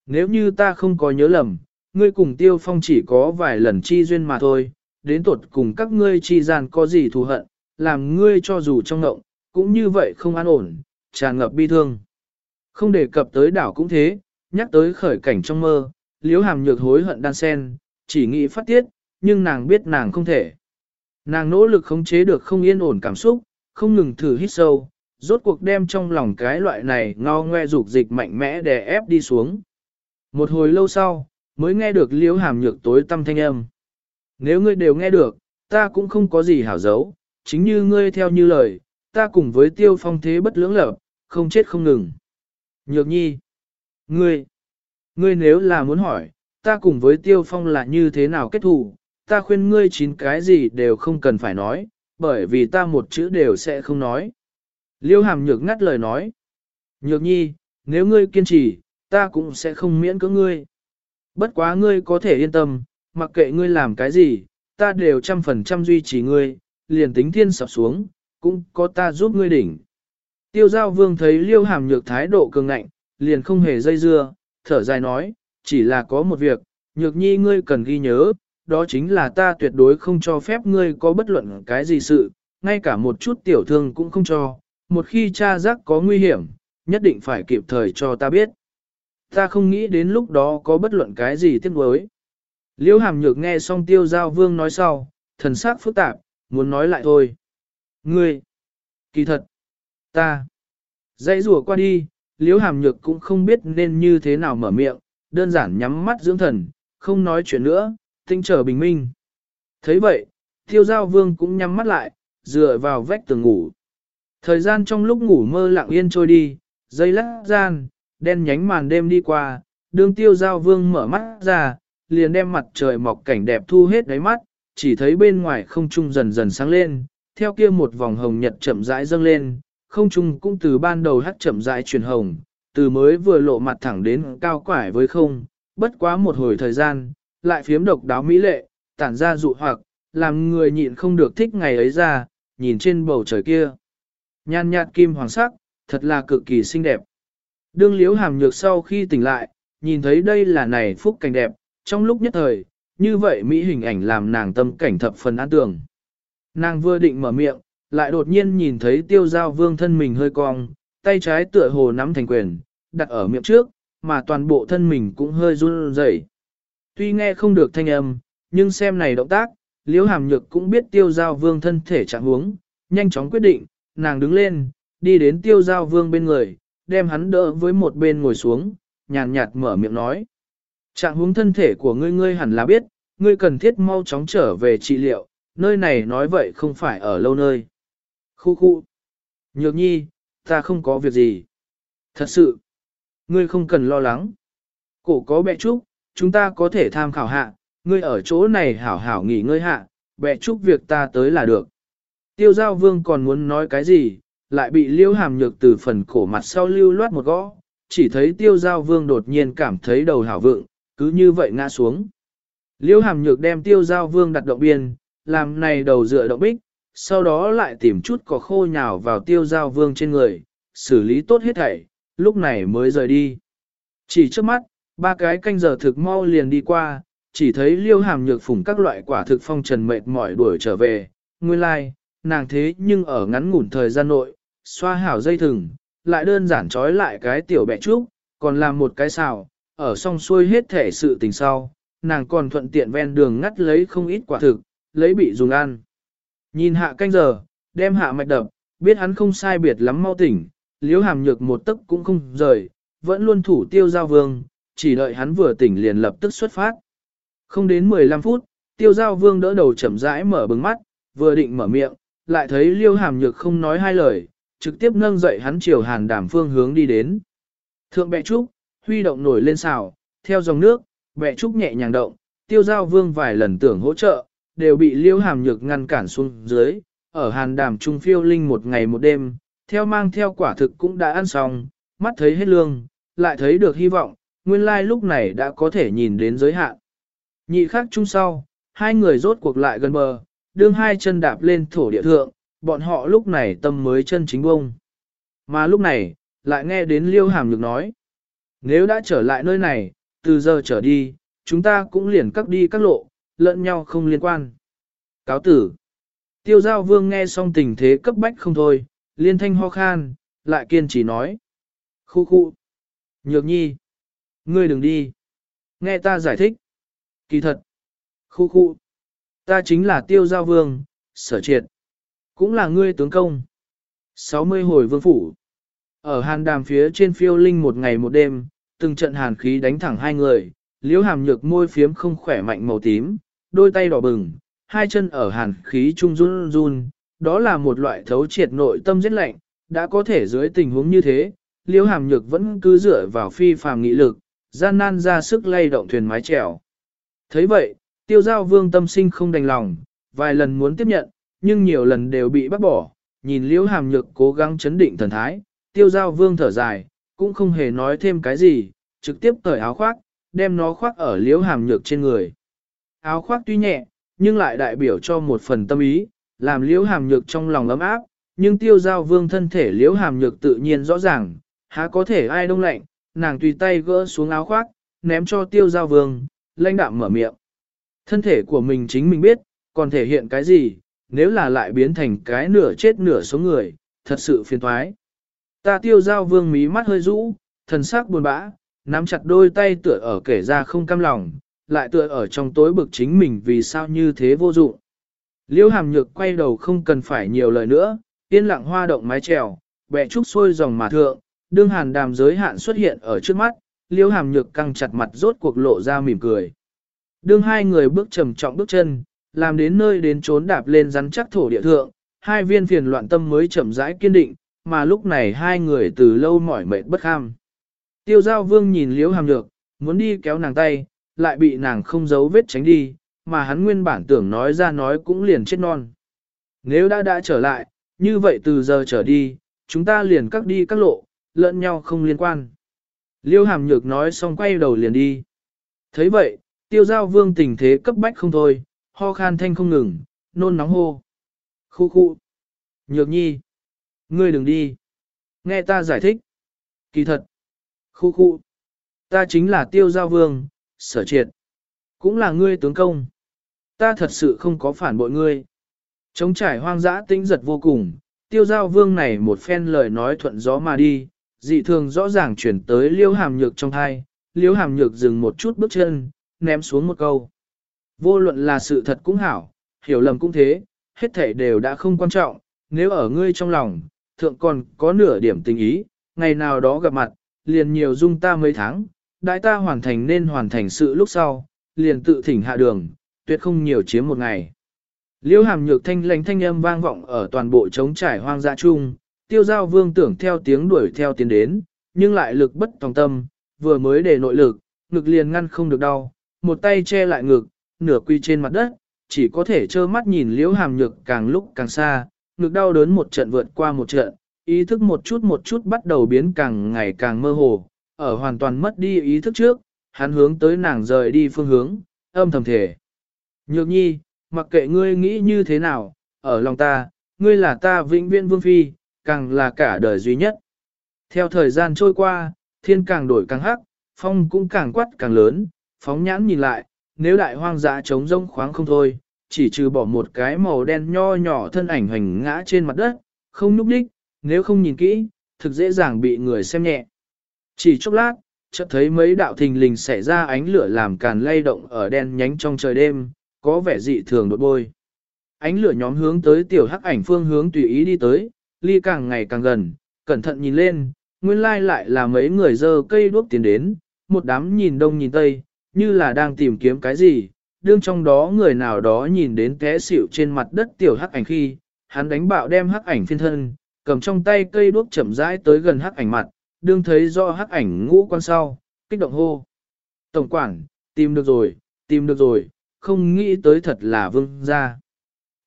Nếu như ta không có nhớ lầm, ngươi cùng tiêu phong chỉ có vài lần chi duyên mà thôi, đến tuột cùng các ngươi chi gian có gì thù hận, làm ngươi cho dù trong ngộng, cũng như vậy không an ổn, tràn ngập bi thương. Không đề cập tới đảo cũng thế, nhắc tới khởi cảnh trong mơ, liếu hàm nhược hối hận đan sen, chỉ nghĩ phát tiết, nhưng nàng biết nàng không thể. Nàng nỗ lực khống chế được không yên ổn cảm xúc, không ngừng thử hít sâu, rốt cuộc đem trong lòng cái loại này ngao ngoe dục dịch mạnh mẽ đè ép đi xuống. Một hồi lâu sau, mới nghe được liếu hàm nhược tối tâm thanh âm. Nếu ngươi đều nghe được, ta cũng không có gì hảo giấu, chính như ngươi theo như lời, ta cùng với tiêu phong thế bất lưỡng lập, không chết không ngừng. Nhược nhi, ngươi, ngươi nếu là muốn hỏi, ta cùng với tiêu phong là như thế nào kết thù, ta khuyên ngươi chín cái gì đều không cần phải nói, bởi vì ta một chữ đều sẽ không nói. Liêu hàm nhược ngắt lời nói. Nhược nhi, nếu ngươi kiên trì, ta cũng sẽ không miễn cưỡng ngươi. Bất quá ngươi có thể yên tâm, mặc kệ ngươi làm cái gì, ta đều trăm phần trăm duy trì ngươi, liền tính thiên sập xuống, cũng có ta giúp ngươi đỉnh. Tiêu giao vương thấy liêu hàm nhược thái độ cường ngạnh, liền không hề dây dưa, thở dài nói, chỉ là có một việc, nhược nhi ngươi cần ghi nhớ, đó chính là ta tuyệt đối không cho phép ngươi có bất luận cái gì sự, ngay cả một chút tiểu thương cũng không cho, một khi cha giác có nguy hiểm, nhất định phải kịp thời cho ta biết. Ta không nghĩ đến lúc đó có bất luận cái gì tiếc nuối. Liễu hàm nhược nghe xong tiêu giao vương nói sau, thần sắc phức tạp, muốn nói lại thôi. Ngươi, kỳ thật, ta, dãy rùa qua đi, Liễu hàm nhược cũng không biết nên như thế nào mở miệng, đơn giản nhắm mắt dưỡng thần, không nói chuyện nữa, tinh trở bình minh. thấy vậy, tiêu giao vương cũng nhắm mắt lại, dựa vào vách tường ngủ. Thời gian trong lúc ngủ mơ lặng yên trôi đi, dây lắc gian, đen nhánh màn đêm đi qua, đường tiêu giao vương mở mắt ra, liền đem mặt trời mọc cảnh đẹp thu hết đáy mắt, chỉ thấy bên ngoài không trung dần dần sáng lên, theo kia một vòng hồng nhật chậm rãi dâng lên, không trung cũng từ ban đầu hắt chậm rãi chuyển hồng, từ mới vừa lộ mặt thẳng đến cao quải với không, bất quá một hồi thời gian, lại phiếm độc đáo mỹ lệ, tản ra dụ hoặc, làm người nhịn không được thích ngày ấy ra, nhìn trên bầu trời kia. Nhan nhạt kim hoàng sắc, thật là cực kỳ xinh đẹp. Đương Liễu hàm nhược sau khi tỉnh lại, nhìn thấy đây là này phúc cảnh đẹp, trong lúc nhất thời, như vậy Mỹ hình ảnh làm nàng tâm cảnh thập phần an tường. Nàng vừa định mở miệng, lại đột nhiên nhìn thấy tiêu giao vương thân mình hơi cong, tay trái tựa hồ nắm thành quyền, đặt ở miệng trước, mà toàn bộ thân mình cũng hơi run rẩy. Tuy nghe không được thanh âm, nhưng xem này động tác, liễu hàm nhược cũng biết tiêu giao vương thân thể trạng huống, nhanh chóng quyết định, nàng đứng lên, đi đến tiêu giao vương bên người, đem hắn đỡ với một bên ngồi xuống, nhàn nhạt mở miệng nói. Trạng huống thân thể của ngươi ngươi hẳn là biết, ngươi cần thiết mau chóng trở về trị liệu, nơi này nói vậy không phải ở lâu nơi. Khu khu. Nhược nhi, ta không có việc gì. Thật sự. Ngươi không cần lo lắng. Cổ có bẹ trúc, chúng ta có thể tham khảo hạ, ngươi ở chỗ này hảo hảo nghỉ ngơi hạ, bẹ chúc việc ta tới là được. Tiêu giao vương còn muốn nói cái gì, lại bị liêu hàm nhược từ phần cổ mặt sau lưu loát một gõ, chỉ thấy tiêu giao vương đột nhiên cảm thấy đầu hảo vượng, cứ như vậy ngã xuống. Liêu hàm nhược đem tiêu giao vương đặt động biên, làm này đầu dựa động bích, sau đó lại tìm chút cỏ khô nhào vào tiêu giao vương trên người, xử lý tốt hết thảy, lúc này mới rời đi. Chỉ trước mắt, ba cái canh giờ thực mau liền đi qua, chỉ thấy liêu hàm nhược phủng các loại quả thực phong trần mệt mỏi đuổi trở về, nguyên lai, like, nàng thế nhưng ở ngắn ngủn thời gian nội, xoa hảo dây thừng, lại đơn giản trói lại cái tiểu bẹ trúc, còn làm một cái xào, ở song xuôi hết thể sự tình sau, nàng còn thuận tiện ven đường ngắt lấy không ít quả thực, lấy bị dùng ăn. Nhìn hạ canh giờ, đem hạ mạch đập, biết hắn không sai biệt lắm mau tỉnh, liếu hàm nhược một tấc cũng không rời, vẫn luôn thủ tiêu giao vương, chỉ đợi hắn vừa tỉnh liền lập tức xuất phát. Không đến 15 phút, tiêu giao vương đỡ đầu chậm rãi mở bừng mắt, vừa định mở miệng, lại thấy liêu hàm nhược không nói hai lời, trực tiếp nâng dậy hắn chiều hàn đảm phương hướng đi đến. Thượng bệ trúc, huy động nổi lên xào, theo dòng nước, bệ trúc nhẹ nhàng động, tiêu giao vương vài lần tưởng hỗ trợ, đều bị liêu hàm nhược ngăn cản xuống dưới, ở hàn đàm trung phiêu linh một ngày một đêm, theo mang theo quả thực cũng đã ăn xong, mắt thấy hết lương, lại thấy được hy vọng, nguyên lai lúc này đã có thể nhìn đến giới hạn. Nhị khắc chung sau, hai người rốt cuộc lại gần bờ, đương hai chân đạp lên thổ địa thượng, bọn họ lúc này tâm mới chân chính bông. Mà lúc này, lại nghe đến liêu hàm nhược nói. Nếu đã trở lại nơi này, từ giờ trở đi, chúng ta cũng liền cắt đi các lộ, lẫn nhau không liên quan. Cáo tử. Tiêu giao vương nghe xong tình thế cấp bách không thôi, liên thanh ho khan, lại kiên trì nói. Khu khu. Nhược nhi. Ngươi đừng đi. Nghe ta giải thích. Kỳ thật. Khu khu. Ta chính là tiêu giao vương, sở triệt. Cũng là ngươi tướng công. 60 hồi vương phủ. Ở hàn đàm phía trên phiêu linh một ngày một đêm, từng trận hàn khí đánh thẳng hai người, liễu hàm nhược môi phiếm không khỏe mạnh màu tím, đôi tay đỏ bừng, hai chân ở hàn khí trung run run, đó là một loại thấu triệt nội tâm giết lạnh, đã có thể dưới tình huống như thế, liễu hàm nhược vẫn cứ dựa vào phi phàm nghị lực, gian nan ra sức lay động thuyền mái chèo. thấy vậy, tiêu giao vương tâm sinh không đành lòng, vài lần muốn tiếp nhận, nhưng nhiều lần đều bị bắt bỏ, nhìn liễu hàm nhược cố gắng chấn định thần thái, tiêu giao vương thở dài, cũng không hề nói thêm cái gì, trực tiếp cởi áo khoác, đem nó khoác ở liễu hàm nhược trên người. Áo khoác tuy nhẹ, nhưng lại đại biểu cho một phần tâm ý, làm liễu hàm nhược trong lòng ấm áp, nhưng tiêu giao vương thân thể liễu hàm nhược tự nhiên rõ ràng, há có thể ai đông lạnh, nàng tùy tay gỡ xuống áo khoác, ném cho tiêu giao vương, lãnh đạm mở miệng. Thân thể của mình chính mình biết, còn thể hiện cái gì, nếu là lại biến thành cái nửa chết nửa sống người, thật sự phiền thoái. Ta tiêu giao vương mí mắt hơi rũ, thần sắc buồn bã, nắm chặt đôi tay tựa ở kể ra không cam lòng, lại tựa ở trong tối bực chính mình vì sao như thế vô dụng. Liêu hàm nhược quay đầu không cần phải nhiều lời nữa, yên lặng hoa động mái trèo, bẹ trúc xuôi dòng mà thượng, đương hàn đàm giới hạn xuất hiện ở trước mắt, liêu hàm nhược căng chặt mặt rốt cuộc lộ ra mỉm cười. Đương hai người bước trầm trọng bước chân, làm đến nơi đến trốn đạp lên rắn chắc thổ địa thượng, hai viên phiền loạn tâm mới chậm rãi kiên định, mà lúc này hai người từ lâu mỏi mệt bất kham. Tiêu giao vương nhìn liễu hàm nhược, muốn đi kéo nàng tay, lại bị nàng không giấu vết tránh đi, mà hắn nguyên bản tưởng nói ra nói cũng liền chết non. Nếu đã đã trở lại, như vậy từ giờ trở đi, chúng ta liền cắt đi các lộ, lẫn nhau không liên quan. Liêu hàm nhược nói xong quay đầu liền đi. thấy vậy, tiêu giao vương tình thế cấp bách không thôi, ho khan thanh không ngừng, nôn nóng hô. Khu khu. Nhược nhi. Ngươi đừng đi. Nghe ta giải thích. Kỳ thật. Khu khu. Ta chính là tiêu giao vương, sở triệt. Cũng là ngươi tướng công. Ta thật sự không có phản bội ngươi. Trống trải hoang dã tĩnh giật vô cùng, tiêu giao vương này một phen lời nói thuận gió mà đi, dị thường rõ ràng chuyển tới liêu hàm nhược trong thai, liêu hàm nhược dừng một chút bước chân, ném xuống một câu. Vô luận là sự thật cũng hảo, hiểu lầm cũng thế, hết thảy đều đã không quan trọng, nếu ở ngươi trong lòng, thượng còn có nửa điểm tình ý, ngày nào đó gặp mặt, liền nhiều dung ta mấy tháng, đại ta hoàn thành nên hoàn thành sự lúc sau, liền tự thỉnh hạ đường, tuyệt không nhiều chiếm một ngày. Liêu hàm nhược thanh lãnh thanh âm vang vọng ở toàn bộ trống trải hoang dã chung, tiêu giao vương tưởng theo tiếng đuổi theo tiến đến, nhưng lại lực bất tòng tâm, vừa mới để nội lực, ngực liền ngăn không được đau, một tay che lại ngực, nửa quy trên mặt đất, chỉ có thể trơ mắt nhìn liễu hàm nhược càng lúc càng xa, ngực đau đớn một trận vượt qua một trận, ý thức một chút một chút bắt đầu biến càng ngày càng mơ hồ, ở hoàn toàn mất đi ý thức trước, hắn hướng tới nàng rời đi phương hướng, âm thầm thể. Nhược nhi, mặc kệ ngươi nghĩ như thế nào, ở lòng ta, ngươi là ta vĩnh viễn vương phi, càng là cả đời duy nhất. Theo thời gian trôi qua, thiên càng đổi càng hắc, phong cũng càng quát càng lớn, phóng nhãn nhìn lại, nếu đại hoang dã trống rông khoáng không thôi, chỉ trừ bỏ một cái màu đen nho nhỏ thân ảnh hoành ngã trên mặt đất, không núp đích, nếu không nhìn kỹ, thực dễ dàng bị người xem nhẹ. Chỉ chốc lát, chợt thấy mấy đạo thình lình xảy ra ánh lửa làm càn lay động ở đen nhánh trong trời đêm, có vẻ dị thường đột bôi. Ánh lửa nhóm hướng tới tiểu hắc ảnh phương hướng tùy ý đi tới, ly càng ngày càng gần, cẩn thận nhìn lên, nguyên lai lại là mấy người dơ cây đuốc tiến đến, một đám nhìn đông nhìn tây, như là đang tìm kiếm cái gì, đương trong đó người nào đó nhìn đến té xỉu trên mặt đất tiểu hắc ảnh khi, hắn đánh bạo đem hắc ảnh phiên thân, cầm trong tay cây đuốc chậm rãi tới gần hắc ảnh mặt, đương thấy do hắc ảnh ngũ quan sau, kích động hô. Tổng quản, tìm được rồi, tìm được rồi, không nghĩ tới thật là vương gia.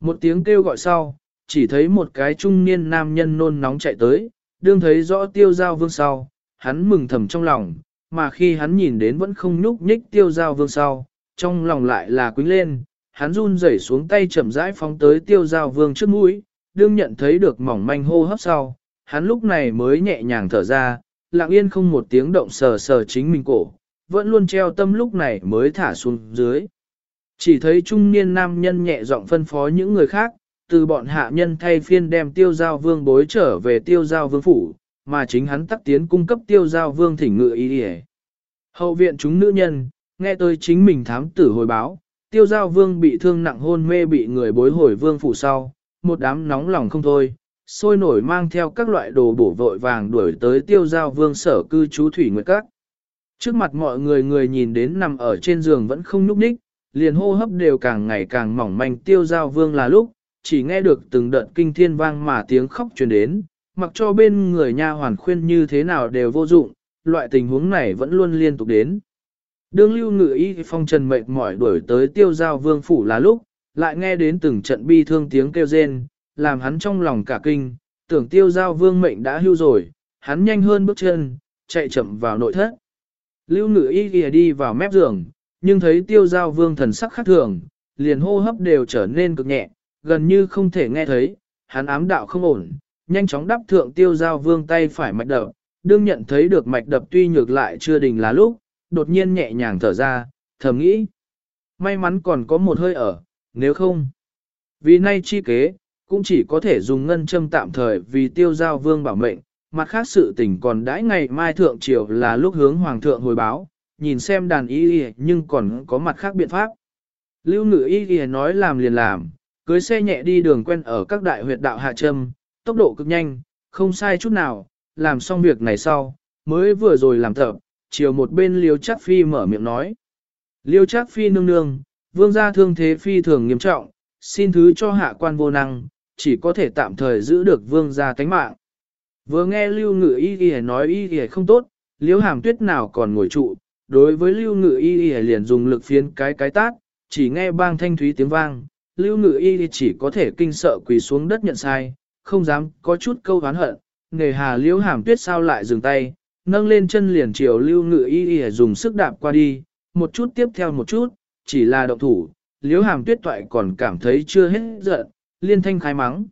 Một tiếng kêu gọi sau, chỉ thấy một cái trung niên nam nhân nôn nóng chạy tới, đương thấy rõ tiêu giao vương sau, hắn mừng thầm trong lòng, mà khi hắn nhìn đến vẫn không nhúc nhích tiêu giao vương sau, trong lòng lại là quính lên, hắn run rẩy xuống tay chậm rãi phóng tới tiêu giao vương trước mũi, đương nhận thấy được mỏng manh hô hấp sau, hắn lúc này mới nhẹ nhàng thở ra, lặng yên không một tiếng động sờ sờ chính mình cổ, vẫn luôn treo tâm lúc này mới thả xuống dưới. Chỉ thấy trung niên nam nhân nhẹ giọng phân phó những người khác, từ bọn hạ nhân thay phiên đem tiêu giao vương bối trở về tiêu giao vương phủ, mà chính hắn tắc tiến cung cấp tiêu giao vương thỉnh ngự ý đi Hậu viện chúng nữ nhân, nghe tôi chính mình thám tử hồi báo, tiêu giao vương bị thương nặng hôn mê bị người bối hồi vương phủ sau, một đám nóng lòng không thôi, sôi nổi mang theo các loại đồ bổ vội vàng đuổi tới tiêu giao vương sở cư trú thủy nguyệt các. Trước mặt mọi người người nhìn đến nằm ở trên giường vẫn không nhúc nhích, liền hô hấp đều càng ngày càng mỏng manh tiêu giao vương là lúc, chỉ nghe được từng đợt kinh thiên vang mà tiếng khóc truyền đến, mặc cho bên người nha hoàn khuyên như thế nào đều vô dụng, loại tình huống này vẫn luôn liên tục đến. Đương lưu ngự y phong trần mệt mỏi đuổi tới tiêu giao vương phủ là lúc, lại nghe đến từng trận bi thương tiếng kêu rên, làm hắn trong lòng cả kinh, tưởng tiêu giao vương mệnh đã hưu rồi, hắn nhanh hơn bước chân, chạy chậm vào nội thất. Lưu ngự y kìa đi vào mép giường, nhưng thấy tiêu giao vương thần sắc khác thường, liền hô hấp đều trở nên cực nhẹ, gần như không thể nghe thấy, hắn ám đạo không ổn, nhanh chóng đắp thượng tiêu giao vương tay phải mạch đập, đương nhận thấy được mạch đập tuy nhược lại chưa đình là lúc, đột nhiên nhẹ nhàng thở ra, thầm nghĩ. May mắn còn có một hơi ở, nếu không. Vì nay chi kế, cũng chỉ có thể dùng ngân châm tạm thời vì tiêu giao vương bảo mệnh, mặt khác sự tình còn đãi ngày mai thượng triều là lúc hướng hoàng thượng hồi báo, nhìn xem đàn y y nhưng còn có mặt khác biện pháp. Lưu ngự y y nói làm liền làm, cưới xe nhẹ đi đường quen ở các đại huyệt đạo hạ trâm, tốc độ cực nhanh, không sai chút nào, làm xong việc này sau, mới vừa rồi làm thợ chiều một bên liêu Trác phi mở miệng nói. Liêu Trác phi nương nương, vương gia thương thế phi thường nghiêm trọng, xin thứ cho hạ quan vô năng, chỉ có thể tạm thời giữ được vương gia tánh mạng. Vừa nghe lưu ngự y y nói y y không tốt, liêu hàm tuyết nào còn ngồi trụ, đối với lưu ngự y y liền dùng lực phiến cái cái tát, chỉ nghe bang thanh thúy tiếng vang, lưu ngự y chỉ có thể kinh sợ quỳ xuống đất nhận sai, không dám có chút câu hán hận, nề hà Liễu hàm tuyết sao lại dừng tay, nâng lên chân liền chiều lưu ngự y dùng sức đạp qua đi, một chút tiếp theo một chút, chỉ là động thủ, Liễu hàm tuyết toại còn cảm thấy chưa hết giận, liên thanh khai mắng.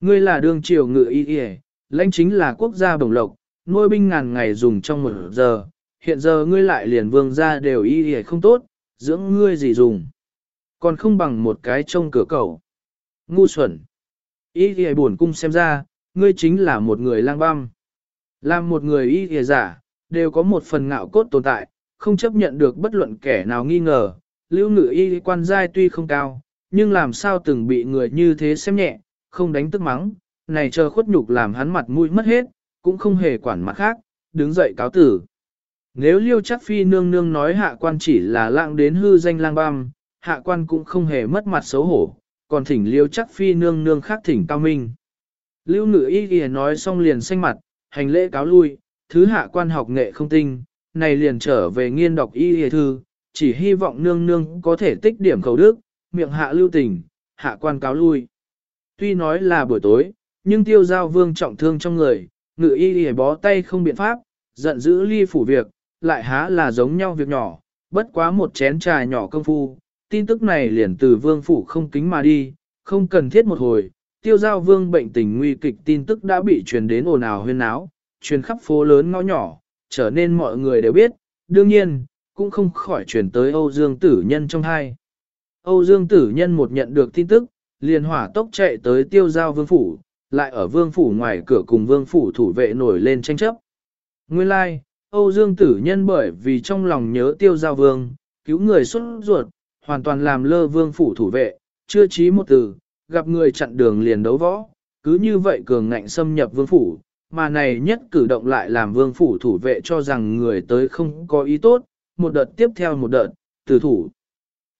Ngươi là đường triều ngự y y, lãnh chính là quốc gia bổng lộc, nuôi binh ngàn ngày dùng trong một giờ, hiện giờ ngươi lại liền vương ra đều y y không tốt, dưỡng ngươi gì dùng. Còn không bằng một cái trông cửa cầu. Ngu xuẩn. Y y buồn cung xem ra, ngươi chính là một người lang băm. Làm một người y y giả, đều có một phần ngạo cốt tồn tại, không chấp nhận được bất luận kẻ nào nghi ngờ. Lưu ngự y quan giai tuy không cao, nhưng làm sao từng bị người như thế xem nhẹ, không đánh tức mắng, này chờ khuất nhục làm hắn mặt mũi mất hết, cũng không hề quản mặt khác, đứng dậy cáo tử. Nếu liêu chắc phi nương nương nói hạ quan chỉ là lạng đến hư danh lang băm, hạ quan cũng không hề mất mặt xấu hổ, còn thỉnh liêu chắc phi nương nương khác thỉnh cao minh. Lưu ngự y ghi nói xong liền xanh mặt, hành lễ cáo lui, thứ hạ quan học nghệ không tinh, này liền trở về nghiên đọc y ghi thư, chỉ hy vọng nương nương có thể tích điểm khẩu đức, miệng hạ lưu tình, hạ quan cáo lui. Tuy nói là buổi tối, nhưng tiêu giao vương trọng thương trong người, ngự y ghi bó tay không biện pháp, giận dữ ly phủ việc, lại há là giống nhau việc nhỏ, bất quá một chén trà nhỏ công phu, tin tức này liền từ vương phủ không kính mà đi, không cần thiết một hồi, tiêu giao vương bệnh tình nguy kịch tin tức đã bị truyền đến ồn ào huyên náo, truyền khắp phố lớn ngõ nhỏ, trở nên mọi người đều biết, đương nhiên, cũng không khỏi truyền tới Âu Dương Tử Nhân trong hai. Âu Dương Tử Nhân một nhận được tin tức, liền hỏa tốc chạy tới tiêu giao vương phủ, lại ở vương phủ ngoài cửa cùng vương phủ thủ vệ nổi lên tranh chấp. Nguyên lai, like, Âu Dương Tử Nhân bởi vì trong lòng nhớ tiêu giao vương, cứu người xuất ruột, hoàn toàn làm lơ vương phủ thủ vệ, chưa chí một từ, gặp người chặn đường liền đấu võ, cứ như vậy cường ngạnh xâm nhập vương phủ, mà này nhất cử động lại làm vương phủ thủ vệ cho rằng người tới không có ý tốt, một đợt tiếp theo một đợt, từ thủ.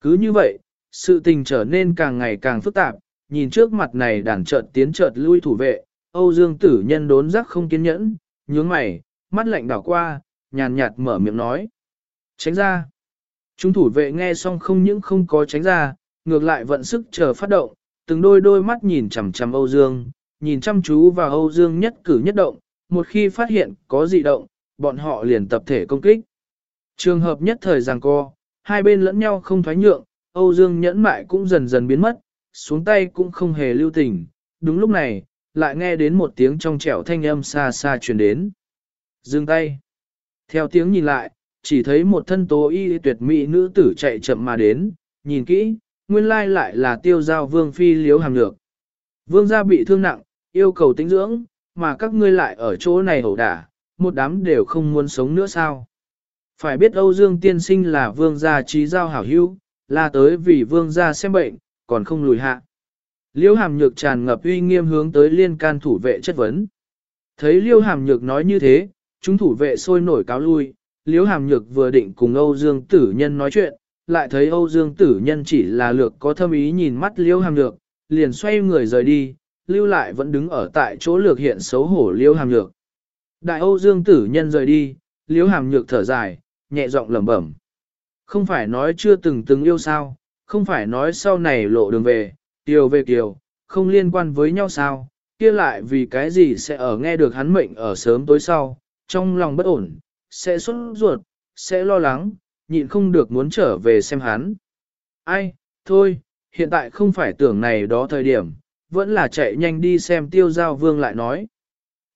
Cứ như vậy, sự tình trở nên càng ngày càng phức tạp, nhìn trước mặt này đàn chợt tiến chợt lui thủ vệ, Âu Dương tử nhân đốn giác không kiên nhẫn, nhướng mày, mắt lạnh đảo qua, nhàn nhạt mở miệng nói. Tránh ra. Chúng thủ vệ nghe xong không những không có tránh ra, ngược lại vận sức chờ phát động, từng đôi đôi mắt nhìn chằm chằm Âu Dương, nhìn chăm chú vào Âu Dương nhất cử nhất động, một khi phát hiện có dị động, bọn họ liền tập thể công kích. Trường hợp nhất thời giằng co, hai bên lẫn nhau không thoái nhượng, Âu Dương nhẫn mại cũng dần dần biến mất, xuống tay cũng không hề lưu tình. Đúng lúc này, lại nghe đến một tiếng trong trẻo thanh âm xa xa truyền đến. Dừng tay. Theo tiếng nhìn lại, chỉ thấy một thân tố y tuyệt mỹ nữ tử chạy chậm mà đến, nhìn kỹ, nguyên lai lại là tiêu giao vương phi liếu hàm lược. Vương gia bị thương nặng, yêu cầu tĩnh dưỡng, mà các ngươi lại ở chỗ này ẩu đả, một đám đều không muốn sống nữa sao. Phải biết Âu Dương tiên sinh là vương gia trí giao hảo hữu, là tới vì vương gia xem bệnh, còn không lùi hạ. Liêu hàm nhược tràn ngập uy nghiêm hướng tới liên can thủ vệ chất vấn. Thấy liêu hàm nhược nói như thế, chúng thủ vệ sôi nổi cáo lui, Liễu hàm nhược vừa định cùng Âu Dương tử nhân nói chuyện, lại thấy Âu Dương tử nhân chỉ là lược có thâm ý nhìn mắt Liễu hàm nhược, liền xoay người rời đi, lưu lại vẫn đứng ở tại chỗ lược hiện xấu hổ Liễu hàm nhược. Đại Âu Dương tử nhân rời đi, Liễu hàm nhược thở dài, nhẹ giọng lẩm bẩm. Không phải nói chưa từng từng yêu sao, không phải nói sau này lộ đường về, tiều về tiều, không liên quan với nhau sao, kia lại vì cái gì sẽ ở nghe được hắn mệnh ở sớm tối sau, trong lòng bất ổn, sẽ xuất ruột, sẽ lo lắng, nhịn không được muốn trở về xem hắn. Ai, thôi, hiện tại không phải tưởng này đó thời điểm, vẫn là chạy nhanh đi xem tiêu giao vương lại nói.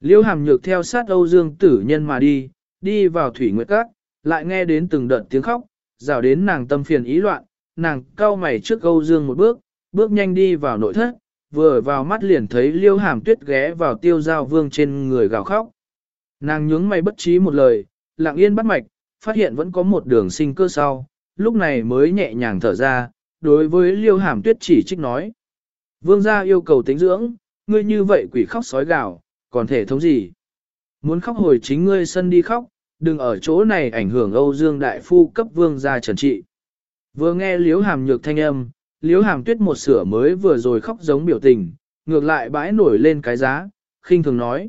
Liêu hàm nhược theo sát Âu Dương tử nhân mà đi, đi vào thủy nguyệt các, lại nghe đến từng đợt tiếng khóc, rào đến nàng tâm phiền ý loạn, nàng cau mày trước Âu Dương một bước, bước nhanh đi vào nội thất, vừa vào mắt liền thấy liêu hàm tuyết ghé vào tiêu giao vương trên người gào khóc. Nàng nhướng mày bất trí một lời, lặng yên bắt mạch, phát hiện vẫn có một đường sinh cơ sau, lúc này mới nhẹ nhàng thở ra, đối với liêu hàm tuyết chỉ trích nói. Vương gia yêu cầu tính dưỡng, ngươi như vậy quỷ khóc sói gào, còn thể thống gì? Muốn khóc hồi chính ngươi sân đi khóc, đừng ở chỗ này ảnh hưởng Âu Dương Đại Phu cấp vương gia trần trị. Vừa nghe liếu hàm nhược thanh âm, liếu hàm tuyết một sửa mới vừa rồi khóc giống biểu tình, ngược lại bãi nổi lên cái giá, khinh thường nói.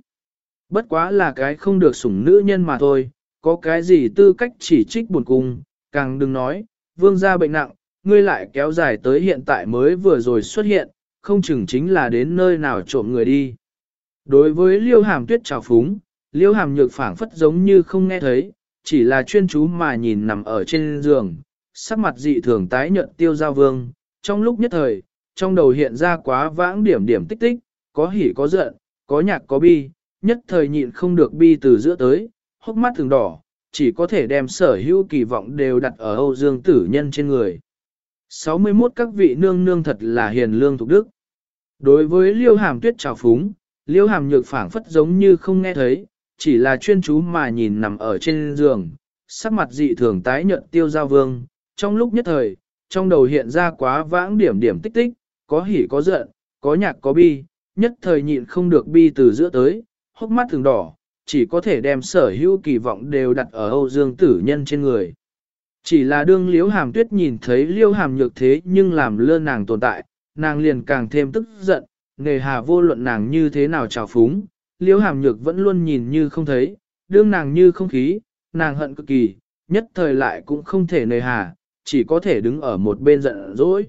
Bất quá là cái không được sủng nữ nhân mà thôi, có cái gì tư cách chỉ trích buồn cung, càng đừng nói, vương gia bệnh nặng, ngươi lại kéo dài tới hiện tại mới vừa rồi xuất hiện, không chừng chính là đến nơi nào trộm người đi. Đối với liêu hàm tuyết trào phúng, liêu hàm nhược phảng phất giống như không nghe thấy, chỉ là chuyên chú mà nhìn nằm ở trên giường, sắc mặt dị thường tái nhợt tiêu giao vương, trong lúc nhất thời, trong đầu hiện ra quá vãng điểm điểm tích tích, có hỉ có giận, có nhạc có bi, nhất thời nhịn không được bi từ giữa tới, hốc mắt thường đỏ, chỉ có thể đem sở hữu kỳ vọng đều đặt ở Âu Dương tử nhân trên người. 61 các vị nương nương thật là hiền lương thục đức. Đối với liêu hàm tuyết trào phúng, liêu hàm nhược phảng phất giống như không nghe thấy, chỉ là chuyên chú mà nhìn nằm ở trên giường, sắc mặt dị thường tái nhợt tiêu giao vương, trong lúc nhất thời, trong đầu hiện ra quá vãng điểm điểm tích tích, có hỉ có giận, có nhạc có bi, nhất thời nhịn không được bi từ giữa tới, hốc mắt thường đỏ, chỉ có thể đem sở hữu kỳ vọng đều đặt ở Âu Dương tử nhân trên người. Chỉ là đương liễu hàm tuyết nhìn thấy liễu hàm nhược thế nhưng làm lơ nàng tồn tại, nàng liền càng thêm tức giận, nề hà vô luận nàng như thế nào trào phúng, liễu hàm nhược vẫn luôn nhìn như không thấy, đương nàng như không khí, nàng hận cực kỳ, nhất thời lại cũng không thể nề hà, chỉ có thể đứng ở một bên giận dỗi.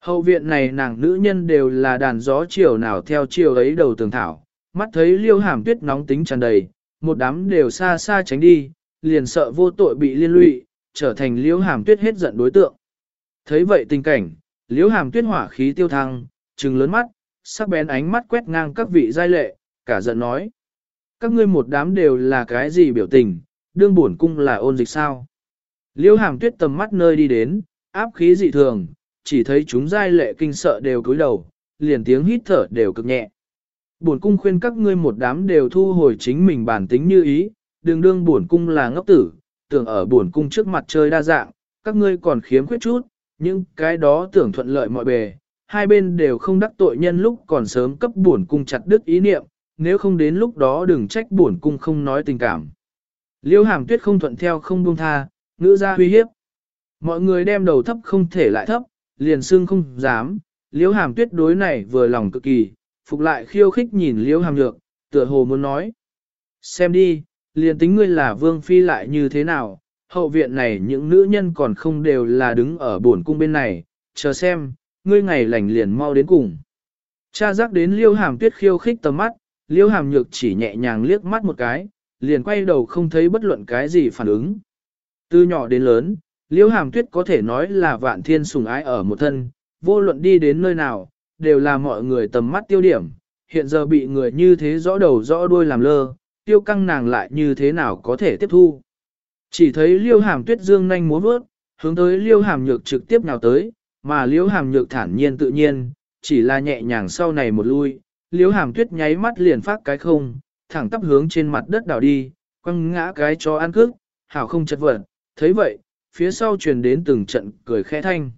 Hậu viện này nàng nữ nhân đều là đàn gió chiều nào theo chiều ấy đầu tường thảo, mắt thấy liêu hàm tuyết nóng tính tràn đầy, một đám đều xa xa tránh đi, liền sợ vô tội bị liên lụy, trở thành liêu hàm tuyết hết giận đối tượng. Thấy vậy tình cảnh, liêu hàm tuyết hỏa khí tiêu thăng, trừng lớn mắt, sắc bén ánh mắt quét ngang các vị giai lệ, cả giận nói. Các ngươi một đám đều là cái gì biểu tình, đương bổn cung là ôn dịch sao? Liêu hàm tuyết tầm mắt nơi đi đến, áp khí dị thường, chỉ thấy chúng giai lệ kinh sợ đều cúi đầu, liền tiếng hít thở đều cực nhẹ. Bổn cung khuyên các ngươi một đám đều thu hồi chính mình bản tính như ý, đừng đương bổn cung là ngốc tử, tưởng ở bổn cung trước mặt chơi đa dạng, các ngươi còn khiếm khuyết chút, nhưng cái đó tưởng thuận lợi mọi bề, hai bên đều không đắc tội nhân lúc còn sớm cấp bổn cung chặt đứt ý niệm, nếu không đến lúc đó đừng trách bổn cung không nói tình cảm. Liêu hàm tuyết không thuận theo không buông tha, ngữ ra uy hiếp. Mọi người đem đầu thấp không thể lại thấp, liền xương không dám, liễu hàm tuyết đối này vừa lòng cực kỳ, phục lại khiêu khích nhìn liễu hàm nhược, tựa hồ muốn nói. Xem đi, liền tính ngươi là vương phi lại như thế nào, hậu viện này những nữ nhân còn không đều là đứng ở buồn cung bên này, chờ xem, ngươi ngày lành liền mau đến cùng. Cha giác đến liêu hàm tuyết khiêu khích tầm mắt, liêu hàm nhược chỉ nhẹ nhàng liếc mắt một cái, liền quay đầu không thấy bất luận cái gì phản ứng. Từ nhỏ đến lớn, Liễu Hàm Tuyết có thể nói là vạn thiên sùng ái ở một thân, vô luận đi đến nơi nào, đều là mọi người tầm mắt tiêu điểm, hiện giờ bị người như thế rõ đầu rõ đuôi làm lơ, tiêu căng nàng lại như thế nào có thể tiếp thu. Chỉ thấy Liêu Hàm Tuyết dương nhanh múa vớt, hướng tới Liêu Hàm Nhược trực tiếp nào tới, mà Liêu Hàm Nhược thản nhiên tự nhiên, chỉ là nhẹ nhàng sau này một lui, liêu hàm tuyết nháy mắt liền phát cái không, thẳng tắp hướng trên mặt đất đảo đi, quăng ngã cái cho ăn cước, hảo không chật vật, thấy vậy, phía sau truyền đến từng trận cười khẽ thanh.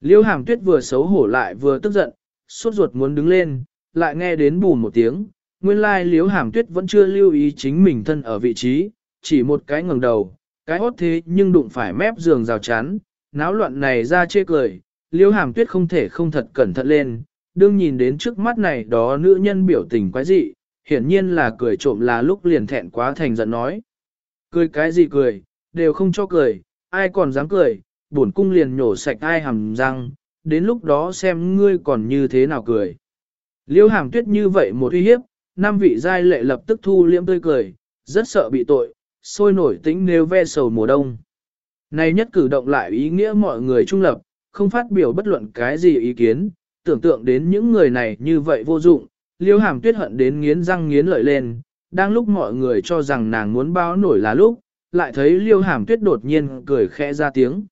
Liêu hàm tuyết vừa xấu hổ lại vừa tức giận, sốt ruột muốn đứng lên, lại nghe đến bùn một tiếng, nguyên lai liếu hàm tuyết vẫn chưa lưu ý chính mình thân ở vị trí, chỉ một cái ngẩng đầu, cái hốt thế nhưng đụng phải mép giường rào chắn, náo loạn này ra chê cười, liếu hàm tuyết không thể không thật cẩn thận lên, đương nhìn đến trước mắt này đó nữ nhân biểu tình quái dị, hiển nhiên là cười trộm là lúc liền thẹn quá thành giận nói. Cười cái gì cười, đều không cho cười, ai còn dám cười, bổn cung liền nhổ sạch ai hàm răng, đến lúc đó xem ngươi còn như thế nào cười. Liêu hàm tuyết như vậy một uy hiếp, năm vị giai lệ lập tức thu liễm tươi cười, rất sợ bị tội, sôi nổi tính nếu ve sầu mùa đông. Này nhất cử động lại ý nghĩa mọi người trung lập, không phát biểu bất luận cái gì ý kiến, tưởng tượng đến những người này như vậy vô dụng, liêu hàm tuyết hận đến nghiến răng nghiến lợi lên, đang lúc mọi người cho rằng nàng muốn báo nổi là lúc, lại thấy liêu hàm tuyết đột nhiên cười khẽ ra tiếng.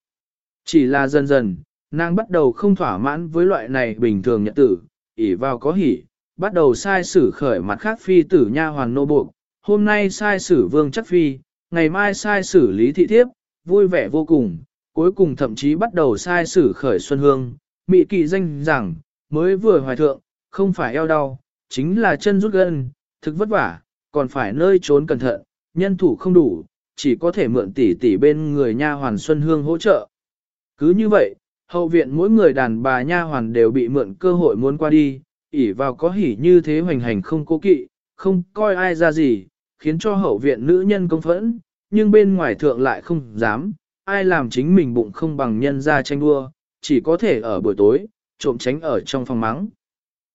Chỉ là dần dần, nàng bắt đầu không thỏa mãn với loại này bình thường nhật tử, ỉ vào có hỉ, bắt đầu sai sử khởi mặt khác phi tử nha hoàng nô buộc, hôm nay sai sử vương chắc phi, ngày mai sai sử lý thị thiếp, vui vẻ vô cùng, cuối cùng thậm chí bắt đầu sai sử khởi xuân hương, mị kỳ danh rằng, mới vừa hoài thượng, không phải eo đau, chính là chân rút gân, thực vất vả, còn phải nơi trốn cẩn thận, nhân thủ không đủ, chỉ có thể mượn tỷ tỷ bên người nha hoàn Xuân Hương hỗ trợ. Cứ như vậy, hậu viện mỗi người đàn bà nha hoàn đều bị mượn cơ hội muốn qua đi, ỉ vào có hỉ như thế hoành hành không cố kỵ, không coi ai ra gì, khiến cho hậu viện nữ nhân công phẫn, nhưng bên ngoài thượng lại không dám, ai làm chính mình bụng không bằng nhân ra tranh đua, chỉ có thể ở buổi tối, trộm tránh ở trong phòng mắng.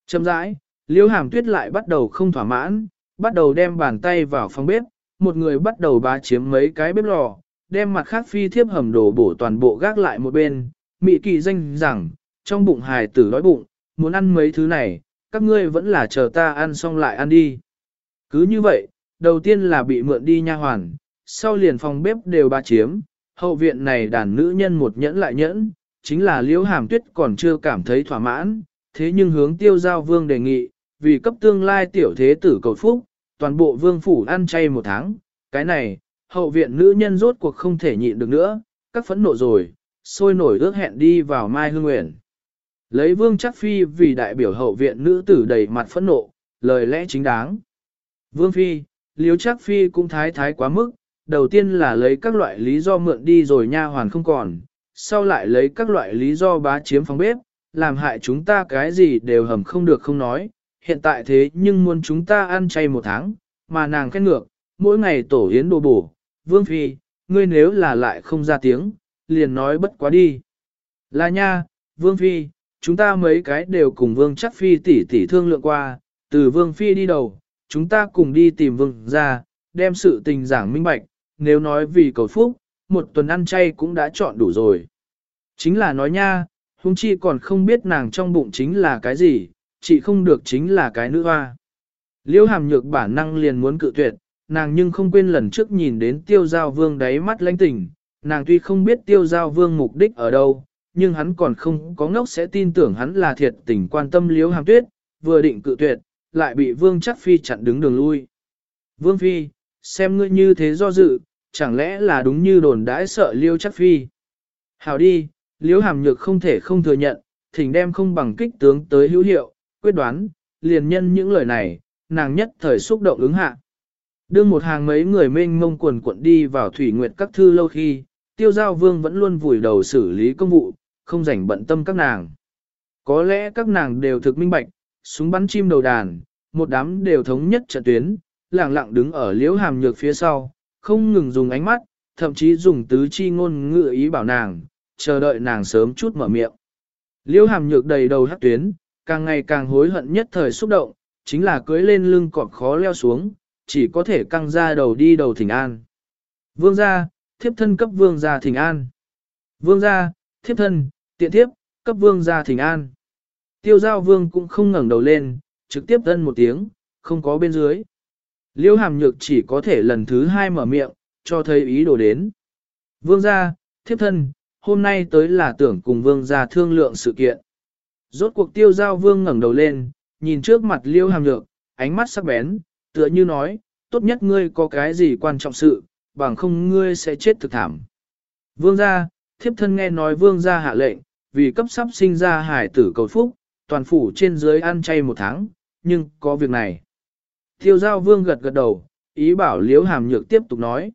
Châm rãi, Liễu hàm tuyết lại bắt đầu không thỏa mãn, bắt đầu đem bàn tay vào phòng bếp, một người bắt đầu bá chiếm mấy cái bếp lò, đem mặt khác phi thiếp hầm đồ bổ toàn bộ gác lại một bên, mị kỳ danh rằng, trong bụng hài tử đói bụng, muốn ăn mấy thứ này, các ngươi vẫn là chờ ta ăn xong lại ăn đi. Cứ như vậy, đầu tiên là bị mượn đi nha hoàn, sau liền phòng bếp đều ba chiếm, hậu viện này đàn nữ nhân một nhẫn lại nhẫn, chính là liễu hàm tuyết còn chưa cảm thấy thỏa mãn, thế nhưng hướng tiêu giao vương đề nghị, vì cấp tương lai tiểu thế tử cầu phúc, toàn bộ vương phủ ăn chay một tháng, cái này, hậu viện nữ nhân rốt cuộc không thể nhịn được nữa, các phẫn nộ rồi, sôi nổi ước hẹn đi vào Mai Hương Nguyện. Lấy vương chắc phi vì đại biểu hậu viện nữ tử đầy mặt phẫn nộ, lời lẽ chính đáng. Vương phi, liếu chắc phi cũng thái thái quá mức, đầu tiên là lấy các loại lý do mượn đi rồi nha hoàn không còn, sau lại lấy các loại lý do bá chiếm phòng bếp, làm hại chúng ta cái gì đều hầm không được không nói, hiện tại thế nhưng muốn chúng ta ăn chay một tháng, mà nàng khét ngược, mỗi ngày tổ yến đồ bổ, vương phi, ngươi nếu là lại không ra tiếng, liền nói bất quá đi. Là nha, vương phi, chúng ta mấy cái đều cùng vương chắc phi tỷ tỷ thương lượng qua, từ vương phi đi đầu, chúng ta cùng đi tìm vương ra, đem sự tình giảng minh bạch, nếu nói vì cầu phúc, một tuần ăn chay cũng đã chọn đủ rồi. Chính là nói nha, huống chi còn không biết nàng trong bụng chính là cái gì, chị không được chính là cái nữ hoa. Liêu hàm nhược bản năng liền muốn cự tuyệt, nàng nhưng không quên lần trước nhìn đến tiêu giao vương đáy mắt lãnh tình, nàng tuy không biết tiêu giao vương mục đích ở đâu, nhưng hắn còn không có ngốc sẽ tin tưởng hắn là thiệt tình quan tâm liếu hàm tuyết, vừa định cự tuyệt, lại bị vương chắc phi chặn đứng đường lui. Vương phi, xem ngươi như thế do dự, chẳng lẽ là đúng như đồn đãi sợ liêu chắc phi. Hào đi, liếu hàm nhược không thể không thừa nhận, thỉnh đem không bằng kích tướng tới hữu hiệu, quyết đoán, liền nhân những lời này, nàng nhất thời xúc động ứng hạ. Đương một hàng mấy người mênh mông quần cuộn đi vào thủy nguyệt các thư lâu khi, tiêu giao vương vẫn luôn vùi đầu xử lý công vụ, không rảnh bận tâm các nàng. Có lẽ các nàng đều thực minh bạch, súng bắn chim đầu đàn, một đám đều thống nhất trận tuyến, lặng lặng đứng ở liễu hàm nhược phía sau, không ngừng dùng ánh mắt, thậm chí dùng tứ chi ngôn ngữ ý bảo nàng, chờ đợi nàng sớm chút mở miệng. Liễu hàm nhược đầy đầu hắc tuyến, càng ngày càng hối hận nhất thời xúc động, chính là cưới lên lưng cọp khó leo xuống, chỉ có thể căng ra đầu đi đầu thỉnh an. Vương gia, thiếp thân cấp vương gia thỉnh an. Vương gia, thiếp thân, tiện thiếp, cấp vương gia thỉnh an. Tiêu giao vương cũng không ngẩng đầu lên, trực tiếp thân một tiếng, không có bên dưới. Liêu hàm nhược chỉ có thể lần thứ hai mở miệng, cho thấy ý đồ đến. Vương gia, thiếp thân, hôm nay tới là tưởng cùng vương gia thương lượng sự kiện. Rốt cuộc tiêu giao vương ngẩng đầu lên, nhìn trước mặt liêu hàm nhược, ánh mắt sắc bén, tựa như nói, tốt nhất ngươi có cái gì quan trọng sự, bằng không ngươi sẽ chết thực thảm. Vương gia, thiếp thân nghe nói vương gia hạ lệnh, vì cấp sắp sinh ra hải tử cầu phúc, toàn phủ trên dưới ăn chay một tháng, nhưng có việc này. Tiêu giao vương gật gật đầu, ý bảo liếu hàm nhược tiếp tục nói.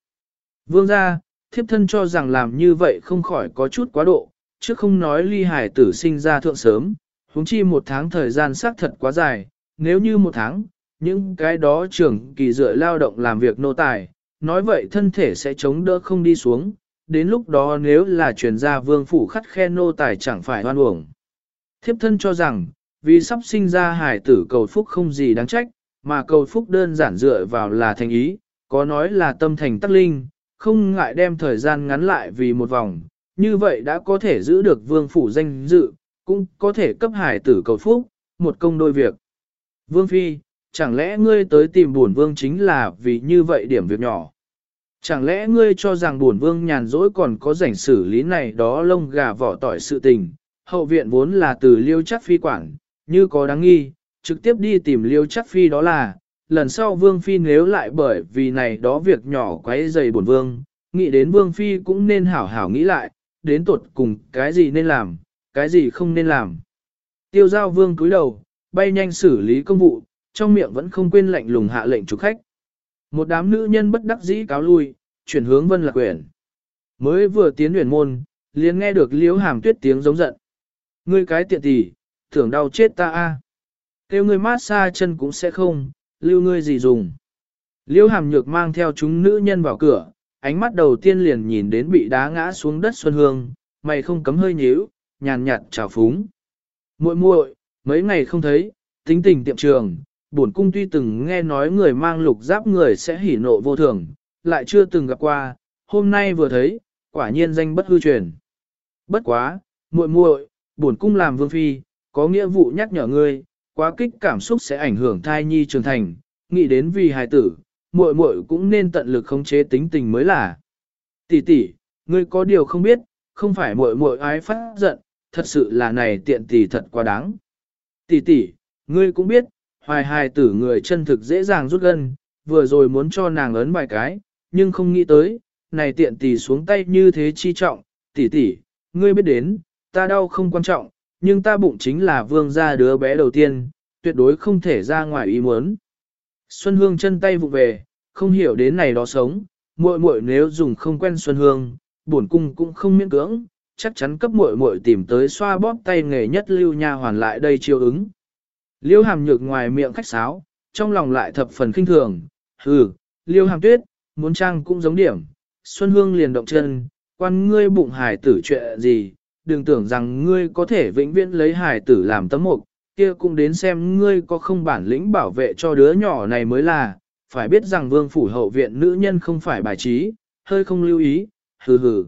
Vương gia, thiếp thân cho rằng làm như vậy không khỏi có chút quá độ, chứ không nói ly hải tử sinh ra thượng sớm, huống chi một tháng thời gian xác thật quá dài, nếu như một tháng, những cái đó trưởng kỳ dựa lao động làm việc nô tài, nói vậy thân thể sẽ chống đỡ không đi xuống, đến lúc đó nếu là truyền gia vương phủ khắt khe nô tài chẳng phải hoan uổng. Thiếp thân cho rằng, vì sắp sinh ra hải tử cầu phúc không gì đáng trách, mà cầu phúc đơn giản dựa vào là thành ý, có nói là tâm thành tắc linh, không ngại đem thời gian ngắn lại vì một vòng, như vậy đã có thể giữ được vương phủ danh dự, cũng có thể cấp hải tử cầu phúc, một công đôi việc. Vương Phi, chẳng lẽ ngươi tới tìm buồn vương chính là vì như vậy điểm việc nhỏ? Chẳng lẽ ngươi cho rằng buồn vương nhàn rỗi còn có rảnh xử lý này đó lông gà vỏ tỏi sự tình, hậu viện vốn là từ liêu chắc phi quản, như có đáng nghi, trực tiếp đi tìm liêu chắc phi đó là, lần sau vương phi nếu lại bởi vì này đó việc nhỏ quấy dày buồn vương, nghĩ đến vương phi cũng nên hảo hảo nghĩ lại, đến tuột cùng cái gì nên làm, cái gì không nên làm. Tiêu giao vương cúi đầu, bay nhanh xử lý công vụ, trong miệng vẫn không quên lệnh lùng hạ lệnh chủ khách. Một đám nữ nhân bất đắc dĩ cáo lui, chuyển hướng vân lạc Uyển. Mới vừa tiến huyền môn, liền nghe được liễu hàm tuyết tiếng giống giận. Ngươi cái tiện tỷ, thưởng đau chết ta a. Kêu ngươi mát xa chân cũng sẽ không, lưu ngươi gì dùng. Liễu hàm nhược mang theo chúng nữ nhân vào cửa, ánh mắt đầu tiên liền nhìn đến bị đá ngã xuống đất Xuân Hương, mày không cấm hơi nhíu, nhàn nhạt chào phúng. muội muội, mấy ngày không thấy, tính tình tiệm trường, bổn cung tuy từng nghe nói người mang lục giáp người sẽ hỉ nộ vô thường, lại chưa từng gặp qua, hôm nay vừa thấy, quả nhiên danh bất hư truyền. Bất quá, muội muội, bổn cung làm vương phi, có nghĩa vụ nhắc nhở ngươi, quá kích cảm xúc sẽ ảnh hưởng thai nhi trưởng thành, nghĩ đến vì hài tử, muội muội cũng nên tận lực khống chế tính tình mới là. Tỷ tỷ, ngươi có điều không biết, không phải muội muội ái phát giận, thật sự là này tiện tỷ thật quá đáng. Tỷ tỷ, ngươi cũng biết, hoài hài tử người chân thực dễ dàng rút gân, vừa rồi muốn cho nàng ấn bài cái, nhưng không nghĩ tới, này tiện tỷ xuống tay như thế chi trọng, tỷ tỷ, ngươi biết đến, ta đau không quan trọng, nhưng ta bụng chính là vương gia đứa bé đầu tiên, tuyệt đối không thể ra ngoài ý muốn. Xuân Hương chân tay vụ về, không hiểu đến này đó sống, muội muội nếu dùng không quen Xuân Hương, bổn cung cũng không miễn cưỡng, chắc chắn cấp muội muội tìm tới xoa bóp tay nghề nhất lưu nha hoàn lại đây chiêu ứng. Liêu hàm nhược ngoài miệng khách sáo, trong lòng lại thập phần kinh thường, hừ, liêu hàm tuyết, muốn trang cũng giống điểm. Xuân Hương liền động chân, quan ngươi bụng hải tử chuyện gì, đừng tưởng rằng ngươi có thể vĩnh viễn lấy hải tử làm tấm mục, kia cũng đến xem ngươi có không bản lĩnh bảo vệ cho đứa nhỏ này mới là, phải biết rằng vương phủ hậu viện nữ nhân không phải bài trí, hơi không lưu ý, hừ hừ.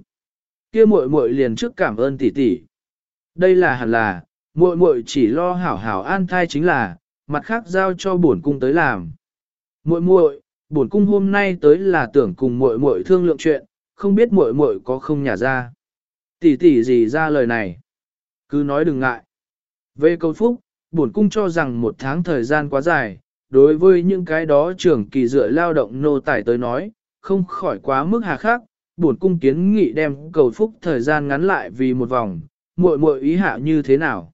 Kia muội muội liền trước cảm ơn tỷ tỷ. Đây là hẳn là, muội muội chỉ lo hảo hảo an thai chính là, mặt khác giao cho bổn cung tới làm. Muội muội, bổn cung hôm nay tới là tưởng cùng muội muội thương lượng chuyện, không biết muội muội có không nhả ra. Tỷ tỷ gì ra lời này? Cứ nói đừng ngại. Về câu phúc, bổn cung cho rằng một tháng thời gian quá dài, đối với những cái đó trưởng kỳ dựa lao động nô tài tới nói, không khỏi quá mức hà khắc, bổn cung kiến nghị đem cầu phúc thời gian ngắn lại vì một vòng, muội muội ý hạ như thế nào.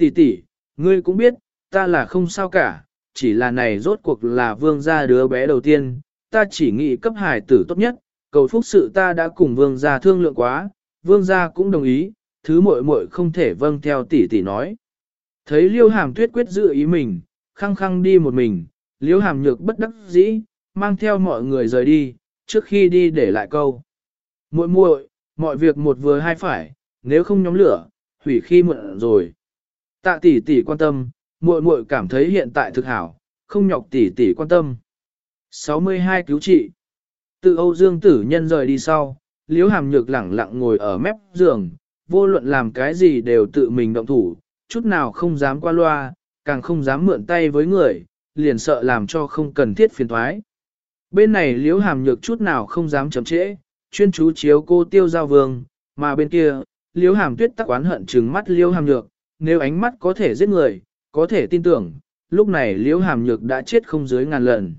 Tỷ tỷ, ngươi cũng biết, ta là không sao cả, chỉ là này rốt cuộc là vương gia đứa bé đầu tiên, ta chỉ nghĩ cấp hải tử tốt nhất, cầu phúc sự ta đã cùng vương gia thương lượng quá, vương gia cũng đồng ý, thứ muội muội không thể vâng theo tỷ tỷ nói. Thấy liêu hàm tuyết quyết giữ ý mình, khăng khăng đi một mình, liêu hàm nhược bất đắc dĩ, mang theo mọi người rời đi, trước khi đi để lại câu. muội muội, mọi việc một vừa hai phải, nếu không nhóm lửa, hủy khi muộn rồi. Tạ tỷ tỷ quan tâm, muội muội cảm thấy hiện tại thực hảo, không nhọc tỷ tỷ quan tâm. 62 cứu trị. Tự Âu Dương tử nhân rời đi sau, Liễu Hàm Nhược lẳng lặng ngồi ở mép giường, vô luận làm cái gì đều tự mình động thủ, chút nào không dám qua loa, càng không dám mượn tay với người, liền sợ làm cho không cần thiết phiền thoái. Bên này Liễu Hàm Nhược chút nào không dám chậm trễ, chuyên chú chiếu cô Tiêu Giao Vương, mà bên kia, Liễu Hàm Tuyết tắc oán hận trừng mắt Liễu Hàm Nhược, nếu ánh mắt có thể giết người, có thể tin tưởng, lúc này liễu hàm nhược đã chết không dưới ngàn lần.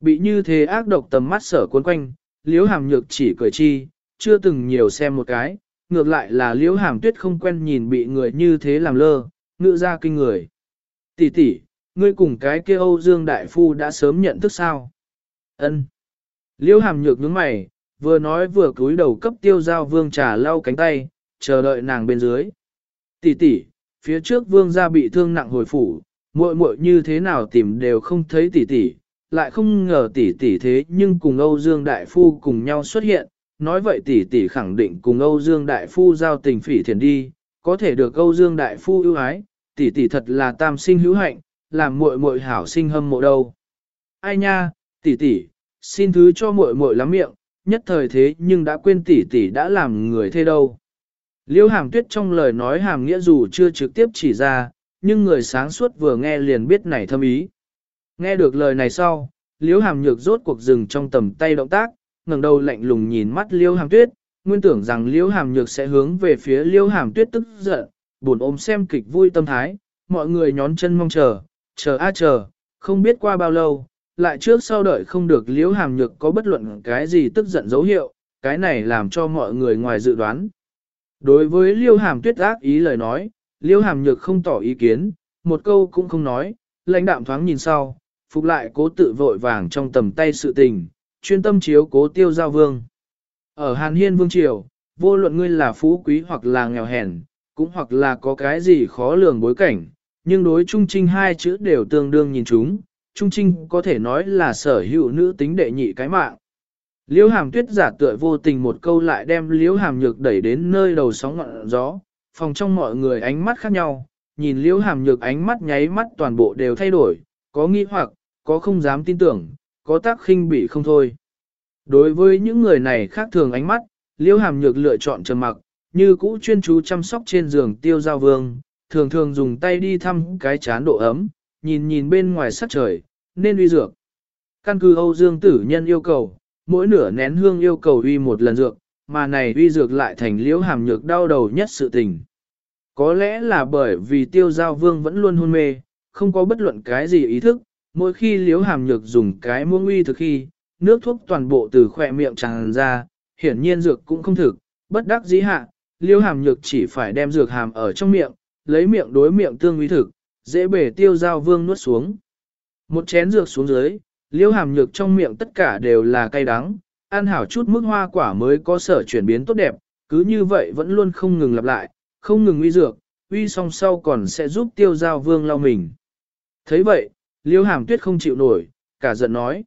Bị như thế ác độc tầm mắt sở cuốn quanh, liễu hàm nhược chỉ cười chi, chưa từng nhiều xem một cái, ngược lại là liễu hàm tuyết không quen nhìn bị người như thế làm lơ, ngự ra kinh người. Tỷ tỷ, ngươi cùng cái kia Âu Dương Đại Phu đã sớm nhận thức sao? Ân. Liễu hàm nhược nhướng mày, vừa nói vừa cúi đầu cấp tiêu giao vương trà lau cánh tay, chờ đợi nàng bên dưới. Tỷ tỷ, phía trước vương gia bị thương nặng hồi phủ, muội muội như thế nào tìm đều không thấy tỷ tỷ, lại không ngờ tỷ tỷ thế nhưng cùng Âu Dương Đại Phu cùng nhau xuất hiện, nói vậy tỷ tỷ khẳng định cùng Âu Dương Đại Phu giao tình phỉ thiền đi, có thể được Âu Dương Đại Phu ưu ái, tỷ tỷ thật là tam sinh hữu hạnh, làm muội muội hảo sinh hâm mộ đâu. Ai nha, tỷ tỷ, xin thứ cho muội muội lắm miệng, nhất thời thế nhưng đã quên tỷ tỷ đã làm người thế đâu. Liêu hàm tuyết trong lời nói hàm nghĩa dù chưa trực tiếp chỉ ra, nhưng người sáng suốt vừa nghe liền biết này thâm ý. Nghe được lời này sau, liêu hàm nhược rốt cuộc dừng trong tầm tay động tác, ngẩng đầu lạnh lùng nhìn mắt liêu hàm tuyết, nguyên tưởng rằng liêu hàm nhược sẽ hướng về phía liêu hàm tuyết tức giận, buồn ôm xem kịch vui tâm thái, mọi người nhón chân mong chờ, chờ a à chờ, không biết qua bao lâu, lại trước sau đợi không được liêu hàm nhược có bất luận cái gì tức giận dấu hiệu, cái này làm cho mọi người ngoài dự đoán. Đối với liêu hàm tuyết ác ý lời nói, liêu hàm nhược không tỏ ý kiến, một câu cũng không nói, lãnh đạm thoáng nhìn sau, phục lại cố tự vội vàng trong tầm tay sự tình, chuyên tâm chiếu cố tiêu giao vương. Ở Hàn Hiên Vương Triều, vô luận ngươi là phú quý hoặc là nghèo hèn, cũng hoặc là có cái gì khó lường bối cảnh, nhưng đối Trung Trinh hai chữ đều tương đương nhìn chúng, Trung Trinh có thể nói là sở hữu nữ tính đệ nhị cái mạng. Liễu hàm tuyết giả tựa vô tình một câu lại đem liễu hàm nhược đẩy đến nơi đầu sóng ngọn gió, phòng trong mọi người ánh mắt khác nhau, nhìn liễu hàm nhược ánh mắt nháy mắt toàn bộ đều thay đổi, có nghi hoặc, có không dám tin tưởng, có tác khinh bị không thôi. Đối với những người này khác thường ánh mắt, liễu hàm nhược lựa chọn trầm mặc, như cũ chuyên chú chăm sóc trên giường tiêu giao vương, thường thường dùng tay đi thăm cái chán độ ấm, nhìn nhìn bên ngoài sắc trời, nên uy dược. Căn cứ Âu Dương tử nhân yêu cầu, mỗi nửa nén hương yêu cầu uy một lần dược, mà này uy dược lại thành liễu hàm nhược đau đầu nhất sự tình. Có lẽ là bởi vì tiêu giao vương vẫn luôn hôn mê, không có bất luận cái gì ý thức, mỗi khi liễu hàm nhược dùng cái muông uy thực khi, nước thuốc toàn bộ từ khỏe miệng tràn ra, hiển nhiên dược cũng không thực, bất đắc dĩ hạ, liễu hàm nhược chỉ phải đem dược hàm ở trong miệng, lấy miệng đối miệng tương uy thực, dễ bể tiêu giao vương nuốt xuống. Một chén dược xuống dưới, liễu hàm nhược trong miệng tất cả đều là cay đắng, ăn hảo chút mức hoa quả mới có sở chuyển biến tốt đẹp, cứ như vậy vẫn luôn không ngừng lặp lại, không ngừng uy dược, uy song sau còn sẽ giúp tiêu giao vương lau mình. thấy vậy, liễu hàm tuyết không chịu nổi, cả giận nói.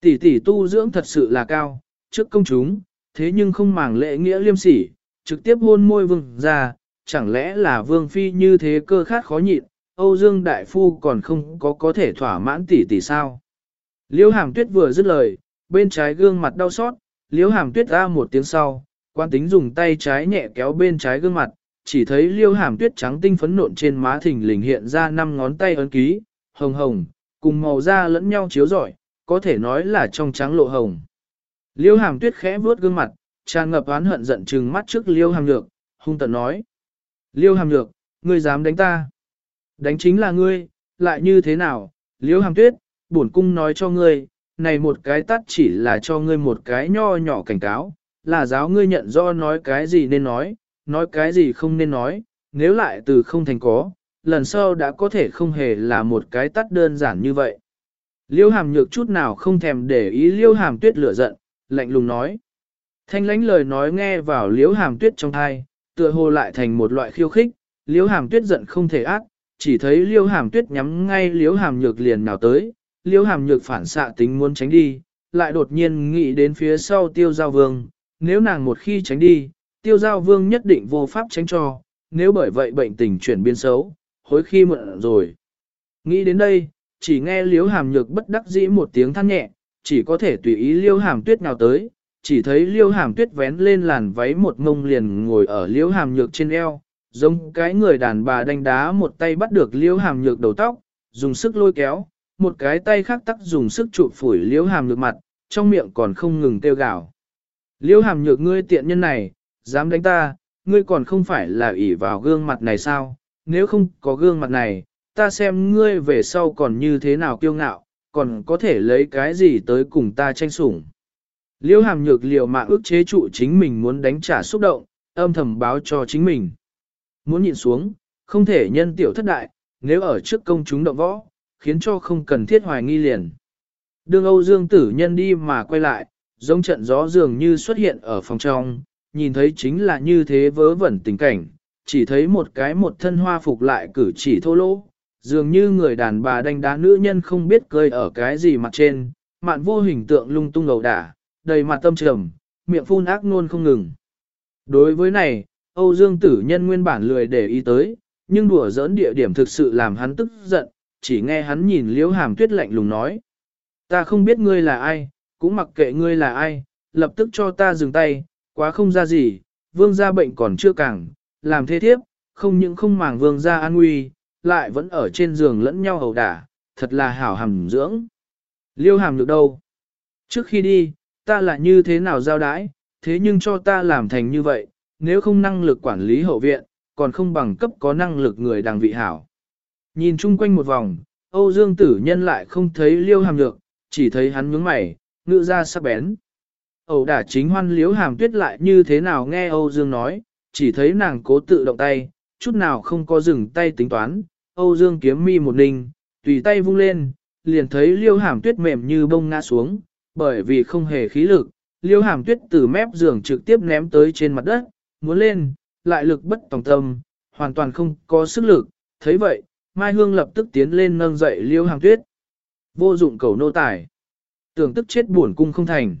Tỷ tỷ tu dưỡng thật sự là cao, trước công chúng, thế nhưng không màng lễ nghĩa liêm sỉ, trực tiếp hôn môi vương ra, chẳng lẽ là vương phi như thế cơ khát khó nhịn, Âu Dương Đại Phu còn không có có thể thỏa mãn tỷ tỷ sao. Liễu hàm tuyết vừa dứt lời, bên trái gương mặt đau xót, liễu hàm tuyết ra một tiếng sau, quan tính dùng tay trái nhẹ kéo bên trái gương mặt, chỉ thấy liễu hàm tuyết trắng tinh phấn nộn trên má thỉnh lình hiện ra năm ngón tay ấn ký, hồng hồng, cùng màu da lẫn nhau chiếu rọi, có thể nói là trong trắng lộ hồng. Liễu hàm tuyết khẽ vuốt gương mặt, tràn ngập oán hận giận trừng mắt trước liễu hàm nhược, hung tận nói. Liễu hàm nhược, ngươi dám đánh ta? Đánh chính là ngươi, lại như thế nào? Liễu hàm tuyết, bổn cung nói cho ngươi, này một cái tắt chỉ là cho ngươi một cái nho nhỏ cảnh cáo, là giáo ngươi nhận do nói cái gì nên nói, nói cái gì không nên nói, nếu lại từ không thành có, lần sau đã có thể không hề là một cái tắt đơn giản như vậy. Liêu hàm nhược chút nào không thèm để ý liêu hàm tuyết lửa giận, lạnh lùng nói. Thanh lánh lời nói nghe vào liêu hàm tuyết trong thai, tựa hồ lại thành một loại khiêu khích, liêu hàm tuyết giận không thể ác, chỉ thấy liêu hàm tuyết nhắm ngay liêu hàm nhược liền nào tới, Liễu hàm nhược phản xạ tính muốn tránh đi, lại đột nhiên nghĩ đến phía sau tiêu giao vương, nếu nàng một khi tránh đi, tiêu giao vương nhất định vô pháp tránh cho, nếu bởi vậy bệnh tình chuyển biến xấu, hối khi muộn rồi. Nghĩ đến đây, chỉ nghe Liễu hàm nhược bất đắc dĩ một tiếng than nhẹ, chỉ có thể tùy ý liêu hàm tuyết nào tới, chỉ thấy liêu hàm tuyết vén lên làn váy một ngông liền ngồi ở liêu hàm nhược trên eo, giống cái người đàn bà đánh đá một tay bắt được liêu hàm nhược đầu tóc, dùng sức lôi kéo, một cái tay khác tắc dùng sức chụp phủi liễu hàm nhược mặt, trong miệng còn không ngừng tiêu gạo. Liễu hàm nhược ngươi tiện nhân này, dám đánh ta, ngươi còn không phải là ỷ vào gương mặt này sao, nếu không có gương mặt này, ta xem ngươi về sau còn như thế nào kiêu ngạo, còn có thể lấy cái gì tới cùng ta tranh sủng. liễu hàm nhược liều mạng ước chế trụ chính mình muốn đánh trả xúc động, âm thầm báo cho chính mình. Muốn nhìn xuống, không thể nhân tiểu thất đại, nếu ở trước công chúng động võ, khiến cho không cần thiết hoài nghi liền. Đường Âu Dương tử nhân đi mà quay lại, giống trận gió dường như xuất hiện ở phòng trong, nhìn thấy chính là như thế vớ vẩn tình cảnh, chỉ thấy một cái một thân hoa phục lại cử chỉ thô lỗ, dường như người đàn bà đánh đá nữ nhân không biết cơi ở cái gì mặt trên, mạn vô hình tượng lung tung ngầu đả, đầy mặt tâm trầm, miệng phun ác luôn không ngừng. Đối với này, Âu Dương tử nhân nguyên bản lười để ý tới, nhưng đùa giỡn địa điểm thực sự làm hắn tức giận, chỉ nghe hắn nhìn liễu hàm tuyết lạnh lùng nói. Ta không biết ngươi là ai, cũng mặc kệ ngươi là ai, lập tức cho ta dừng tay, quá không ra gì, vương gia bệnh còn chưa càng, làm thế thiếp, không những không màng vương gia an nguy, lại vẫn ở trên giường lẫn nhau hầu đả, thật là hảo hàm dưỡng. Liêu hàm được đâu? Trước khi đi, ta là như thế nào giao đái, thế nhưng cho ta làm thành như vậy, nếu không năng lực quản lý hậu viện, còn không bằng cấp có năng lực người đàng vị hảo. Nhìn chung quanh một vòng, Âu Dương tử nhân lại không thấy liêu hàm Nhược, chỉ thấy hắn nhướng mày, ngự ra sắc bén. Âu đả chính hoan liếu hàm tuyết lại như thế nào nghe Âu Dương nói, chỉ thấy nàng cố tự động tay, chút nào không có dừng tay tính toán, Âu Dương kiếm mi một ninh, tùy tay vung lên, liền thấy liêu hàm tuyết mềm như bông ngã xuống, bởi vì không hề khí lực, liêu hàm tuyết từ mép giường trực tiếp ném tới trên mặt đất, muốn lên, lại lực bất tòng tâm, hoàn toàn không có sức lực, thấy vậy, Mai Hương lập tức tiến lên nâng dậy liêu hàng tuyết. Vô dụng cầu nô tài. Tưởng tức chết buồn cung không thành.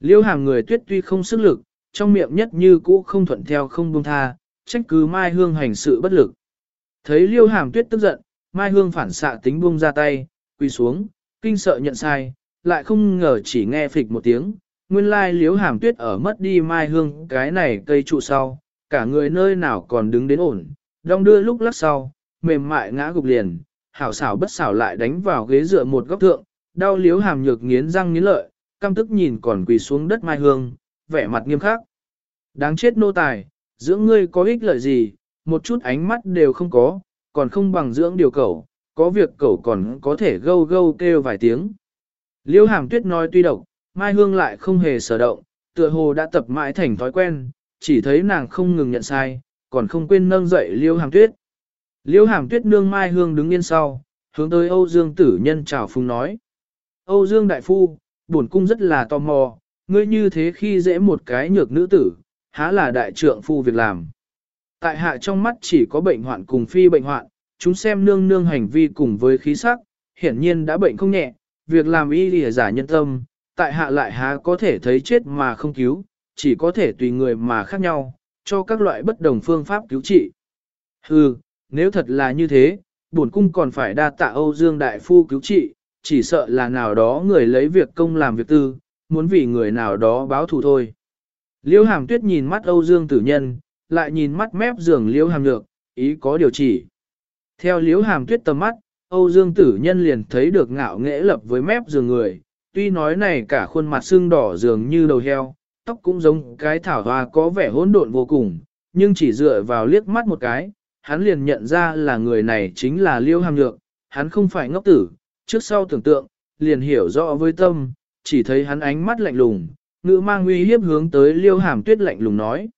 Liêu hàng người tuyết tuy không sức lực, trong miệng nhất như cũ không thuận theo không buông tha, trách cứ Mai Hương hành sự bất lực. Thấy liêu hàng tuyết tức giận, Mai Hương phản xạ tính buông ra tay, quỳ xuống, kinh sợ nhận sai, lại không ngờ chỉ nghe phịch một tiếng. Nguyên lai liếu hàm tuyết ở mất đi Mai Hương cái này cây trụ sau, cả người nơi nào còn đứng đến ổn, đong đưa lúc lắc sau, mềm mại ngã gục liền, hảo xảo bất xảo lại đánh vào ghế dựa một góc thượng, đau liếu hàm nhược nghiến răng nghiến lợi, căm tức nhìn còn quỳ xuống đất Mai Hương, vẻ mặt nghiêm khắc. Đáng chết nô tài, dưỡng ngươi có ích lợi gì, một chút ánh mắt đều không có, còn không bằng dưỡng điều cẩu, có việc cẩu còn có thể gâu gâu kêu vài tiếng. Liêu hàm tuyết nói tuy độc, Mai Hương lại không hề sở động, tựa hồ đã tập mãi thành thói quen, chỉ thấy nàng không ngừng nhận sai, còn không quên nâng dậy liêu hàm tuyết. Liêu hàm tuyết nương Mai Hương đứng yên sau, hướng tới Âu Dương tử nhân chào phung nói. Âu Dương đại phu, bổn cung rất là tò mò, ngươi như thế khi dễ một cái nhược nữ tử, há là đại trượng phu việc làm. Tại hạ trong mắt chỉ có bệnh hoạn cùng phi bệnh hoạn, chúng xem nương nương hành vi cùng với khí sắc, hiển nhiên đã bệnh không nhẹ, việc làm y lìa giả nhân tâm, tại hạ lại há có thể thấy chết mà không cứu, chỉ có thể tùy người mà khác nhau, cho các loại bất đồng phương pháp cứu trị. Hừ, nếu thật là như thế, bổn cung còn phải đa tạ Âu Dương Đại Phu cứu trị, chỉ sợ là nào đó người lấy việc công làm việc tư, muốn vì người nào đó báo thù thôi. Liêu hàm tuyết nhìn mắt Âu Dương tử nhân, lại nhìn mắt mép giường liêu hàm lược, ý có điều chỉ. Theo liêu hàm tuyết tầm mắt, Âu Dương tử nhân liền thấy được ngạo nghễ lập với mép giường người, tuy nói này cả khuôn mặt xương đỏ dường như đầu heo, tóc cũng giống cái thảo hoa có vẻ hỗn độn vô cùng, nhưng chỉ dựa vào liếc mắt một cái, hắn liền nhận ra là người này chính là liêu hàm Nhược, hắn không phải ngốc tử, trước sau tưởng tượng, liền hiểu rõ với tâm, chỉ thấy hắn ánh mắt lạnh lùng, ngữ mang uy hiếp hướng tới liêu hàm tuyết lạnh lùng nói.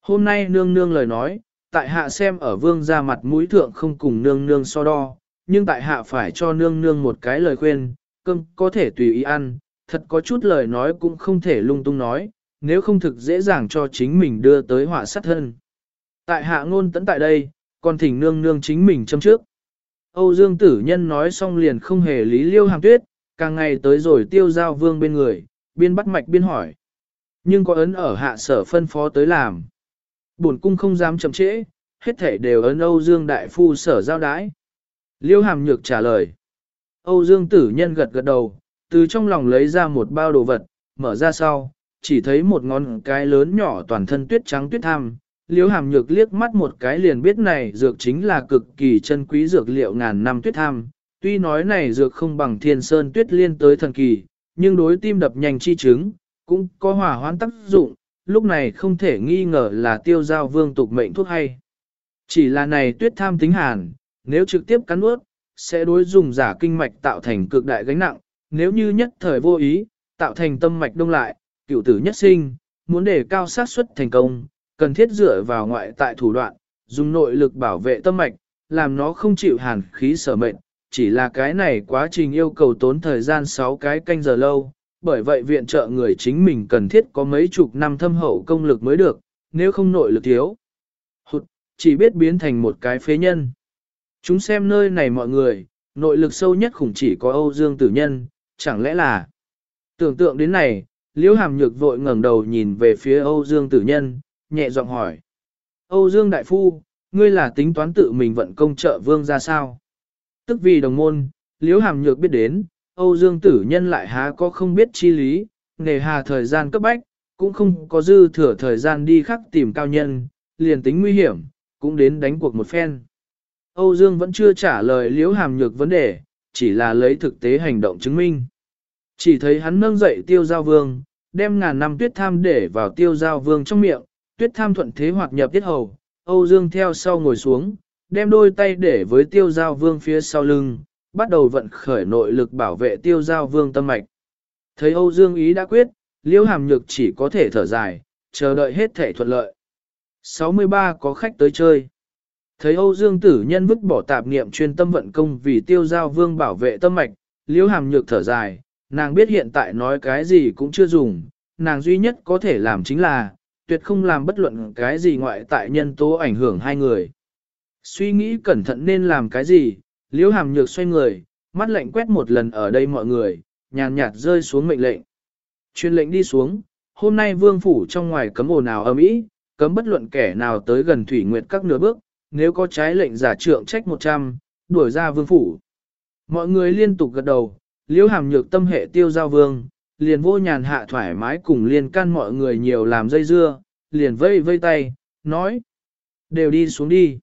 Hôm nay nương nương lời nói, tại hạ xem ở vương ra mặt mũi thượng không cùng nương nương so đo, nhưng tại hạ phải cho nương nương một cái lời khuyên, cơm có thể tùy ý ăn, thật có chút lời nói cũng không thể lung tung nói, nếu không thực dễ dàng cho chính mình đưa tới họa sát thân. Tại hạ ngôn tấn tại đây, còn thỉnh nương nương chính mình châm trước. Âu Dương tử nhân nói xong liền không hề lý liêu hàng tuyết, càng ngày tới rồi tiêu giao vương bên người, biên bắt mạch biên hỏi. Nhưng có ấn ở hạ sở phân phó tới làm. Bổn cung không dám chậm trễ, hết thể đều ấn Âu Dương đại phu sở giao đái. Liêu hàm nhược trả lời. Âu Dương tử nhân gật gật đầu, từ trong lòng lấy ra một bao đồ vật, mở ra sau, chỉ thấy một ngón cái lớn nhỏ toàn thân tuyết trắng tuyết tham, Liễu hàm nhược liếc mắt một cái liền biết này dược chính là cực kỳ chân quý dược liệu ngàn năm tuyết tham. Tuy nói này dược không bằng thiên sơn tuyết liên tới thần kỳ, nhưng đối tim đập nhanh chi chứng, cũng có hỏa hoãn tác dụng, lúc này không thể nghi ngờ là tiêu giao vương tục mệnh thuốc hay. Chỉ là này tuyết tham tính hàn, nếu trực tiếp cắn nuốt, sẽ đối dùng giả kinh mạch tạo thành cực đại gánh nặng, nếu như nhất thời vô ý, tạo thành tâm mạch đông lại, cựu tử nhất sinh, muốn để cao xác suất thành công, cần thiết dựa vào ngoại tại thủ đoạn, dùng nội lực bảo vệ tâm mạch, làm nó không chịu hàn khí sở mệnh, chỉ là cái này quá trình yêu cầu tốn thời gian 6 cái canh giờ lâu, bởi vậy viện trợ người chính mình cần thiết có mấy chục năm thâm hậu công lực mới được, nếu không nội lực thiếu. Hụt, chỉ biết biến thành một cái phế nhân. Chúng xem nơi này mọi người, nội lực sâu nhất khủng chỉ có Âu Dương Tử Nhân, chẳng lẽ là... Tưởng tượng đến này, Liễu Hàm Nhược vội ngẩng đầu nhìn về phía Âu Dương Tử Nhân, nhẹ giọng hỏi. Âu Dương Đại Phu, ngươi là tính toán tự mình vận công trợ vương ra sao? Tức vì đồng môn, Liễu Hàm Nhược biết đến, Âu Dương Tử Nhân lại há có không biết chi lý, nghề hà thời gian cấp bách, cũng không có dư thừa thời gian đi khắc tìm cao nhân, liền tính nguy hiểm, cũng đến đánh cuộc một phen. Âu Dương vẫn chưa trả lời Liễu Hàm Nhược vấn đề, chỉ là lấy thực tế hành động chứng minh. Chỉ thấy hắn nâng dậy tiêu giao vương, đem ngàn năm tuyết tham để vào tiêu giao vương trong miệng, tuyết tham thuận thế hoạt nhập tiết hầu, Âu Dương theo sau ngồi xuống, đem đôi tay để với tiêu giao vương phía sau lưng, bắt đầu vận khởi nội lực bảo vệ tiêu giao vương tâm mạch. Thấy Âu Dương ý đã quyết, liễu hàm nhược chỉ có thể thở dài, chờ đợi hết thể thuận lợi. 63 có khách tới chơi. Thấy Âu Dương tử nhân vứt bỏ tạp niệm chuyên tâm vận công vì tiêu giao vương bảo vệ tâm mạch, liễu hàm nhược thở dài, nàng biết hiện tại nói cái gì cũng chưa dùng, nàng duy nhất có thể làm chính là, tuyệt không làm bất luận cái gì ngoại tại nhân tố ảnh hưởng hai người. Suy nghĩ cẩn thận nên làm cái gì, liễu hàm nhược xoay người, mắt lạnh quét một lần ở đây mọi người, nhàn nhạt rơi xuống mệnh lệnh. Chuyên lệnh đi xuống, hôm nay vương phủ trong ngoài cấm ồn nào ầm ĩ, cấm bất luận kẻ nào tới gần thủy nguyệt các nửa bước, nếu có trái lệnh giả trượng trách 100, đuổi ra vương phủ. Mọi người liên tục gật đầu, liễu hàm nhược tâm hệ tiêu giao vương, liền vô nhàn hạ thoải mái cùng liên can mọi người nhiều làm dây dưa, liền vây vây tay, nói, đều đi xuống đi.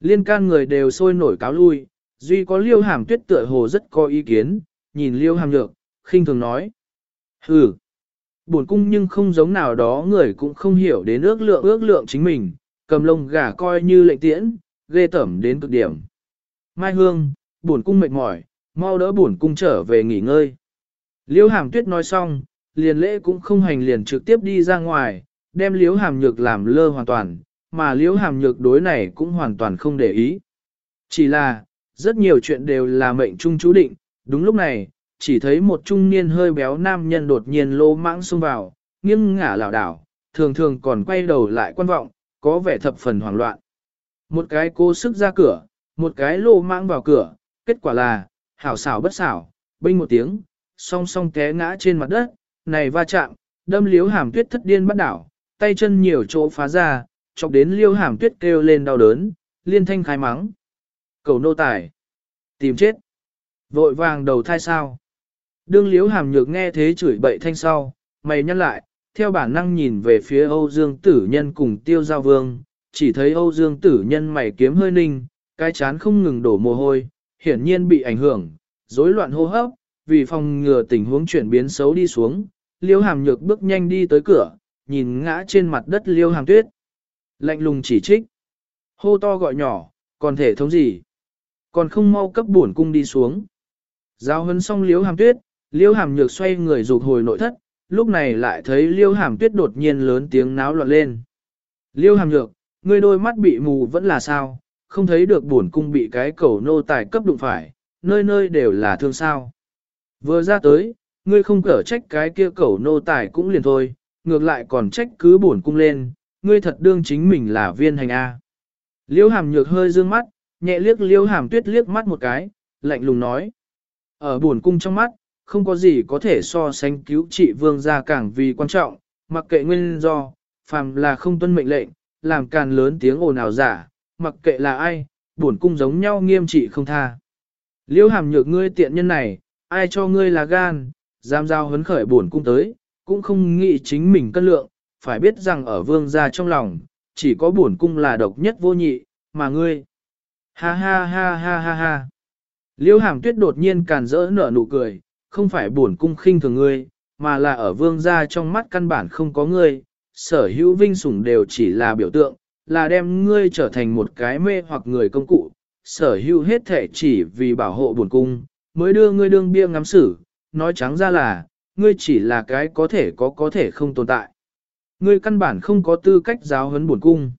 Liên can người đều sôi nổi cáo lui, duy có liêu hàm tuyết tựa hồ rất có ý kiến, nhìn liêu hàm nhược, khinh thường nói. ừ buồn cung nhưng không giống nào đó người cũng không hiểu đến ước lượng ước lượng chính mình, cầm lông gà coi như lệnh tiễn, ghê tẩm đến cực điểm. Mai Hương, buồn cung mệt mỏi, mau đỡ buồn cung trở về nghỉ ngơi. Liễu hàm tuyết nói xong, liền lễ cũng không hành liền trực tiếp đi ra ngoài, đem Liễu hàm nhược làm lơ hoàn toàn, mà Liễu hàm nhược đối này cũng hoàn toàn không để ý. Chỉ là, rất nhiều chuyện đều là mệnh trung chú định, đúng lúc này, chỉ thấy một trung niên hơi béo nam nhân đột nhiên lô mãng xông vào, nghiêng ngả lảo đảo, thường thường còn quay đầu lại quan vọng, có vẻ thập phần hoảng loạn. Một cái cố sức ra cửa, một cái lô mãng vào cửa, kết quả là, hảo xảo bất xảo, binh một tiếng, song song té ngã trên mặt đất, này va chạm, đâm liếu hàm tuyết thất điên bắt đảo, tay chân nhiều chỗ phá ra, chọc đến liêu hàm tuyết kêu lên đau đớn, liên thanh khai mắng. Cầu nô tài. Tìm chết. Vội vàng đầu thai sao. Đương liếu hàm nhược nghe thế chửi bậy thanh sau, mày nhăn lại, theo bản năng nhìn về phía Âu Dương tử nhân cùng tiêu giao vương, chỉ thấy Âu Dương tử nhân mày kiếm hơi ninh, cái chán không ngừng đổ mồ hôi, hiển nhiên bị ảnh hưởng, rối loạn hô hấp, vì phòng ngừa tình huống chuyển biến xấu đi xuống, liêu hàm nhược bước nhanh đi tới cửa, nhìn ngã trên mặt đất liêu hàm tuyết. Lạnh lùng chỉ trích. Hô to gọi nhỏ, còn thể thống gì? Còn không mau cấp bổn cung đi xuống. Giao hân xong liêu hàm tuyết, liêu hàm nhược xoay người rụt hồi nội thất, lúc này lại thấy liêu hàm tuyết đột nhiên lớn tiếng náo loạn lên. Liêu hàm nhược, ngươi đôi mắt bị mù vẫn là sao, không thấy được bổn cung bị cái cầu nô tài cấp đụng phải, nơi nơi đều là thương sao. Vừa ra tới, ngươi không cở trách cái kia cẩu nô tài cũng liền thôi, ngược lại còn trách cứ bổn cung lên, ngươi thật đương chính mình là viên hành A. Liêu hàm nhược hơi dương mắt, nhẹ liếc liêu hàm tuyết liếc mắt một cái, lạnh lùng nói. Ở bổn cung trong mắt, không có gì có thể so sánh cứu trị vương gia càng vì quan trọng, mặc kệ nguyên do, phàm là không tuân mệnh lệnh, làm càng lớn tiếng ồn ào giả, mặc kệ là ai, bổn cung giống nhau nghiêm trị không tha. Liêu hàm nhược ngươi tiện nhân này, ai cho ngươi là gan, giam giao hấn khởi buồn cung tới, cũng không nghĩ chính mình cân lượng, phải biết rằng ở vương gia trong lòng, chỉ có buồn cung là độc nhất vô nhị, mà ngươi. Ha ha ha ha ha ha. Liêu hàm tuyết đột nhiên càn rỡ nở nụ cười, không phải buồn cung khinh thường ngươi, mà là ở vương gia trong mắt căn bản không có ngươi, sở hữu vinh sủng đều chỉ là biểu tượng, là đem ngươi trở thành một cái mê hoặc người công cụ, sở hữu hết thể chỉ vì bảo hộ buồn cung, mới đưa ngươi đương bia ngắm xử, nói trắng ra là, ngươi chỉ là cái có thể có có thể không tồn tại. Ngươi căn bản không có tư cách giáo huấn buồn cung.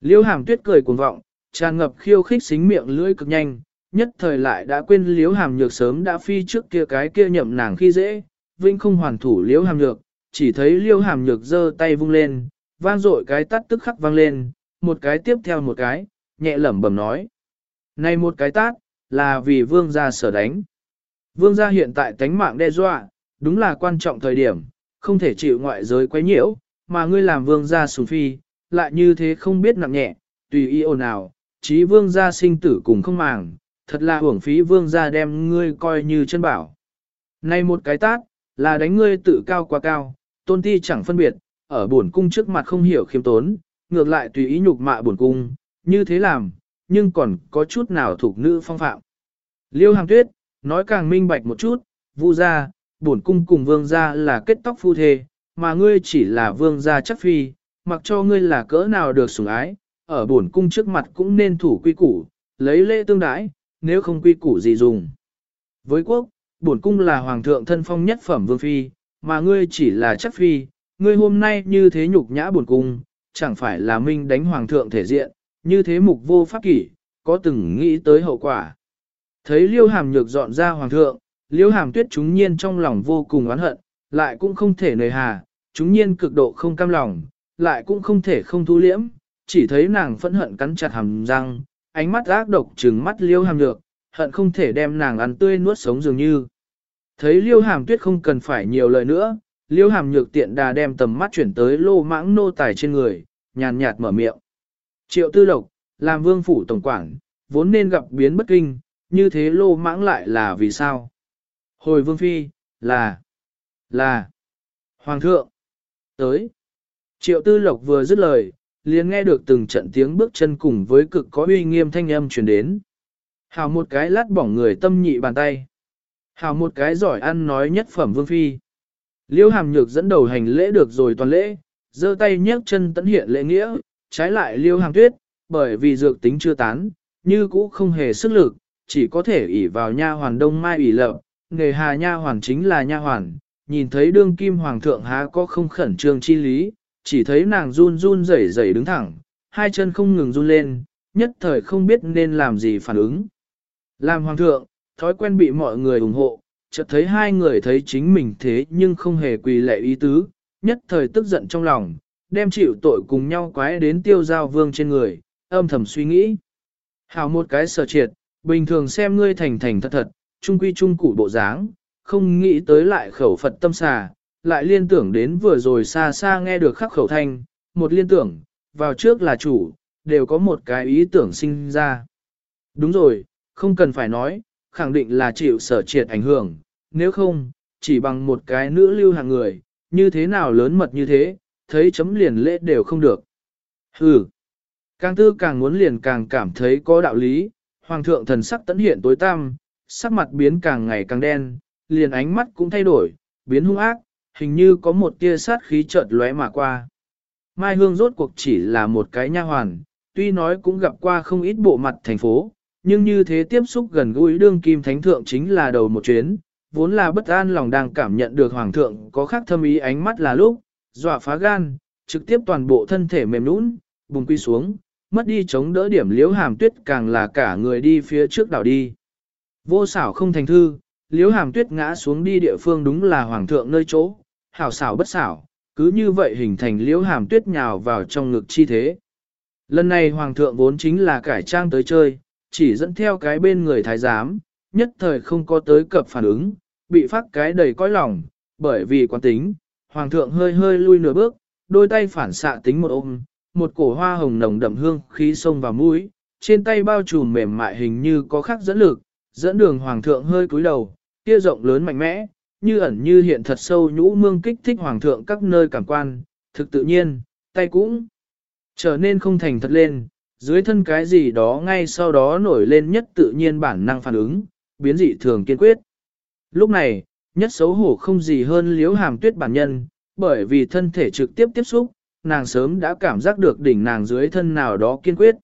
Liêu hàm tuyết cười cuồng vọng, tràn ngập khiêu khích xính miệng lưỡi cực nhanh, nhất thời lại đã quên liếu hàm nhược sớm đã phi trước kia cái kia nhậm nàng khi dễ, vinh không hoàn thủ liếu hàm nhược, chỉ thấy liêu hàm nhược giơ tay vung lên, vang dội cái tắt tức khắc vang lên, một cái tiếp theo một cái, nhẹ lẩm bẩm nói. Này một cái tát, là vì vương gia sở đánh. Vương gia hiện tại tánh mạng đe dọa, đúng là quan trọng thời điểm, không thể chịu ngoại giới quấy nhiễu, mà ngươi làm vương gia sùng phi, lại như thế không biết nặng nhẹ, tùy ý ồn ào, chí vương gia sinh tử cùng không màng, thật là hưởng phí vương gia đem ngươi coi như chân bảo. Này một cái tát, là đánh ngươi tự cao quá cao, tôn ti chẳng phân biệt, ở buồn cung trước mặt không hiểu khiêm tốn, ngược lại tùy ý nhục mạ buồn cung, như thế làm, nhưng còn có chút nào thuộc nữ phong phạm. Liêu hàng tuyết, nói càng minh bạch một chút, vu gia, bổn cung cùng vương gia là kết tóc phu thê, mà ngươi chỉ là vương gia chắc phi, mặc cho ngươi là cỡ nào được sủng ái, ở bổn cung trước mặt cũng nên thủ quy củ, lấy lễ tương đãi, nếu không quy củ gì dùng. Với quốc, bổn cung là hoàng thượng thân phong nhất phẩm vương phi, mà ngươi chỉ là chắc phi, ngươi hôm nay như thế nhục nhã bổn cung, chẳng phải là minh đánh hoàng thượng thể diện, như thế mục vô pháp kỷ, có từng nghĩ tới hậu quả. Thấy liêu hàm nhược dọn ra hoàng thượng, liêu hàm tuyết chúng nhiên trong lòng vô cùng oán hận, lại cũng không thể nời hà, chúng nhiên cực độ không cam lòng, lại cũng không thể không thu liễm, chỉ thấy nàng phẫn hận cắn chặt hàm răng, ánh mắt ác độc trừng mắt liêu hàm nhược, hận không thể đem nàng ăn tươi nuốt sống dường như. Thấy liêu hàm tuyết không cần phải nhiều lời nữa, liêu hàm nhược tiện đà đem tầm mắt chuyển tới lô mãng nô tài trên người, nhàn nhạt mở miệng. Triệu tư lộc, làm vương phủ tổng quản, vốn nên gặp biến bất kinh, như thế lô mãng lại là vì sao? Hồi vương phi, là, là, hoàng thượng, tới. Triệu tư lộc vừa dứt lời, liền nghe được từng trận tiếng bước chân cùng với cực có uy nghiêm thanh âm truyền đến. Hào một cái lát bỏng người tâm nhị bàn tay. Hào một cái giỏi ăn nói nhất phẩm vương phi. Liêu hàm nhược dẫn đầu hành lễ được rồi toàn lễ, giơ tay nhấc chân tấn hiện lễ nghĩa, trái lại liêu hàng tuyết, bởi vì dược tính chưa tán, như cũ không hề sức lực, chỉ có thể ỷ vào nha hoàn đông mai ủy lợ, nghề hà nha hoàn chính là nha hoàn, nhìn thấy đương kim hoàng thượng há có không khẩn trương chi lý, chỉ thấy nàng run run rẩy rẩy đứng thẳng, hai chân không ngừng run lên, nhất thời không biết nên làm gì phản ứng. Làm hoàng thượng, thói quen bị mọi người ủng hộ, chợt thấy hai người thấy chính mình thế nhưng không hề quỳ lệ ý tứ, nhất thời tức giận trong lòng, đem chịu tội cùng nhau quái đến tiêu giao vương trên người, âm thầm suy nghĩ. Hào một cái sở triệt, bình thường xem ngươi thành thành thật thật, trung quy trung củ bộ dáng, không nghĩ tới lại khẩu Phật tâm xà, lại liên tưởng đến vừa rồi xa xa nghe được khắc khẩu thanh, một liên tưởng, vào trước là chủ, đều có một cái ý tưởng sinh ra. Đúng rồi, không cần phải nói, khẳng định là chịu sở triệt ảnh hưởng, nếu không, chỉ bằng một cái nữ lưu hàng người, như thế nào lớn mật như thế, thấy chấm liền lễ đều không được. Hừ, càng tư càng muốn liền càng cảm thấy có đạo lý, hoàng thượng thần sắc tấn hiện tối tăm, sắc mặt biến càng ngày càng đen, liền ánh mắt cũng thay đổi, biến hung ác, hình như có một tia sát khí chợt lóe mà qua. Mai Hương rốt cuộc chỉ là một cái nha hoàn, tuy nói cũng gặp qua không ít bộ mặt thành phố, nhưng như thế tiếp xúc gần gũi đương kim thánh thượng chính là đầu một chuyến, vốn là bất an lòng đang cảm nhận được hoàng thượng có khác thâm ý ánh mắt là lúc, dọa phá gan, trực tiếp toàn bộ thân thể mềm nũng, bùng quy xuống, mất đi chống đỡ điểm liếu hàm tuyết càng là cả người đi phía trước đảo đi. Vô xảo không thành thư, liếu hàm tuyết ngã xuống đi địa phương đúng là hoàng thượng nơi chỗ, hảo xảo bất xảo, cứ như vậy hình thành liếu hàm tuyết nhào vào trong ngực chi thế. Lần này hoàng thượng vốn chính là cải trang tới chơi, chỉ dẫn theo cái bên người thái giám, nhất thời không có tới cập phản ứng, bị phát cái đầy cõi lòng, bởi vì quán tính, hoàng thượng hơi hơi lui nửa bước, đôi tay phản xạ tính một ôm, một cổ hoa hồng nồng đậm hương khí sông vào mũi, trên tay bao trùm mềm mại hình như có khắc dẫn lực, dẫn đường hoàng thượng hơi cúi đầu, kia rộng lớn mạnh mẽ, như ẩn như hiện thật sâu nhũ mương kích thích hoàng thượng các nơi cảm quan, thực tự nhiên, tay cũng trở nên không thành thật lên, dưới thân cái gì đó ngay sau đó nổi lên nhất tự nhiên bản năng phản ứng, biến dị thường kiên quyết. Lúc này, nhất xấu hổ không gì hơn liếu hàm tuyết bản nhân, bởi vì thân thể trực tiếp tiếp xúc, nàng sớm đã cảm giác được đỉnh nàng dưới thân nào đó kiên quyết.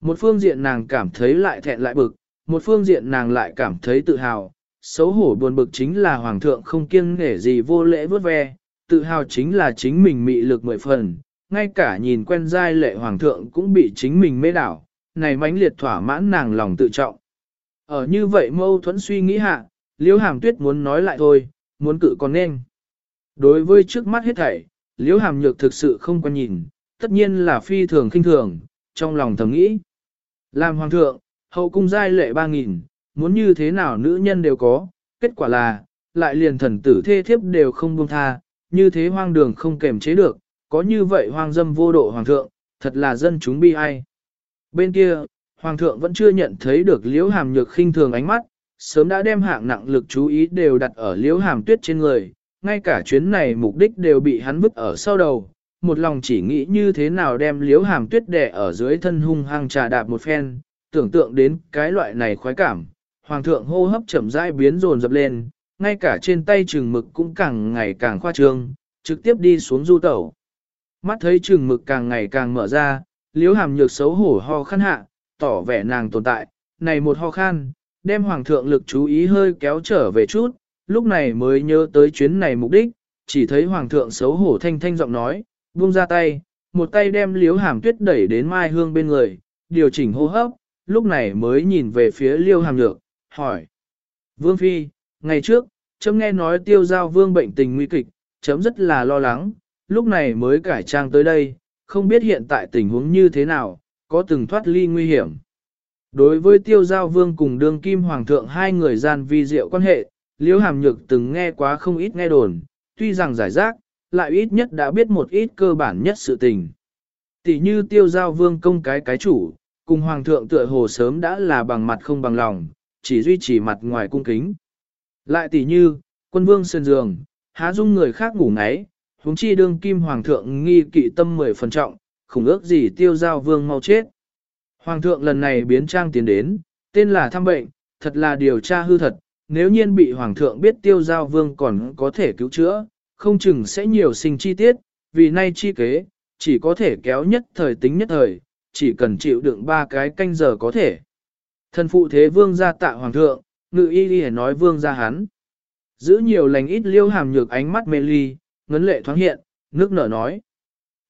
Một phương diện nàng cảm thấy lại thẹn lại bực, một phương diện nàng lại cảm thấy tự hào, xấu hổ buồn bực chính là hoàng thượng không kiêng nể gì vô lễ vớt ve, tự hào chính là chính mình mị lực mười phần, ngay cả nhìn quen giai lệ hoàng thượng cũng bị chính mình mê đảo, này mãnh liệt thỏa mãn nàng lòng tự trọng. Ở như vậy mâu thuẫn suy nghĩ hạ, liễu hàm tuyết muốn nói lại thôi, muốn cự còn nên. Đối với trước mắt hết thảy, liễu hàm nhược thực sự không quan nhìn, tất nhiên là phi thường khinh thường, trong lòng thầm nghĩ. Làm hoàng thượng, hậu cung giai lệ ba nghìn, muốn như thế nào nữ nhân đều có, kết quả là, lại liền thần tử thê thiếp đều không buông tha, như thế hoang đường không kềm chế được, có như vậy hoang dâm vô độ hoàng thượng, thật là dân chúng bi ai. Bên kia, hoàng thượng vẫn chưa nhận thấy được liễu hàm nhược khinh thường ánh mắt, sớm đã đem hạng nặng lực chú ý đều đặt ở liễu hàm tuyết trên người, ngay cả chuyến này mục đích đều bị hắn vứt ở sau đầu, một lòng chỉ nghĩ như thế nào đem liễu hàm tuyết đẻ ở dưới thân hung hăng trà đạp một phen, tưởng tượng đến cái loại này khoái cảm, hoàng thượng hô hấp chậm rãi biến rồn dập lên, ngay cả trên tay trừng mực cũng càng ngày càng khoa trương, trực tiếp đi xuống du tẩu. Mắt thấy trừng mực càng ngày càng mở ra, liễu hàm nhược xấu hổ ho khăn hạ, tỏ vẻ nàng tồn tại, này một ho khan, đem hoàng thượng lực chú ý hơi kéo trở về chút, lúc này mới nhớ tới chuyến này mục đích, chỉ thấy hoàng thượng xấu hổ thanh thanh giọng nói, buông ra tay, một tay đem liếu hàm tuyết đẩy đến mai hương bên người, điều chỉnh hô hấp, lúc này mới nhìn về phía liêu hàm nhược, hỏi. Vương Phi, ngày trước, chấm nghe nói tiêu giao vương bệnh tình nguy kịch, chấm rất là lo lắng, lúc này mới cải trang tới đây, không biết hiện tại tình huống như thế nào, có từng thoát ly nguy hiểm. Đối với tiêu giao vương cùng đương kim hoàng thượng hai người gian vi diệu quan hệ, liễu hàm nhược từng nghe quá không ít nghe đồn, tuy rằng giải rác, lại ít nhất đã biết một ít cơ bản nhất sự tình. Tỷ như tiêu giao vương công cái cái chủ, cùng hoàng thượng tựa hồ sớm đã là bằng mặt không bằng lòng, chỉ duy trì mặt ngoài cung kính. Lại tỷ như, quân vương sơn giường, há dung người khác ngủ ngáy, huống chi đương kim hoàng thượng nghi kỵ tâm mười phần trọng, khủng ước gì tiêu giao vương mau chết. Hoàng thượng lần này biến trang tiến đến, tên là thăm bệnh, thật là điều tra hư thật, nếu nhiên bị hoàng thượng biết tiêu giao vương còn có thể cứu chữa, không chừng sẽ nhiều sinh chi tiết, vì nay chi kế, chỉ có thể kéo nhất thời tính nhất thời, chỉ cần chịu đựng ba cái canh giờ có thể. Thần phụ thế vương ra tạ hoàng thượng, ngự y đi nói vương ra hắn. Giữ nhiều lành ít liêu hàm nhược ánh mắt mê ly, ngấn lệ thoáng hiện, nước nở nói.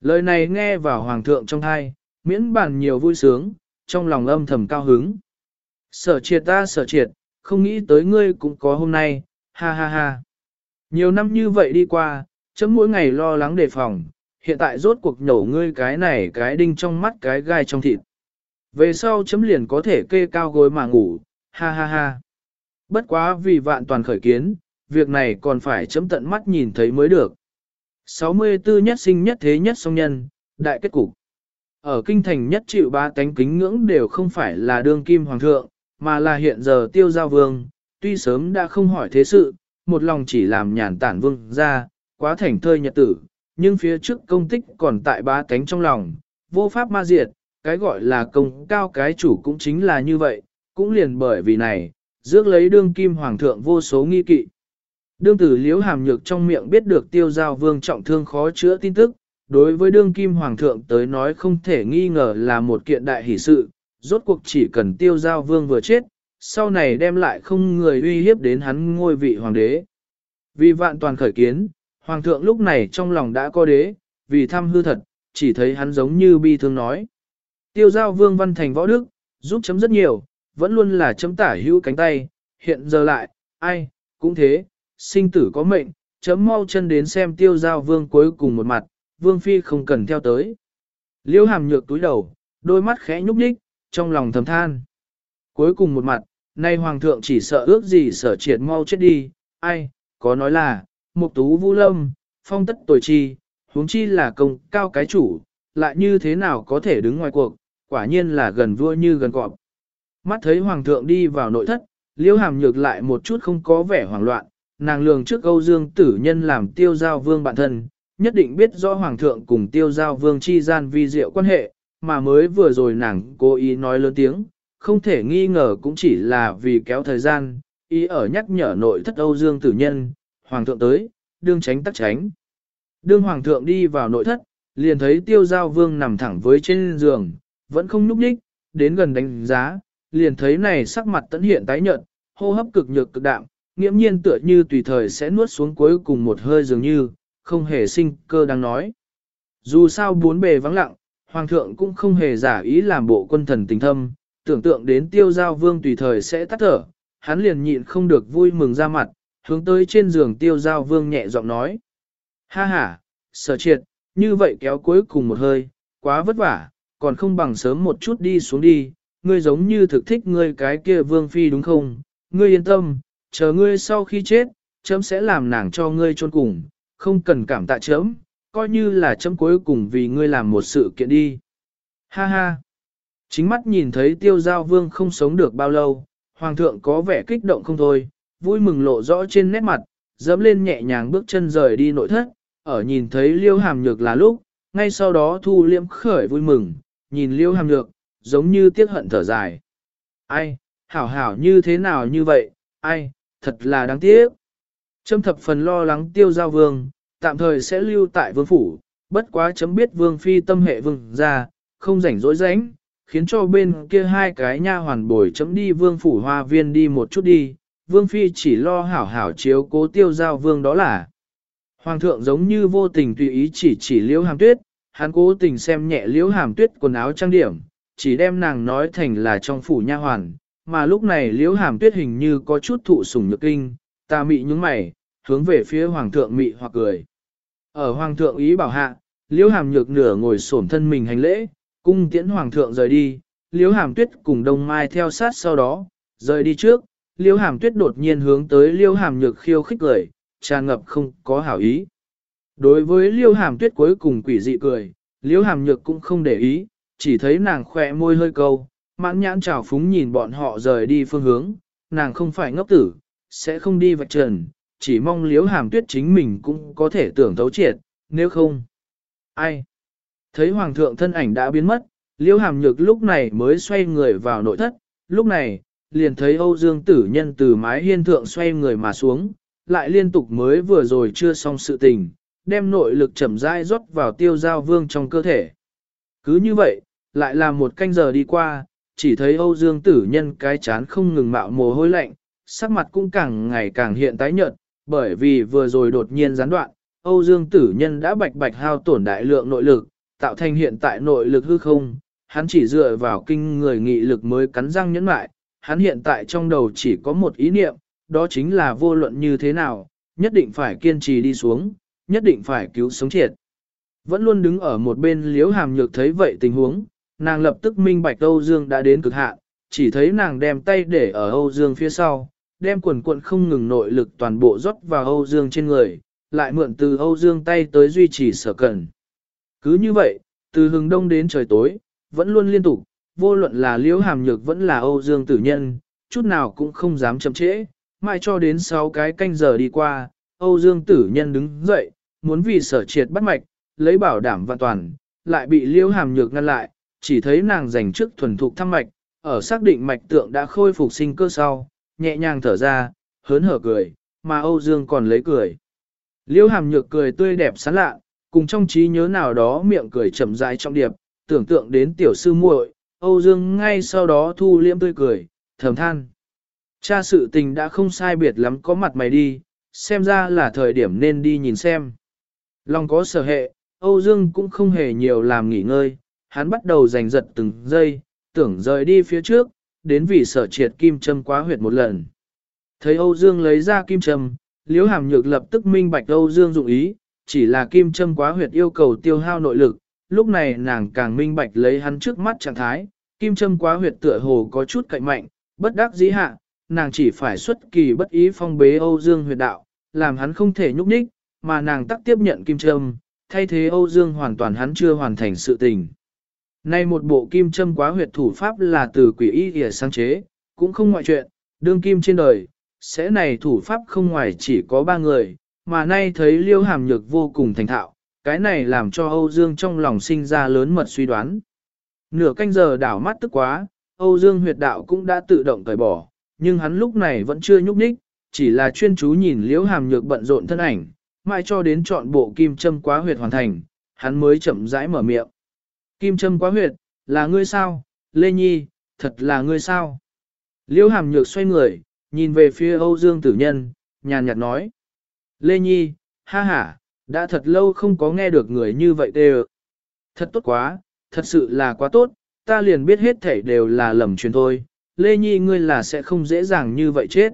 Lời này nghe vào hoàng thượng trong thai, miễn bàn nhiều vui sướng, trong lòng âm thầm cao hứng. Sở triệt ta sở triệt, không nghĩ tới ngươi cũng có hôm nay, ha ha ha. Nhiều năm như vậy đi qua, chấm mỗi ngày lo lắng đề phòng, hiện tại rốt cuộc nhổ ngươi cái này cái đinh trong mắt cái gai trong thịt. Về sau chấm liền có thể kê cao gối mà ngủ, ha ha ha. Bất quá vì vạn toàn khởi kiến, việc này còn phải chấm tận mắt nhìn thấy mới được. 64 nhất sinh nhất thế nhất song nhân, đại kết cục. Ở kinh thành nhất chịu ba tánh kính ngưỡng đều không phải là đương kim hoàng thượng, mà là hiện giờ tiêu giao vương, tuy sớm đã không hỏi thế sự, một lòng chỉ làm nhàn tản vương ra, quá thành thơi nhật tử, nhưng phía trước công tích còn tại ba tánh trong lòng, vô pháp ma diệt, cái gọi là công cao cái chủ cũng chính là như vậy, cũng liền bởi vì này, dước lấy đương kim hoàng thượng vô số nghi kỵ. Đương tử liễu hàm nhược trong miệng biết được tiêu giao vương trọng thương khó chữa tin tức, đối với đương kim hoàng thượng tới nói không thể nghi ngờ là một kiện đại hỷ sự, rốt cuộc chỉ cần tiêu giao vương vừa chết, sau này đem lại không người uy hiếp đến hắn ngôi vị hoàng đế. Vì vạn toàn khởi kiến, hoàng thượng lúc này trong lòng đã có đế, vì thăm hư thật, chỉ thấy hắn giống như bi thương nói. Tiêu giao vương văn thành võ đức, giúp chấm rất nhiều, vẫn luôn là chấm tả hữu cánh tay, hiện giờ lại, ai, cũng thế, sinh tử có mệnh, chấm mau chân đến xem tiêu giao vương cuối cùng một mặt, vương phi không cần theo tới. Liêu hàm nhược túi đầu, đôi mắt khẽ nhúc nhích, trong lòng thầm than. Cuối cùng một mặt, nay hoàng thượng chỉ sợ ước gì sở triệt mau chết đi, ai, có nói là, mục tú vũ lâm, phong tất tuổi chi, huống chi là công cao cái chủ, lại như thế nào có thể đứng ngoài cuộc, quả nhiên là gần vua như gần cọp. Mắt thấy hoàng thượng đi vào nội thất, liêu hàm nhược lại một chút không có vẻ hoảng loạn, nàng lường trước Âu Dương tử nhân làm tiêu giao vương bạn thân, nhất định biết rõ hoàng thượng cùng tiêu giao vương chi gian vi diệu quan hệ, mà mới vừa rồi nàng cố ý nói lớn tiếng, không thể nghi ngờ cũng chỉ là vì kéo thời gian, ý ở nhắc nhở nội thất Âu Dương tử nhân, hoàng thượng tới, đương tránh tắc tránh. Đương hoàng thượng đi vào nội thất, liền thấy tiêu giao vương nằm thẳng với trên giường, vẫn không núp đích, đến gần đánh giá, liền thấy này sắc mặt tẫn hiện tái nhợt, hô hấp cực nhược cực đạm, nghiễm nhiên tựa như tùy thời sẽ nuốt xuống cuối cùng một hơi dường như, không hề sinh cơ đang nói. Dù sao bốn bề vắng lặng, Hoàng thượng cũng không hề giả ý làm bộ quân thần tình thâm, tưởng tượng đến tiêu giao vương tùy thời sẽ tắt thở, hắn liền nhịn không được vui mừng ra mặt, hướng tới trên giường tiêu giao vương nhẹ giọng nói. Ha ha, sở triệt, như vậy kéo cuối cùng một hơi, quá vất vả, còn không bằng sớm một chút đi xuống đi, ngươi giống như thực thích ngươi cái kia vương phi đúng không, ngươi yên tâm, chờ ngươi sau khi chết, chấm sẽ làm nàng cho ngươi chôn cùng, không cần cảm tạ chấm, coi như là chấm cuối cùng vì ngươi làm một sự kiện đi. Ha ha! Chính mắt nhìn thấy tiêu giao vương không sống được bao lâu, hoàng thượng có vẻ kích động không thôi, vui mừng lộ rõ trên nét mặt, dẫm lên nhẹ nhàng bước chân rời đi nội thất, ở nhìn thấy liêu hàm nhược là lúc, ngay sau đó thu liêm khởi vui mừng, nhìn liêu hàm nhược, giống như tiếc hận thở dài. Ai, hảo hảo như thế nào như vậy, ai, thật là đáng tiếc. Trâm thập phần lo lắng tiêu giao vương, tạm thời sẽ lưu tại vương phủ, bất quá chấm biết vương phi tâm hệ vương ra, không rảnh rỗi rảnh, khiến cho bên kia hai cái nha hoàn bồi chấm đi vương phủ hoa viên đi một chút đi, vương phi chỉ lo hảo hảo chiếu cố tiêu giao vương đó là. Hoàng thượng giống như vô tình tùy ý chỉ chỉ liễu hàm tuyết, hắn cố tình xem nhẹ liễu hàm tuyết quần áo trang điểm, chỉ đem nàng nói thành là trong phủ nha hoàn, mà lúc này liễu hàm tuyết hình như có chút thụ sủng nhược kinh, ta mị nhúng mày, hướng về phía hoàng thượng mị hoặc cười. Ở hoàng thượng ý bảo hạ, liễu hàm nhược nửa ngồi xổm thân mình hành lễ, cung tiễn hoàng thượng rời đi, liễu hàm tuyết cùng đông mai theo sát sau đó, rời đi trước, liễu hàm tuyết đột nhiên hướng tới liễu hàm nhược khiêu khích cười, tràn ngập không có hảo ý. Đối với liễu hàm tuyết cuối cùng quỷ dị cười, liễu hàm nhược cũng không để ý, chỉ thấy nàng khỏe môi hơi câu, mãn nhãn trào phúng nhìn bọn họ rời đi phương hướng, nàng không phải ngốc tử, sẽ không đi vạch trần, chỉ mong liếu hàm tuyết chính mình cũng có thể tưởng thấu triệt, nếu không. Ai? Thấy hoàng thượng thân ảnh đã biến mất, liếu hàm nhược lúc này mới xoay người vào nội thất, lúc này, liền thấy Âu Dương tử nhân từ mái hiên thượng xoay người mà xuống, lại liên tục mới vừa rồi chưa xong sự tình, đem nội lực chậm rãi rót vào tiêu giao vương trong cơ thể. Cứ như vậy, lại là một canh giờ đi qua, chỉ thấy Âu Dương tử nhân cái chán không ngừng mạo mồ hôi lạnh, sắc mặt cũng càng ngày càng hiện tái nhợt, bởi vì vừa rồi đột nhiên gián đoạn, Âu Dương tử nhân đã bạch bạch hao tổn đại lượng nội lực, tạo thành hiện tại nội lực hư không, hắn chỉ dựa vào kinh người nghị lực mới cắn răng nhẫn lại, hắn hiện tại trong đầu chỉ có một ý niệm, đó chính là vô luận như thế nào, nhất định phải kiên trì đi xuống, nhất định phải cứu sống triệt. Vẫn luôn đứng ở một bên liếu hàm nhược thấy vậy tình huống, nàng lập tức minh bạch Âu Dương đã đến cực hạn, chỉ thấy nàng đem tay để ở Âu Dương phía sau, đem quần cuộn không ngừng nội lực toàn bộ rót vào Âu Dương trên người, lại mượn từ Âu Dương tay tới duy trì sở cần. Cứ như vậy, từ hừng đông đến trời tối, vẫn luôn liên tục, vô luận là liễu hàm nhược vẫn là Âu Dương tử nhân, chút nào cũng không dám chậm trễ, mãi cho đến 6 cái canh giờ đi qua, Âu Dương tử nhân đứng dậy, muốn vì sở triệt bắt mạch, lấy bảo đảm và toàn, lại bị liễu hàm nhược ngăn lại, chỉ thấy nàng giành trước thuần thục thăm mạch, ở xác định mạch tượng đã khôi phục sinh cơ sau, nhẹ nhàng thở ra, hớn hở cười, mà Âu Dương còn lấy cười. Liễu hàm nhược cười tươi đẹp sán lạ, cùng trong trí nhớ nào đó miệng cười chậm rãi trong điệp, tưởng tượng đến tiểu sư muội, Âu Dương ngay sau đó thu liễm tươi cười, thầm than. Cha sự tình đã không sai biệt lắm có mặt mày đi, xem ra là thời điểm nên đi nhìn xem. Lòng có sở hệ, Âu Dương cũng không hề nhiều làm nghỉ ngơi, hắn bắt đầu giành giật từng giây, tưởng rời đi phía trước, đến vì sở triệt kim châm quá huyệt một lần. Thấy Âu Dương lấy ra kim châm, Liễu Hàm Nhược lập tức minh bạch Âu Dương dụng ý, chỉ là kim châm quá huyệt yêu cầu tiêu hao nội lực, lúc này nàng càng minh bạch lấy hắn trước mắt trạng thái, kim châm quá huyệt tựa hồ có chút cạnh mạnh, bất đắc dĩ hạ, nàng chỉ phải xuất kỳ bất ý phong bế Âu Dương huyệt đạo, làm hắn không thể nhúc nhích, mà nàng tắc tiếp nhận kim châm, thay thế Âu Dương hoàn toàn hắn chưa hoàn thành sự tình. Nay một bộ kim châm quá huyệt thủ pháp là từ quỷ y kìa sáng chế, cũng không ngoại chuyện, đương kim trên đời, sẽ này thủ pháp không ngoài chỉ có ba người, mà nay thấy liêu hàm nhược vô cùng thành thạo, cái này làm cho Âu Dương trong lòng sinh ra lớn mật suy đoán. Nửa canh giờ đảo mắt tức quá, Âu Dương huyệt đạo cũng đã tự động cởi bỏ, nhưng hắn lúc này vẫn chưa nhúc nhích, chỉ là chuyên chú nhìn liễu hàm nhược bận rộn thân ảnh, mãi cho đến chọn bộ kim châm quá huyệt hoàn thành, hắn mới chậm rãi mở miệng. Kim châm quá huyệt, là ngươi sao, Lê Nhi, thật là ngươi sao? Liễu hàm nhược xoay người, nhìn về phía Âu Dương tử nhân, nhàn nhạt nói. Lê Nhi, ha ha, đã thật lâu không có nghe được người như vậy đều. Thật tốt quá, thật sự là quá tốt, ta liền biết hết thảy đều là lầm truyền thôi. Lê Nhi ngươi là sẽ không dễ dàng như vậy chết.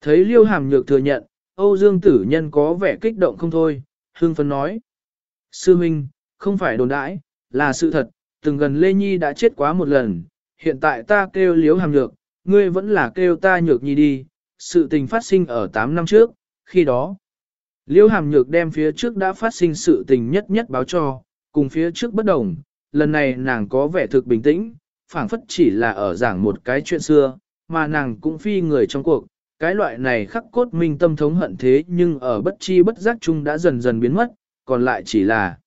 Thấy Liêu Hàm Nhược thừa nhận, Âu Dương Tử Nhân có vẻ kích động không thôi, hương phấn nói. Sư Minh, không phải đồn đãi, là sự thật, từng gần Lê Nhi đã chết quá một lần, hiện tại ta kêu liếu Hàm Nhược, ngươi vẫn là kêu ta Nhược Nhi đi, sự tình phát sinh ở 8 năm trước, khi đó. Liêu Hàm Nhược đem phía trước đã phát sinh sự tình nhất nhất báo cho, cùng phía trước bất đồng, lần này nàng có vẻ thực bình tĩnh, phảng phất chỉ là ở giảng một cái chuyện xưa, mà nàng cũng phi người trong cuộc, cái loại này khắc cốt minh tâm thống hận thế nhưng ở bất chi bất giác chung đã dần dần biến mất, còn lại chỉ là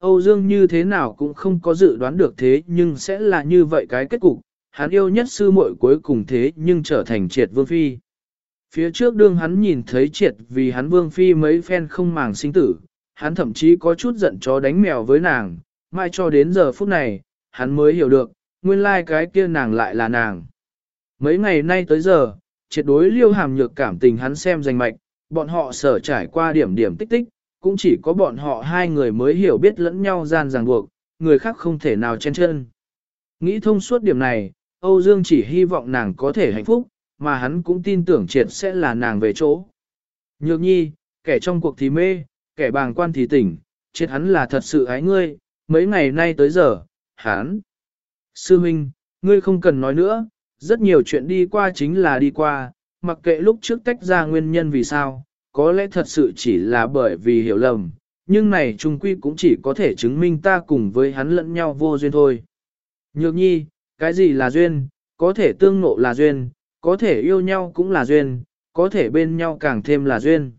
Âu Dương như thế nào cũng không có dự đoán được thế nhưng sẽ là như vậy cái kết cục, hắn yêu nhất sư muội cuối cùng thế nhưng trở thành triệt vương phi. Phía trước đương hắn nhìn thấy triệt vì hắn vương phi mấy phen không màng sinh tử, hắn thậm chí có chút giận chó đánh mèo với nàng, mai cho đến giờ phút này, hắn mới hiểu được, nguyên lai like cái kia nàng lại là nàng. Mấy ngày nay tới giờ, triệt đối liêu hàm nhược cảm tình hắn xem danh mạch, bọn họ sở trải qua điểm điểm tích tích, cũng chỉ có bọn họ hai người mới hiểu biết lẫn nhau gian ràng buộc, người khác không thể nào chen chân. Nghĩ thông suốt điểm này, Âu Dương chỉ hy vọng nàng có thể hạnh phúc, mà hắn cũng tin tưởng triệt sẽ là nàng về chỗ. Nhược nhi, kẻ trong cuộc thì mê, kẻ bàng quan thì tỉnh, chết hắn là thật sự ái ngươi, mấy ngày nay tới giờ, hắn. Sư Minh, ngươi không cần nói nữa, rất nhiều chuyện đi qua chính là đi qua, mặc kệ lúc trước tách ra nguyên nhân vì sao, có lẽ thật sự chỉ là bởi vì hiểu lầm, nhưng này trung quy cũng chỉ có thể chứng minh ta cùng với hắn lẫn nhau vô duyên thôi. Nhược nhi, cái gì là duyên, có thể tương nộ là duyên, có thể yêu nhau cũng là duyên, có thể bên nhau càng thêm là duyên.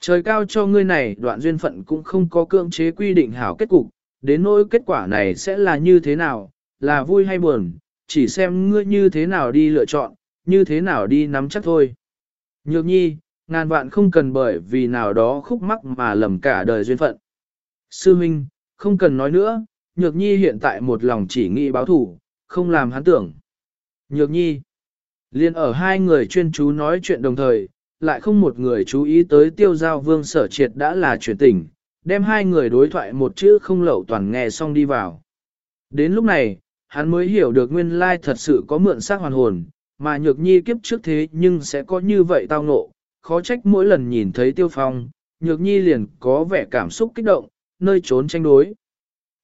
Trời cao cho ngươi này đoạn duyên phận cũng không có cưỡng chế quy định hảo kết cục, đến nỗi kết quả này sẽ là như thế nào, là vui hay buồn, chỉ xem ngươi như thế nào đi lựa chọn, như thế nào đi nắm chắc thôi. Nhược nhi, ngàn vạn không cần bởi vì nào đó khúc mắc mà lầm cả đời duyên phận. Sư Minh, không cần nói nữa, Nhược nhi hiện tại một lòng chỉ nghĩ báo thủ, không làm hắn tưởng. Nhược nhi, liền ở hai người chuyên chú nói chuyện đồng thời, lại không một người chú ý tới tiêu giao vương sở triệt đã là chuyển tình, đem hai người đối thoại một chữ không lẩu toàn nghe xong đi vào. Đến lúc này, hắn mới hiểu được nguyên lai thật sự có mượn xác hoàn hồn, mà nhược nhi kiếp trước thế nhưng sẽ có như vậy tao ngộ, khó trách mỗi lần nhìn thấy tiêu phong, nhược nhi liền có vẻ cảm xúc kích động, nơi trốn tranh đối.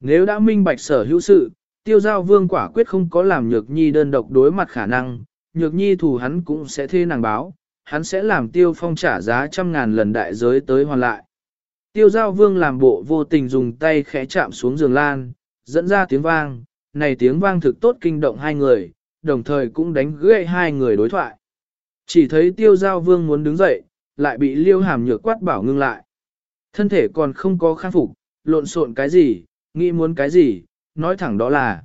Nếu đã minh bạch sở hữu sự, tiêu giao vương quả quyết không có làm nhược nhi đơn độc đối mặt khả năng, nhược nhi thù hắn cũng sẽ thê nàng báo, hắn sẽ làm tiêu phong trả giá trăm ngàn lần đại giới tới hoàn lại. Tiêu giao vương làm bộ vô tình dùng tay khẽ chạm xuống giường lan, dẫn ra tiếng vang, này tiếng vang thực tốt kinh động hai người, đồng thời cũng đánh gãy hai người đối thoại. Chỉ thấy tiêu giao vương muốn đứng dậy, lại bị liêu hàm nhược quát bảo ngưng lại. Thân thể còn không có khang phục, lộn xộn cái gì, nghĩ muốn cái gì, nói thẳng đó là.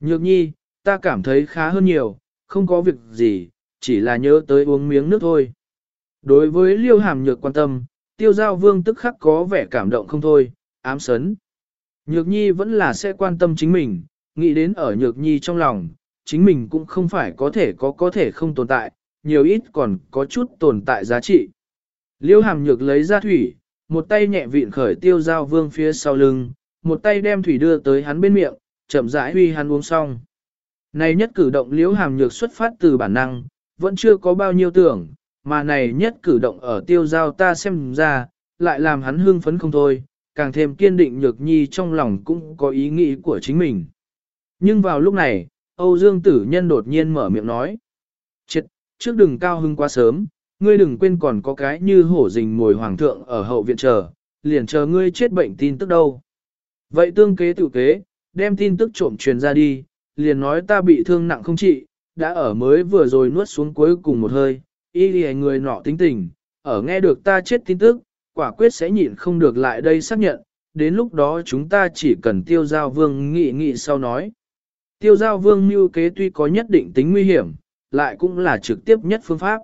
Nhược nhi, ta cảm thấy khá hơn nhiều, không có việc gì, chỉ là nhớ tới uống miếng nước thôi. Đối với liêu hàm nhược quan tâm, tiêu giao vương tức khắc có vẻ cảm động không thôi, ám sấn. Nhược nhi vẫn là sẽ quan tâm chính mình, nghĩ đến ở nhược nhi trong lòng, chính mình cũng không phải có thể có có thể không tồn tại, nhiều ít còn có chút tồn tại giá trị. Liêu hàm nhược lấy ra thủy, một tay nhẹ vịn khởi tiêu giao vương phía sau lưng, một tay đem thủy đưa tới hắn bên miệng, chậm rãi huy hắn uống xong. Này nhất cử động liễu hàm nhược xuất phát từ bản năng, vẫn chưa có bao nhiêu tưởng, mà này nhất cử động ở tiêu giao ta xem ra, lại làm hắn hưng phấn không thôi, càng thêm kiên định nhược nhi trong lòng cũng có ý nghĩ của chính mình. Nhưng vào lúc này, Âu Dương Tử Nhân đột nhiên mở miệng nói. Trước đừng cao hưng quá sớm, ngươi đừng quên còn có cái như hổ rình ngồi hoàng thượng ở hậu viện chờ, liền chờ ngươi chết bệnh tin tức đâu. Vậy tương kế tự kế, đem tin tức trộm truyền ra đi, liền nói ta bị thương nặng không trị, đã ở mới vừa rồi nuốt xuống cuối cùng một hơi, y lì người nọ tính tình, ở nghe được ta chết tin tức, quả quyết sẽ nhịn không được lại đây xác nhận, đến lúc đó chúng ta chỉ cần tiêu giao vương nghị nghị sau nói. Tiêu giao vương mưu kế tuy có nhất định tính nguy hiểm, lại cũng là trực tiếp nhất phương pháp.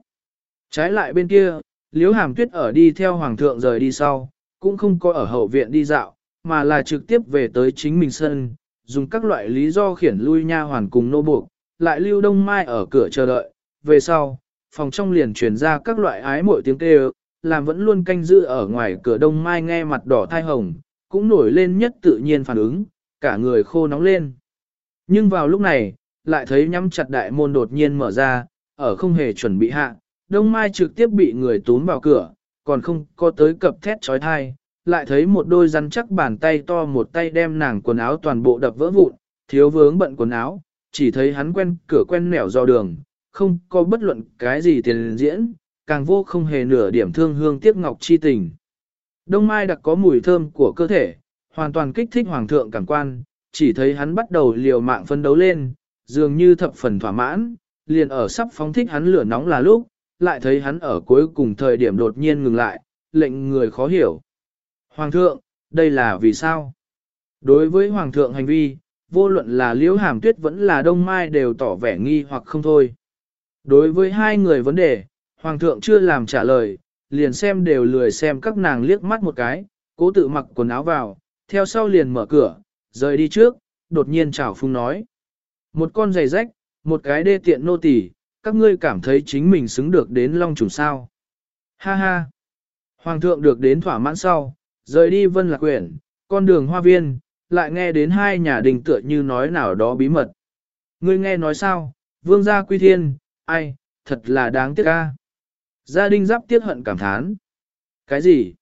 Trái lại bên kia, Liễu hàm tuyết ở đi theo hoàng thượng rời đi sau, cũng không có ở hậu viện đi dạo, mà là trực tiếp về tới chính mình sân, dùng các loại lý do khiển lui nha hoàn cùng nô buộc, lại lưu đông mai ở cửa chờ đợi, về sau, phòng trong liền truyền ra các loại ái mội tiếng kêu, làm vẫn luôn canh giữ ở ngoài cửa đông mai nghe mặt đỏ thai hồng, cũng nổi lên nhất tự nhiên phản ứng, cả người khô nóng lên. Nhưng vào lúc này, lại thấy nhắm chặt đại môn đột nhiên mở ra, ở không hề chuẩn bị hạ, đông mai trực tiếp bị người túm vào cửa, còn không có tới cập thét trói thai, lại thấy một đôi rắn chắc bàn tay to một tay đem nàng quần áo toàn bộ đập vỡ vụn, thiếu vướng bận quần áo, chỉ thấy hắn quen cửa quen nẻo do đường, không có bất luận cái gì tiền diễn, càng vô không hề nửa điểm thương hương tiếc ngọc chi tình. Đông Mai đặc có mùi thơm của cơ thể, hoàn toàn kích thích hoàng thượng cảm quan, chỉ thấy hắn bắt đầu liều mạng phân đấu lên, dường như thập phần thỏa mãn, liền ở sắp phóng thích hắn lửa nóng là lúc, lại thấy hắn ở cuối cùng thời điểm đột nhiên ngừng lại, lệnh người khó hiểu. Hoàng thượng, đây là vì sao? Đối với Hoàng thượng hành vi, vô luận là Liễu Hàm Tuyết vẫn là Đông Mai đều tỏ vẻ nghi hoặc không thôi. Đối với hai người vấn đề, Hoàng thượng chưa làm trả lời, liền xem đều lười xem các nàng liếc mắt một cái, cố tự mặc quần áo vào, theo sau liền mở cửa, rời đi trước, đột nhiên chào phung nói. Một con giày rách, một cái đê tiện nô tỳ, các ngươi cảm thấy chính mình xứng được đến long trùng sao. Ha ha! Hoàng thượng được đến thỏa mãn sau, rời đi vân lạc quyển, con đường hoa viên, lại nghe đến hai nhà đình tựa như nói nào đó bí mật. Ngươi nghe nói sao, vương gia quy thiên, ai, thật là đáng tiếc ca. Gia đình giáp tiếc hận cảm thán. Cái gì?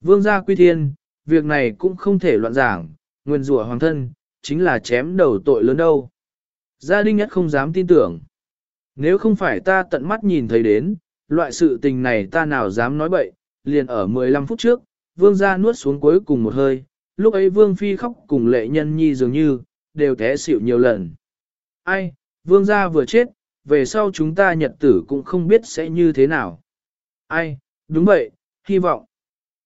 Vương gia quy thiên, việc này cũng không thể loạn giảng, nguyên rủa hoàng thân, chính là chém đầu tội lớn đâu. Gia đình nhất không dám tin tưởng. Nếu không phải ta tận mắt nhìn thấy đến, loại sự tình này ta nào dám nói bậy, liền ở 15 phút trước, vương gia nuốt xuống cuối cùng một hơi, lúc ấy vương phi khóc cùng lệ nhân nhi dường như, đều té xỉu nhiều lần. Ai, vương gia vừa chết, về sau chúng ta nhật tử cũng không biết sẽ như thế nào. Ai, đúng vậy, hy vọng.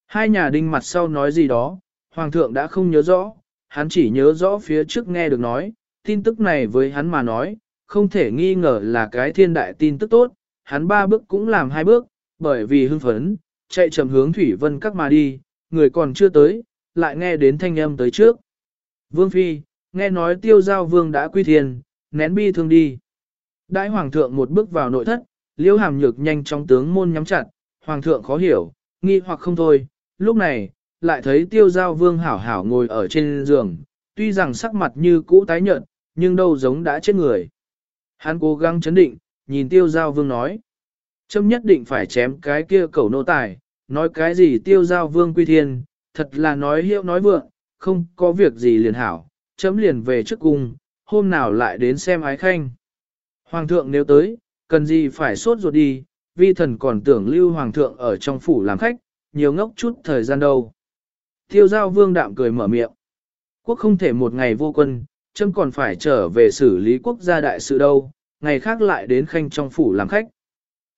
Hai nhà đinh mặt sau nói gì đó, hoàng thượng đã không nhớ rõ, hắn chỉ nhớ rõ phía trước nghe được nói, tin tức này với hắn mà nói, không thể nghi ngờ là cái thiên đại tin tức tốt, hắn ba bước cũng làm hai bước, bởi vì hưng phấn, chạy chậm hướng thủy vân các mà đi, người còn chưa tới, lại nghe đến thanh âm tới trước. Vương Phi, nghe nói tiêu giao vương đã quy thiên, nén bi thương đi. Đại hoàng thượng một bước vào nội thất, liễu hàm nhược nhanh trong tướng môn nhắm chặt, hoàng thượng khó hiểu, nghi hoặc không thôi, lúc này, lại thấy tiêu giao vương hảo hảo ngồi ở trên giường, tuy rằng sắc mặt như cũ tái nhợt, nhưng đâu giống đã chết người. Hắn cố gắng chấn định, nhìn tiêu giao vương nói. Châm nhất định phải chém cái kia cẩu nô tài, nói cái gì tiêu giao vương quy thiên, thật là nói hiệu nói vượng, không có việc gì liền hảo, chấm liền về trước cung, hôm nào lại đến xem ái khanh. Hoàng thượng nếu tới, cần gì phải sốt ruột đi, vi thần còn tưởng lưu hoàng thượng ở trong phủ làm khách, nhiều ngốc chút thời gian đâu. Tiêu giao vương đạm cười mở miệng. Quốc không thể một ngày vô quân, chân còn phải trở về xử lý quốc gia đại sự đâu, ngày khác lại đến khanh trong phủ làm khách.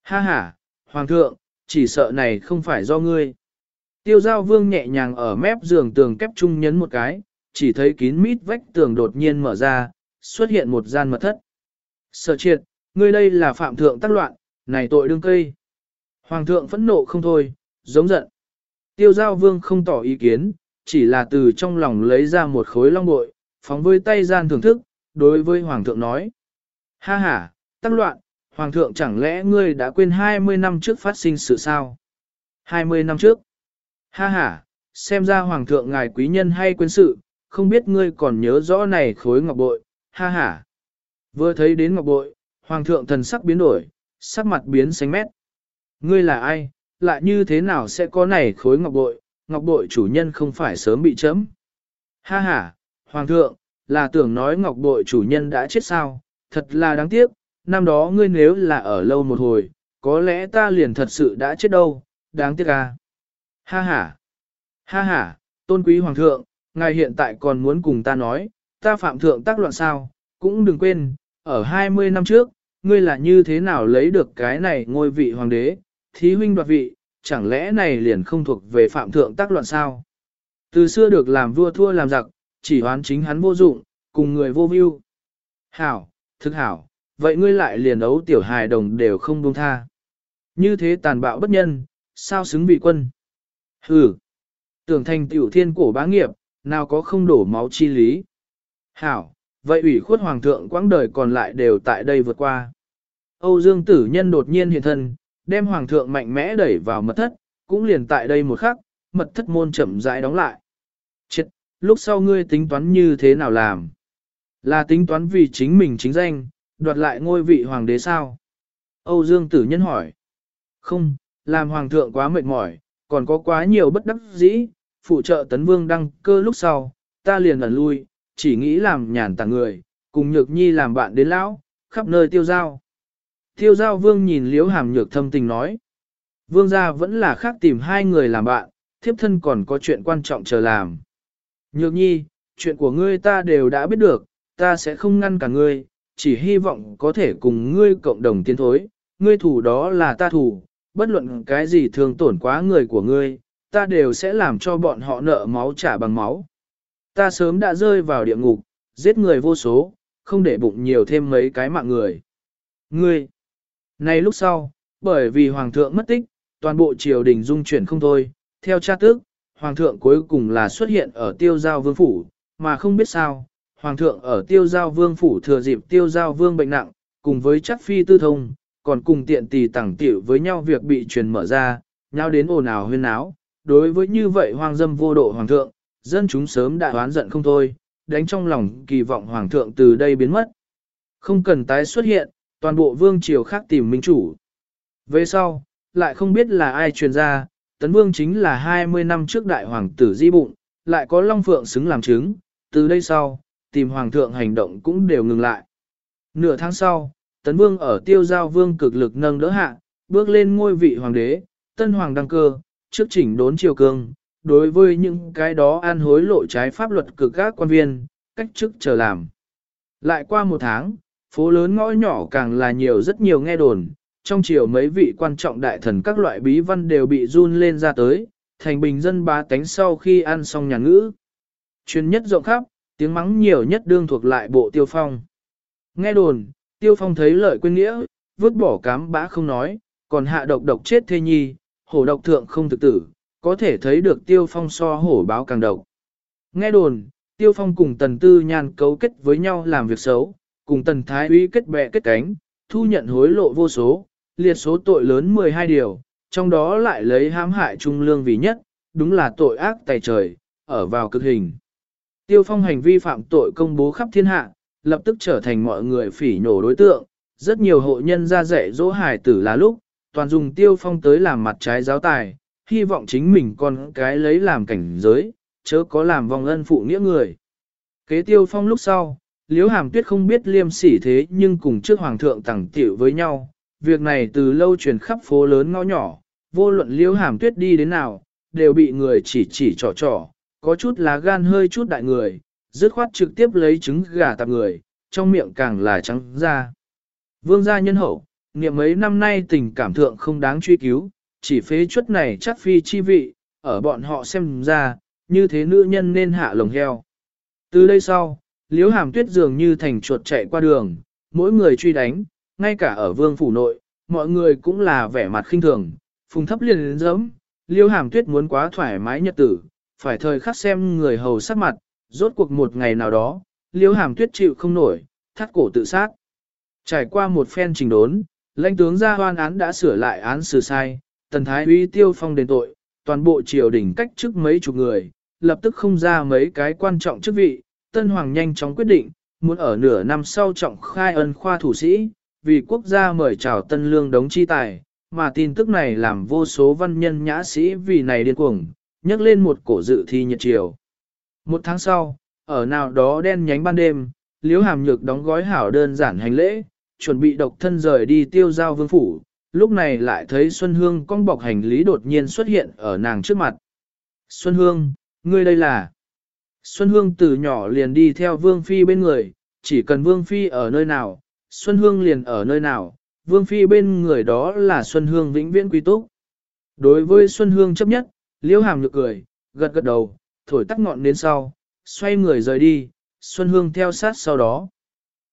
Ha ha, hoàng thượng, chỉ sợ này không phải do ngươi. Tiêu giao vương nhẹ nhàng ở mép giường tường kép trung nhấn một cái, chỉ thấy kín mít vách tường đột nhiên mở ra, xuất hiện một gian mật thất. Sở triệt, ngươi đây là phạm thượng tác loạn, này tội đương cây. Hoàng thượng phẫn nộ không thôi, giống giận. Tiêu giao vương không tỏ ý kiến, chỉ là từ trong lòng lấy ra một khối long bội, phóng với tay gian thưởng thức, đối với hoàng thượng nói. Ha ha, tác loạn, hoàng thượng chẳng lẽ ngươi đã quên 20 năm trước phát sinh sự sao? 20 năm trước. Ha ha, xem ra hoàng thượng ngài quý nhân hay quên sự, không biết ngươi còn nhớ rõ này khối ngọc bội, ha ha. Vừa thấy đến ngọc bội, hoàng thượng thần sắc biến đổi, sắc mặt biến xanh mét. Ngươi là ai, lại như thế nào sẽ có này khối ngọc bội, ngọc bội chủ nhân không phải sớm bị chấm. Ha ha, hoàng thượng, là tưởng nói ngọc bội chủ nhân đã chết sao, thật là đáng tiếc, năm đó ngươi nếu là ở lâu một hồi, có lẽ ta liền thật sự đã chết đâu, đáng tiếc à. Ha ha, ha ha, tôn quý hoàng thượng, ngài hiện tại còn muốn cùng ta nói, ta phạm thượng tác loạn sao, cũng đừng quên, ở 20 năm trước, ngươi là như thế nào lấy được cái này ngôi vị hoàng đế, thí huynh đoạt vị, chẳng lẽ này liền không thuộc về phạm thượng tác loạn sao? Từ xưa được làm vua thua làm giặc, chỉ hoán chính hắn vô dụng, cùng người vô view. Hảo, thực hảo, vậy ngươi lại liền ấu tiểu hài đồng đều không buông tha. Như thế tàn bạo bất nhân, sao xứng vị quân? Hừ, tưởng thành tiểu thiên cổ bá nghiệp, nào có không đổ máu chi lý. Hảo, vậy ủy khuất hoàng thượng quãng đời còn lại đều tại đây vượt qua. Âu Dương tử nhân đột nhiên hiện thân, đem hoàng thượng mạnh mẽ đẩy vào mật thất, cũng liền tại đây một khắc, mật thất môn chậm rãi đóng lại. Chết, lúc sau ngươi tính toán như thế nào làm? Là tính toán vì chính mình chính danh, đoạt lại ngôi vị hoàng đế sao? Âu Dương tử nhân hỏi. Không, làm hoàng thượng quá mệt mỏi, còn có quá nhiều bất đắc dĩ, phụ trợ tấn vương đăng cơ lúc sau, ta liền ẩn lui, chỉ nghĩ làm nhàn tàng người, cùng nhược nhi làm bạn đến lão, khắp nơi tiêu giao. Tiêu giao vương nhìn liễu hàm nhược thâm tình nói. Vương gia vẫn là khác tìm hai người làm bạn, thiếp thân còn có chuyện quan trọng chờ làm. Nhược nhi, chuyện của ngươi ta đều đã biết được, ta sẽ không ngăn cả ngươi, chỉ hy vọng có thể cùng ngươi cộng đồng tiến thối, ngươi thủ đó là ta thủ, bất luận cái gì thường tổn quá người của ngươi, ta đều sẽ làm cho bọn họ nợ máu trả bằng máu. Ta sớm đã rơi vào địa ngục, giết người vô số, không để bụng nhiều thêm mấy cái mạng người. Ngươi, nay lúc sau, bởi vì hoàng thượng mất tích, toàn bộ triều đình dung chuyển không thôi, theo cha tước, hoàng thượng cuối cùng là xuất hiện ở tiêu giao vương phủ, mà không biết sao, hoàng thượng ở tiêu giao vương phủ thừa dịp tiêu giao vương bệnh nặng, cùng với chắc phi tư thông, còn cùng tiện tỳ tẳng tiểu với nhau việc bị truyền mở ra, nhau đến ồn ào huyên náo. Đối với như vậy hoàng dâm vô độ hoàng thượng, dân chúng sớm đã oán giận không thôi, đánh trong lòng kỳ vọng hoàng thượng từ đây biến mất. Không cần tái xuất hiện, toàn bộ vương triều khác tìm minh chủ. Về sau, lại không biết là ai truyền ra, tấn vương chính là 20 năm trước đại hoàng tử di bụng, lại có long phượng xứng làm chứng, từ đây sau, tìm hoàng thượng hành động cũng đều ngừng lại. Nửa tháng sau, tấn vương ở tiêu giao vương cực lực nâng đỡ hạ, bước lên ngôi vị hoàng đế, tân hoàng đăng cơ, trước chỉnh đốn triều cương, đối với những cái đó an hối lộ trái pháp luật cực các quan viên, cách chức chờ làm. Lại qua một tháng, phố lớn ngõ nhỏ càng là nhiều rất nhiều nghe đồn, trong chiều mấy vị quan trọng đại thần các loại bí văn đều bị run lên ra tới, thành bình dân ba tánh sau khi ăn xong nhà ngữ. Chuyên nhất rộng khắp, tiếng mắng nhiều nhất đương thuộc lại bộ tiêu phong. Nghe đồn, tiêu phong thấy lợi quên nghĩa, vứt bỏ cám bã không nói, còn hạ độc độc chết thê nhi, hổ độc thượng không thực tử, có thể thấy được tiêu phong so hổ báo càng độc. Nghe đồn, tiêu phong cùng tần tư nhan cấu kết với nhau làm việc xấu, cùng tần thái uy kết bè kết cánh, thu nhận hối lộ vô số, liệt số tội lớn 12 điều, trong đó lại lấy hãm hại trung lương vì nhất, đúng là tội ác tày trời, ở vào cực hình. Tiêu phong hành vi phạm tội công bố khắp thiên hạ, lập tức trở thành mọi người phỉ nhổ đối tượng, rất nhiều hộ nhân ra dạy dỗ hài tử là lúc, toàn dùng tiêu phong tới làm mặt trái giáo tài, hy vọng chính mình con cái lấy làm cảnh giới, chớ có làm vong ân phụ nghĩa người. Kế tiêu phong lúc sau, liễu hàm tuyết không biết liêm sỉ thế nhưng cùng trước hoàng thượng tẳng tiểu với nhau, việc này từ lâu truyền khắp phố lớn ngõ nhỏ, vô luận liễu hàm tuyết đi đến nào, đều bị người chỉ chỉ trò trò, có chút lá gan hơi chút đại người, dứt khoát trực tiếp lấy trứng gà tạp người, trong miệng càng là trắng ra. Vương gia nhân hậu, niệm mấy năm nay tình cảm thượng không đáng truy cứu, chỉ phế chuất này chắc phi chi vị, ở bọn họ xem ra, như thế nữ nhân nên hạ lồng heo. Từ đây sau, liễu hàm tuyết dường như thành chuột chạy qua đường, mỗi người truy đánh, ngay cả ở vương phủ nội, mọi người cũng là vẻ mặt khinh thường, phùng thấp liền dẫm, liêu hàm tuyết muốn quá thoải mái nhật tử, phải thời khắc xem người hầu sắc mặt, rốt cuộc một ngày nào đó, liêu hàm tuyết chịu không nổi, thắt cổ tự sát. Trải qua một phen trình đốn, lãnh tướng ra hoan án đã sửa lại án xử sai, tần thái uy tiêu phong đền tội, toàn bộ triều đình cách chức mấy chục người, lập tức không ra mấy cái quan trọng chức vị, tân hoàng nhanh chóng quyết định, muốn ở nửa năm sau trọng khai ân khoa thủ sĩ, vì quốc gia mời chào tân lương đống chi tài, mà tin tức này làm vô số văn nhân nhã sĩ vì này điên cuồng, nhấc lên một cổ dự thi nhiệt triều. Một tháng sau, ở nào đó đen nhánh ban đêm, Liễu Hàm Nhược đóng gói hảo đơn giản hành lễ, chuẩn bị độc thân rời đi tiêu giao vương phủ, lúc này lại thấy Xuân Hương con bọc hành lý đột nhiên xuất hiện ở nàng trước mặt. Xuân Hương, ngươi đây là... Xuân Hương từ nhỏ liền đi theo Vương Phi bên người, chỉ cần Vương Phi ở nơi nào, Xuân Hương liền ở nơi nào, Vương Phi bên người đó là Xuân Hương vĩnh viễn quy túc. Đối với Xuân Hương chấp nhất, Liễu Hàm nhược cười, gật gật đầu, thổi tắt ngọn đến sau, xoay người rời đi, Xuân Hương theo sát sau đó.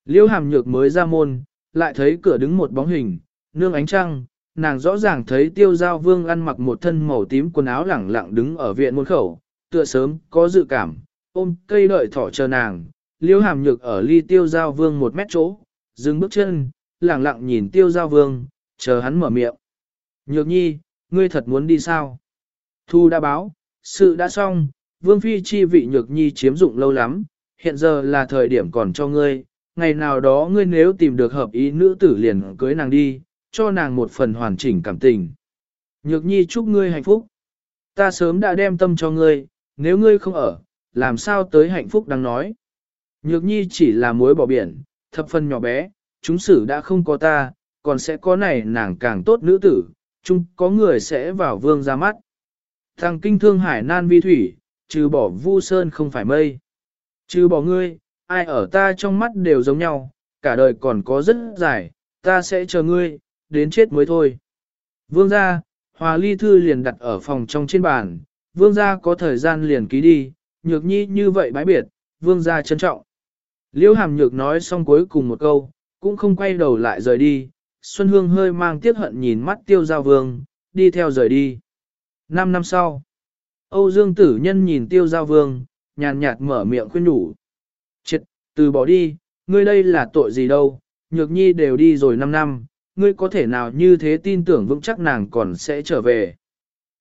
Liễu Hàm nhược mới ra môn, lại thấy cửa đứng một bóng hình, nương ánh trăng, nàng rõ ràng thấy tiêu giao vương ăn mặc một thân màu tím quần áo lẳng lặng đứng ở viện môn khẩu, tựa sớm, có dự cảm, ôm cây đợi thỏ chờ nàng, liêu hàm nhược ở ly tiêu giao vương một mét chỗ, dừng bước chân, lặng lặng nhìn tiêu giao vương, chờ hắn mở miệng. Nhược nhi, ngươi thật muốn đi sao? Thu đã báo, sự đã xong, vương phi chi vị nhược nhi chiếm dụng lâu lắm, hiện giờ là thời điểm còn cho ngươi, ngày nào đó ngươi nếu tìm được hợp ý nữ tử liền cưới nàng đi, cho nàng một phần hoàn chỉnh cảm tình. Nhược nhi chúc ngươi hạnh phúc. Ta sớm đã đem tâm cho ngươi, nếu ngươi không ở, làm sao tới hạnh phúc đang nói. Nhược nhi chỉ là muối bỏ biển, thập phần nhỏ bé, chúng sử đã không có ta, còn sẽ có này nàng càng tốt nữ tử, chung có người sẽ vào vương ra mắt. Thằng kinh thương hải nan vi thủy, trừ bỏ vu sơn không phải mây. Trừ bỏ ngươi, ai ở ta trong mắt đều giống nhau, cả đời còn có rất dài, ta sẽ chờ ngươi, đến chết mới thôi. Vương gia, hòa ly thư liền đặt ở phòng trong trên bàn, vương gia có thời gian liền ký đi, nhược nhi như vậy bái biệt, vương gia trân trọng. Liễu hàm nhược nói xong cuối cùng một câu, cũng không quay đầu lại rời đi, Xuân Hương hơi mang tiếc hận nhìn mắt tiêu giao vương, đi theo rời đi. Năm năm sau, Âu Dương Tử Nhân nhìn tiêu giao vương, nhàn nhạt mở miệng khuyên nhủ. Chết, từ bỏ đi, ngươi đây là tội gì đâu, nhược nhi đều đi rồi năm năm, ngươi có thể nào như thế tin tưởng vững chắc nàng còn sẽ trở về.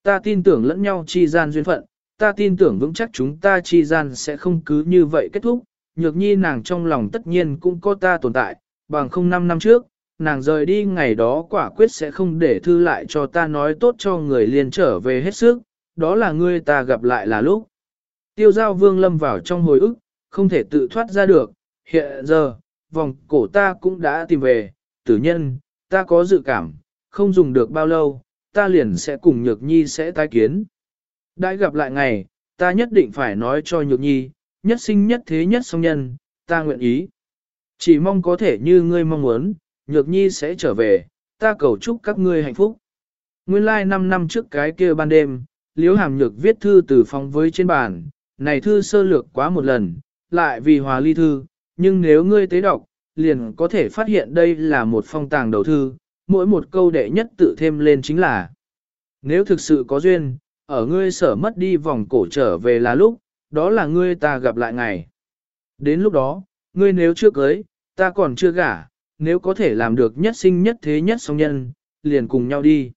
Ta tin tưởng lẫn nhau chi gian duyên phận, ta tin tưởng vững chắc chúng ta chi gian sẽ không cứ như vậy kết thúc, nhược nhi nàng trong lòng tất nhiên cũng có ta tồn tại, bằng không năm năm trước, nàng rời đi ngày đó quả quyết sẽ không để thư lại cho ta nói tốt cho người liền trở về hết sức, đó là ngươi ta gặp lại là lúc. Tiêu giao vương lâm vào trong hồi ức, không thể tự thoát ra được, hiện giờ, vòng cổ ta cũng đã tìm về, tử nhân, ta có dự cảm, không dùng được bao lâu, ta liền sẽ cùng Nhược Nhi sẽ tái kiến. Đã gặp lại ngày, ta nhất định phải nói cho Nhược Nhi, nhất sinh nhất thế nhất song nhân, ta nguyện ý. Chỉ mong có thể như ngươi mong muốn, Nhược Nhi sẽ trở về, ta cầu chúc các ngươi hạnh phúc. Nguyên lai like 5 năm trước cái kia ban đêm, Liễu Hàm Nhược viết thư từ phòng với trên bàn, này thư sơ lược quá một lần, lại vì hòa ly thư, nhưng nếu ngươi tế đọc, liền có thể phát hiện đây là một phong tàng đầu thư, mỗi một câu đệ nhất tự thêm lên chính là Nếu thực sự có duyên, ở ngươi sở mất đi vòng cổ trở về là lúc, đó là ngươi ta gặp lại ngày. Đến lúc đó, ngươi nếu chưa cưới, ta còn chưa gả, nếu có thể làm được nhất sinh nhất thế nhất song nhân, liền cùng nhau đi.